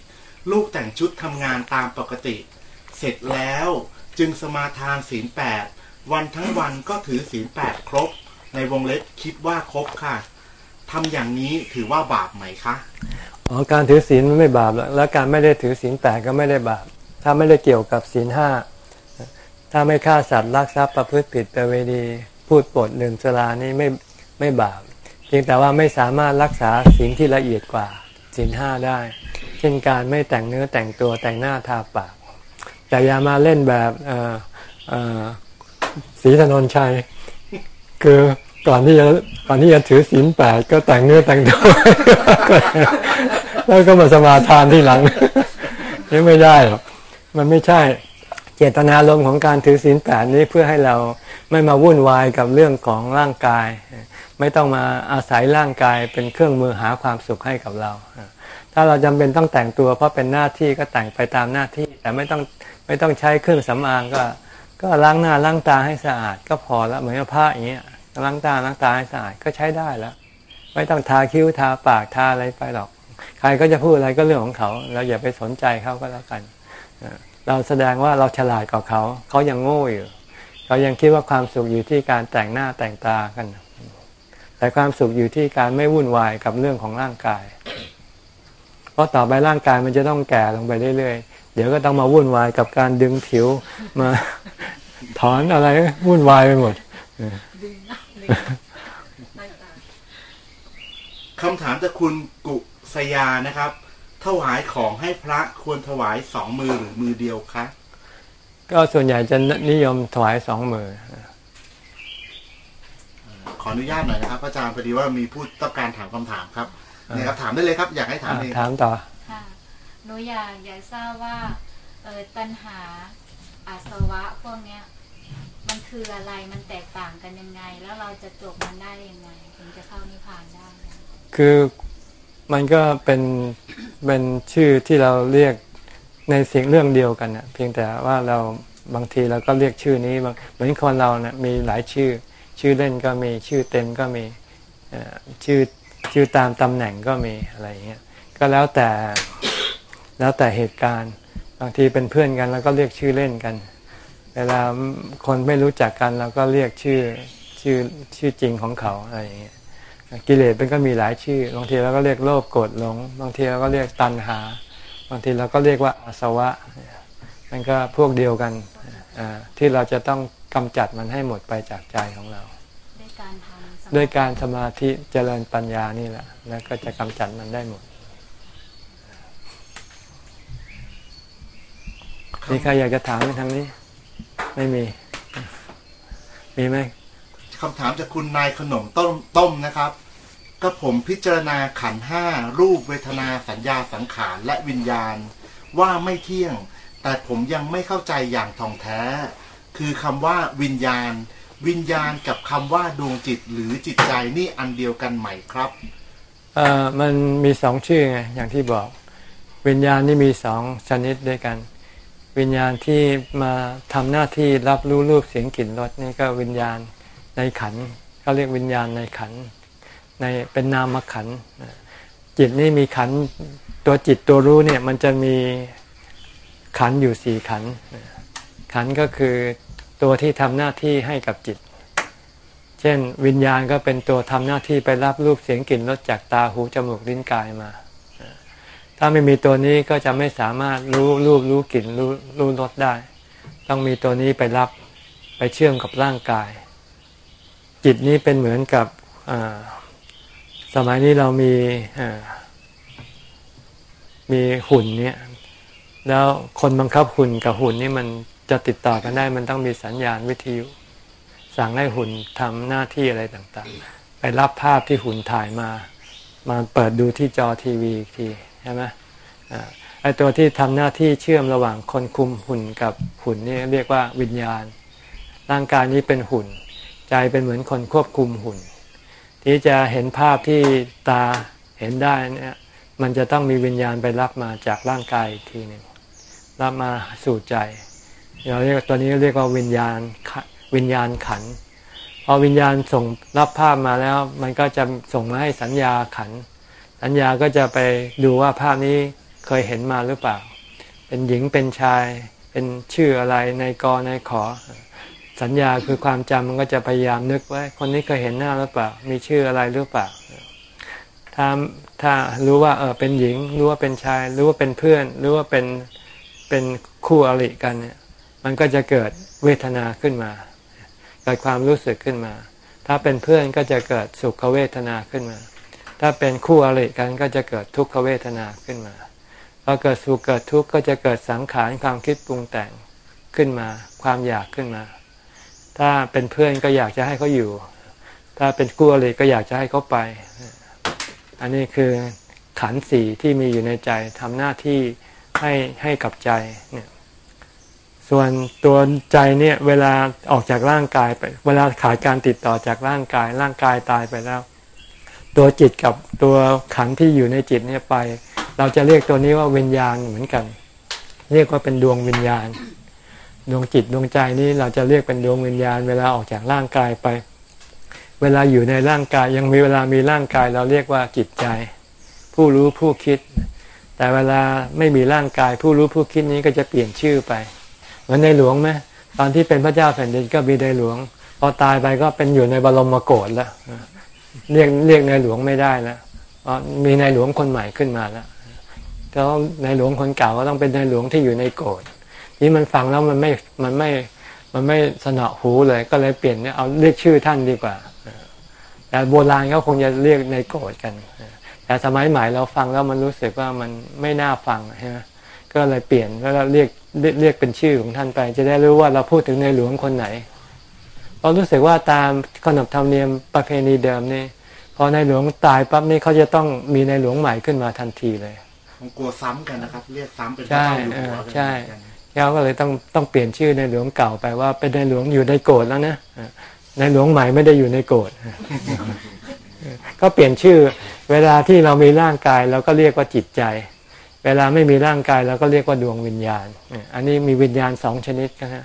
ลูกแต่งชุดทำงานตามปกติ เสร็จแล้วจึงสมาทานศีลแปดวันทั้งวันก็ถือศีลแปดครบ ในวงเล็บคิดว่าครบค่ะทำอย่างนี้ถือว่าบาปไหมคะอ๋อการถือศีลมันไม่บาปแล้วการไม่ได้ถือศีลแปดก็ไม่ได้บาป ถ้าไม่ได้เกี่ยวกับศีลห้า ถ้าไม่ฆ่าสัตว์ลักทรัพย์ประพฤติผิดประเวณีพูดปดลืมสลานี่ไม่ไม่บาปเพียงแต่ว่าไม่สามารถรักษาศีลที่ละเอียดกว่าศีลห้าได้ เช่นการไม่แต่งเนื้อแต่งตัวแต่งหน้าทาปาก แต่อย่ามาเล่นแบบสีถนนชัย คือก่อนที่จะก่อนที่จะถือศีลแปดก็แต่งเนื้อแต่งตัว แล้วก็มาสมาทานที่หลังนี่ไม่ได้หรอกมันไม่ใช่ เจตนารมณ์ของการถือศีลแปดนี้เพื่อให้เราไม่มาวุ่นวายกับเรื่องของร่างกาย ไม่ต้องมาอาศัยร่างกายเป็นเครื่องมือหาความสุขให้กับเรา ถ้าเราจำเป็นต้องแต่งตัวเพราะเป็นหน้าที่ก็แต่งไปตามหน้าที่ แต่ไม่ต้องไม่ต้องใช้เครื่องสำอางก็ ก็ล้างหน้าล้างตาให้สะอาด ก็พอแล้วเหมือนผ้าอย่างเงี้ยล้างตาล้างตาให้สะอาดก็ใช้ได้แล้ว ไม่ต้องทาคิ้วทาปากทาอะไรไปหรอก ใครก็จะพูดอะไรก็เรื่องของเขา เราอย่าไปสนใจเขาก็แล้วกัน เราแสดงว่าเราฉลาดกว่าเขา เขายังโง่อยู่เขายังคิดว่าความสุขอยู่ที่การแต่งหน้าแต่งตากัน แต่ความสุขอยู่ที่การไม่วุ่นวายกับเรื่องของร่างกาย เพราะต่อไปร่างกายมันจะต้องแก่ลงไปเรื่อยๆ เดี๋ยวก็ต้องมาวุ่นวายกับการดึงผิวมาถอนอะไรวุ่นวายไปหมดคำถามจากคุณกุสยานะครับ ถวายของให้พระควรถวายสองมือหรือมือเดียวคะก็ส่วนใหญ่จะนิยมถวายสองมือขออนุญาตหน่อยนะครับอาจารย์พอดีว่ามีผู้ต้องการถามคำถามครับเนี่ยครับถามได้เลยครับ อยากให้ถามเองถามต่อค่ะหนูอยากอยากทราบว่าเออตัณหาอาสวะพวกเนี้ย มันคืออะไรมันแตกต่างกันยังไง แล้วเราจะจบมันได้ยังไงถึงจะเข้านิพพานได้ คือ มันก็เป็นเป็นชื่อที่เราเรียกในสิ่งเรื่องเดียวกันนะเพียงแต่ว่าเราบางทีเราก็เรียกชื่อนี้เหมือนคนเราเนะมีหลายชื่อ ชื่อเล่นก็มีชื่อเต็มก็มีชื่อชื่อตามตำแหน่งก็มีอะไรเงี้ยก็แล้วแต่แล้วแต่เหตุการณ์ บางทีเป็นเพื่อนกันแล้วก็เรียกชื่อเล่นกัน เวลาคนไม่รู้จักกันเราก็เรียกชื่อชื่อชื่อจริงของเขาอะไรอย่างเงี้ย กิเลสมันก็มีหลายชื่อบางทีเราก็เรียกโลภโกรธหลงบางทีเราก็เรียกตัณหา บางทีเราก็เรียกว่าอาสวะ มันก็พวกเดียวกันที่เราจะต้องกำจัดมันให้หมดไปจากใจของเราด้วยการทำด้วยการสมาธิเจริญปัญญานี่แหละแล้วก็จะกำจัดมันได้หมดมีใครอยากจะถามไหมทางนี้ ไม่มี มีไหม คำถามจากคุณนายขนมต้มต้มนะครับก็ผมพิจารณาขันห้ารูปเวทนาสัญญาสังขารและวิญญาณ ว่าไม่เที่ยง แต่ผมยังไม่เข้าใจอย่างท่องแท้ คือคำว่าวิญญาณ วิญญาณกับคำว่าดวงจิตหรือจิตใจนี่อันเดียวกันไหมครับเอ่อมันมีสองชื่อไงอย่างที่บอก วิญญาณนี่มีสองชนิดด้วยกัน วิญญาณที่มาทำหน้าที่รับรู้รูปเสียงกลิ่นรสนี่ก็วิญญาณ ในขันเขาเรียกวิญญาณในขันในเป็นนามขันจิตนี่มีขันตัวจิตตัวรู้เนี่ยมันจะมีขันอยู่สี่ขันขันก็คือตัวที่ทำหน้าที่ให้กับจิต เช่นวิญญาณก็เป็นตัวทำหน้าที่ไปรับรูปเสียงกลิ่นรสจากตาหูจมูกลิ้นกายมา ถ้าไม่มีตัวนี้ก็จะไม่สามารถรู้รูปรู้กลิ่นรู้รู้รสได้ ต้องมีตัวนี้ไปรับไปเชื่อมกับร่างกาย จิตนี้เป็นเหมือนกับสมัยนี้เรามีมีหุ่นเนี่ยแล้วคนบังคับหุ่นกับหุ่นนี่มันจะติดต่อกันได้ มันต้องมีสัญญาณวิทยุ สั่งให้หุ่นทำหน้าที่อะไรต่างๆ ไปรับภาพที่หุ่นถ่ายมา มาเปิดดูที่จอทีวีอีกทีใช่ไหมไอตัวที่ทำหน้าที่เชื่อมระหว่างคนคุมหุ่นกับหุ่นนี่เรียกว่าวิญญาณ ร่างกายนี้เป็นหุ่น ใจเป็นเหมือนคนควบคุมหุ่น ที่จะเห็นภาพที่ตาเห็นได้เนี่ยมันจะต้องมีวิญญาณไปรับมาจากร่างกายอีกทีหนึ่งรับมาสู่ใจเราเรียกตัวนี้เรียกว่าวิญญาณวิญญาณขันพอวิญญาณส่งรับภาพมาแล้ว มันก็จะส่งมาให้สัญญาขัน สัญญาก็จะไปดูว่าภาพนี้เคยเห็นมาหรือเปล่า เป็นหญิงเป็นชาย เป็นชื่ออะไรในกอในขอ สัญญาคือความจำมันก็จะพยายามนึกไว้ คนนี้เคยเห็นหน้าหรือเปล่า มีชื่ออะไรหรือเปล่า ถ้าถ้ารู้ว่าเออเป็นหญิง รู้ว่าเป็นชาย รู้ว่าเป็นเพื่อน รู้ว่าเป็นเป็นคู่อริกันเนี่ย มันก็จะเกิดเวทนาขึ้นมา เกิดความรู้สึกขึ้นมา ถ้าเป็นเพื่อนก็จะเกิดสุขเวทนาขึ้นมา ถ้าเป็นคู่อริกันก็จะเกิดทุกขเวทนาขึ้นมา พอเกิดสุขเกิดทุกข์ก็จะเกิดสังขารความคิดปรุงแต่งขึ้นมา ความอยากขึ้นมา ถ้าเป็นเพื่อนก็อยากจะให้เขาอยู่ ถ้าเป็นคู่อริก็อยากจะให้เขาไป อันนี้คือขันสีที่มีอยู่ในใจทำหน้าที่ให้ให้กับใจเนี่ยส่วนตัวใจเนี่ยเวลาออกจากร่างกายไป เวลาขาดการติดต่อจากร่างกาย ร่างกายตายไปแล้ว ตัวจิตกับตัวขันที่อยู่ในจิตเนี่ยไป เราจะเรียกตัวนี้ว่าวิญญาณเหมือนกัน เรียกว่าเป็นดวงวิญญาณ ดวงจิตดวงใจนี้เราจะเรียกเป็นดวงวิญญาณ เวลาออกจากร่างกายไป เวลาอยู่ในร่างกายยังมีเวลามีร่างกายเราเรียกว่าจิตใจ ผู้รู้ผู้คิด แต่เวลาไม่มีร่างกาย ผู้รู้ผู้คิดนี้ก็จะเปลี่ยนชื่อไปเหมือนในหลวงไหมตอนที่เป็นพระเจ้าแผ่นดินก็มีในหลวง พอตายไปก็เป็นอยู่ในบรมโกศแล้วเรียกเรียกในหลวงไม่ได้แล้วเพราะมีในหลวงคนใหม่ขึ้นมาแล้วก็ในหลวงคนเก่าก็ต้องเป็นในหลวงที่อยู่ในโกศ นี่มันฟังแล้วมันไม่มันไม่มันไม่สนอหูเลยก็เลยเปลี่ยนเนี่ยเอาเรียกชื่อท่านดีกว่าแต่โบราณเขาคงจะเรียกในโกศกัน แต่สมัยใหม่เราฟังแล้วมันรู้สึกว่ามันไม่น่าฟังใช่ไหมก็เลยเปลี่ยนแล้วเรียกเรียกเป็นชื่อของท่านไป จะได้รู้ว่าเราพูดถึงในหลวงคนไหนเพราะรู้สึกว่าตามขนบธรรมเนียมประเพณีเดิมนี่พอในหลวงตายปั๊บนี่เขาจะต้องมีในหลวงใหม่ขึ้นมาทันทีเลยผมกลัวซ้ำกันนะครับ เรียกซ้ำเป็นพระใช่เจ้าอยู่เอหัอวกันใช่ เหมือนกันเขาก็เลยต้องต้องเปลี่ยนชื่อในหลวงเก่าไปว่า เป็นในหลวงอยู่ในโกรธแล้วนะในหลวงใหม่ไม่ได้อยู่ในโกรธก็เปลี่ยนชื่อ เวลาที่เรามีร่างกายเราก็เรียกว่าจิตใจ เวลาไม่มีร่างกายเราก็เรียกว่าดวงวิญญาณ อันนี้มีวิญญาณสองชนิดนะฮะ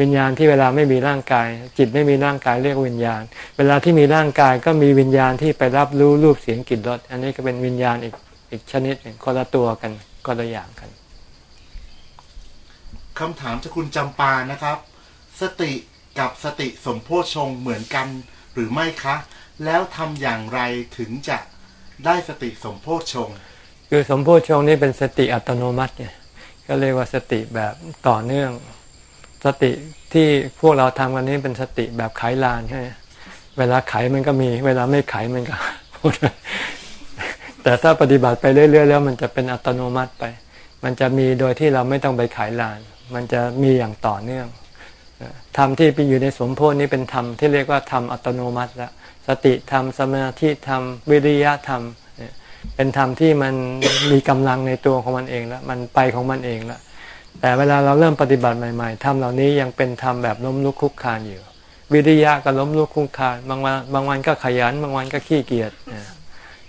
วิญญาณที่เวลาไม่มีร่างกาย จิตไม่มีร่างกายเรียกวิญญาณ เวลาที่มีร่างกายก็มีวิญญาณที่ไปรับรู้รูปเสียงกลิ่นรสอันนี้ก็เป็นวิญญาณอีกอีกชนิดหนึ่งคนละตัวกันคนละอย่างกัน คำถามจากคุณจำปานะครับ สติกับสติสมโพชฌงเหมือนกันหรือไม่คะ แล้วทำอย่างไรถึงจะได้สติสมโพชฌงคือสมโพชฌงนี่เป็นสติอัตโนมัติเนี่ยก็เรียกว่าสติแบบต่อเนื่อง สติที่พวกเราทำกันนี้เป็นสติแบบไขลานใช่ไหมเวลาไขมันก็มี เวลาไม่ไขมันก็แต่ถ้าปฏิบัติไปเรื่อย ๆ แล้วมันจะเป็นอัตโนมัติไป มันจะมีโดยที่เราไม่ต้องไปไขลาน มันจะมีอย่างต่อเนื่องธรรมที่ไปอยู่ในสมโพธินี้เป็นธรรมที่เรียกว่าธรรมอัตโนมัติแล้วสติธรรมสมาธิธรรมวิริยะธรรม เป็นธรรมที่มันมีกำลังในตัวของมันเองแล้วมันไปของมันเองแล้วแต่เวลาเราเริ่มปฏิบัติใหม่ๆธรรมเหล่านี้ยังเป็นธรรมแบบล้มลุกคลุกคลานอยู่ วิริยะก็ล้มลุกคลุกคลานบางวันบางวันก็ขยัน บางวันก็ขี้เกียจ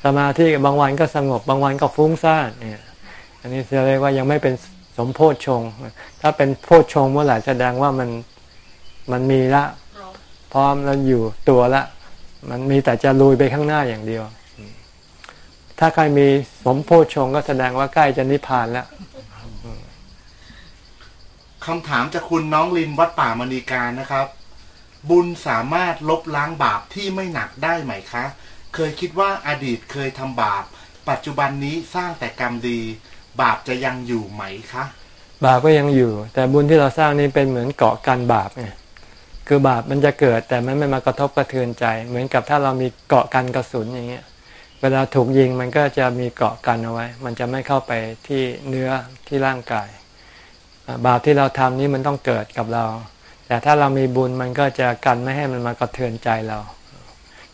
สมาธิบางวันก็สงบบางวันก็ฟุ้งซ่านเนี่ยอันนี้จะเรียกว่ายังไม่เป็น สมโพชฌงถ้าเป็นโพชฌงเมื่อไหร่แสดงว่ามันมันมีละพร้อมแล้วอยู่ตัวละ มันมีแต่จะลุยไปข้างหน้าอย่างเดียว ถ้าใครมีสมโพชฌงก็แสดงว่าใกล้จะนิพพานแล้วคำถามจากคุณน้องลินวัดป่ามณีการนะครับ บุญสามารถลบล้างบาปที่ไม่หนักได้ไหมคะ เคยคิดว่าอดีตเคยทำบาป ปัจจุบันนี้สร้างแต่กรรมดี บาปจะยังอยู่ไหมคะ บาปก็ยังอยู่ แต่บุญที่เราสร้างนี้เป็นเหมือนเกาะกันบาปไงคือบาปมันจะเกิดแต่มันไม่มากระทบกระเทือนใจ เหมือนกับถ้าเรามีเกาะกันกระสุนอย่างเงี้ย เวลาถูกยิงมันก็จะมีเกาะกันเอาไว้ มันจะไม่เข้าไปที่เนื้อที่ร่างกาย บาปที่เราทำนี้มันต้องเกิดกับเรา แต่ถ้าเรามีบุญมันก็จะกันไม่ให้มันมากระเทือนใจเรา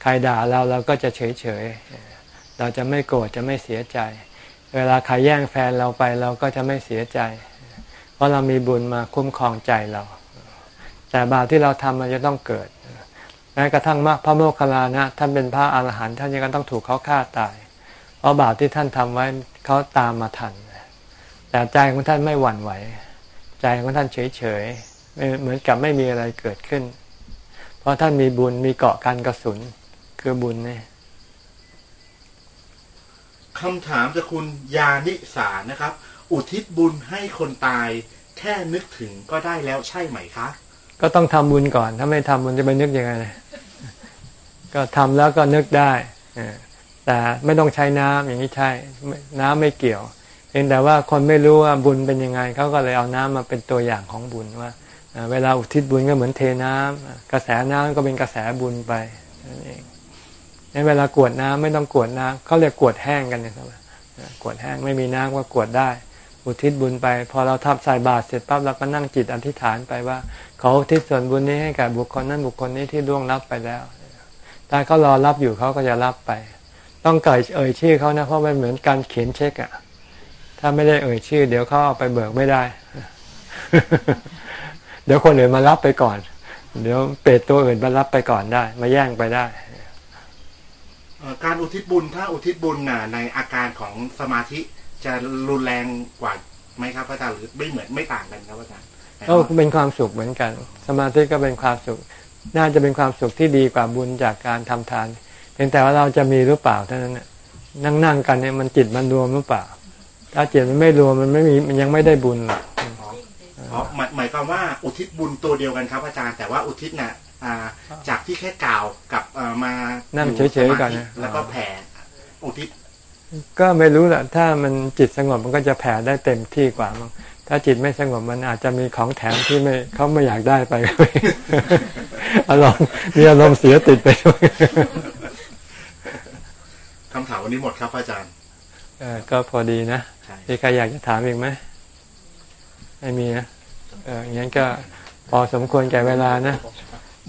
ใครด่าเราเราก็จะเฉยเฉยเราจะไม่โกรธจะไม่เสียใจ เวลาใครแย่งแฟนเราไปเราก็จะไม่เสียใจ เพราะเรามีบุญมาคุ้มครองใจเรา แต่บาปที่เราทำมันจะต้องเกิดแม้กระทั่งมรรคพระโมคคัลลานะท่านเป็นพระอาหารหันต์ท่านยังต้องถูกเขาฆ่าตาย เพราะบาปที่ท่านทำไว้เขาตามมาทัน แต่ใจของท่านไม่หวั่นไหว ใจของท่านเฉยๆไม่เหมือนกับไม่มีอะไรเกิดขึ้น เพราะท่านมีบุญมีเกาะกันกระสุนคือบุญเนี่ย คำถามจากคุณยานิสานะครับ อุทิศบุญให้คนตาย แค่นึกถึงก็ได้แล้วใช่ไหมคะ ก็ต้องทำบุญก่อน ถ้าไม่ทำบุญจะไปนึกยังไงเลยก็ทำแล้วก็นึกได้เออแต่ไม่ต้องใช้น้ำอย่างนี้ใช่ไม่น้ำไม่เกี่ยวเเพียงแต่ว่าคนไม่รู้ว่าบุญเป็นยังไงเขาก็เลยเอาน้ำมาเป็นตัวอย่างของบุญว่าเอ่อเวลาอุทิศบุญก็เหมือนเทน้ำอะกระแสน้ำก็เป็นกระแสบุญไปนั่นเองงั้น เวลากวดน้ำไม่ต้องกวดน้ำเขาเรียกกวดแห้งกันนะครับกวดแห้งไม่มีน้ำก็กวดได้ อุทิศบุญไป พอเราทับใส่บาตรเสร็จปั๊บเราก็นั่งจิตอธิษฐานไปว่าขาอุทิศส่วนบุญนี้ให้กับบุคคลนั้นบุคคลนี้ที่ล่วงลับไปแล้วถ้าเขารอรับอยู่เขาก็จะรับไป ต้องเกิดเอ่ยชื่อเขานะเพราะมันเหมือนการเขียนเช็คอะถ้าไม่ได้เอ่ยชื่อ เดี๋ยวเขาเอาไปเบิกไม่ได้ เดี๋ยวคนอื่นมารับไปก่อน เดี๋ยวเปรตตัวอื่นมารับไปก่อนได้ มาแย่งไปได้ การอุทิศบุญถ้าอุทิศบุญน่ะในอาการของสมาธิจะรุนแรงกว่าไหมครับพระอาจารย์หรือไม่เหมือนไม่ต่างกันครับพระอาจารย์ก็เป็นความสุขเหมือนกัน สมาธิก็เป็นความสุข น่าจะเป็นความสุขที่ดีกว่าบุญจากการทำทานเพียงแต่ว่าเราจะมีหรือเปล่าเท่านั้นน่ะนั่งนั่งๆกันเนี่ยมันจิตมันรวมหรือเปล่า ถ้าจิตมันไม่รวมมันไม่มีมันยังไม่ได้บุญหรอกอ๋อหมายหมายความว่าอุทิศบุญตัวเดียวกันครับอาจารย์แต่ว่าอุทิศน่ะอ่า จากที่แค่กล่าวกับเอ่อมานั่งอยู่เฉยๆก่อนสมาธินะแล้วก็แผ่อุทิศก็ไม่รู้แหละถ้ามันจิตสงบมันก็จะแผ่ได้เต็มที่กว่ามั้งถ้าจิตไม่สงบมันอาจจะมีของแถมที่ไม่เขาไม่อยากได้ไปอารมณ์มีอารมณ์เสียติดไปด้วยคำถามวันนี้หมดครับอาจารย์เออก็พอดีนะใช่มีใครอยากจะถามอีกไหมไม่มีนะเอออย่างนั้นก็พอสมควรแก่เวลานะ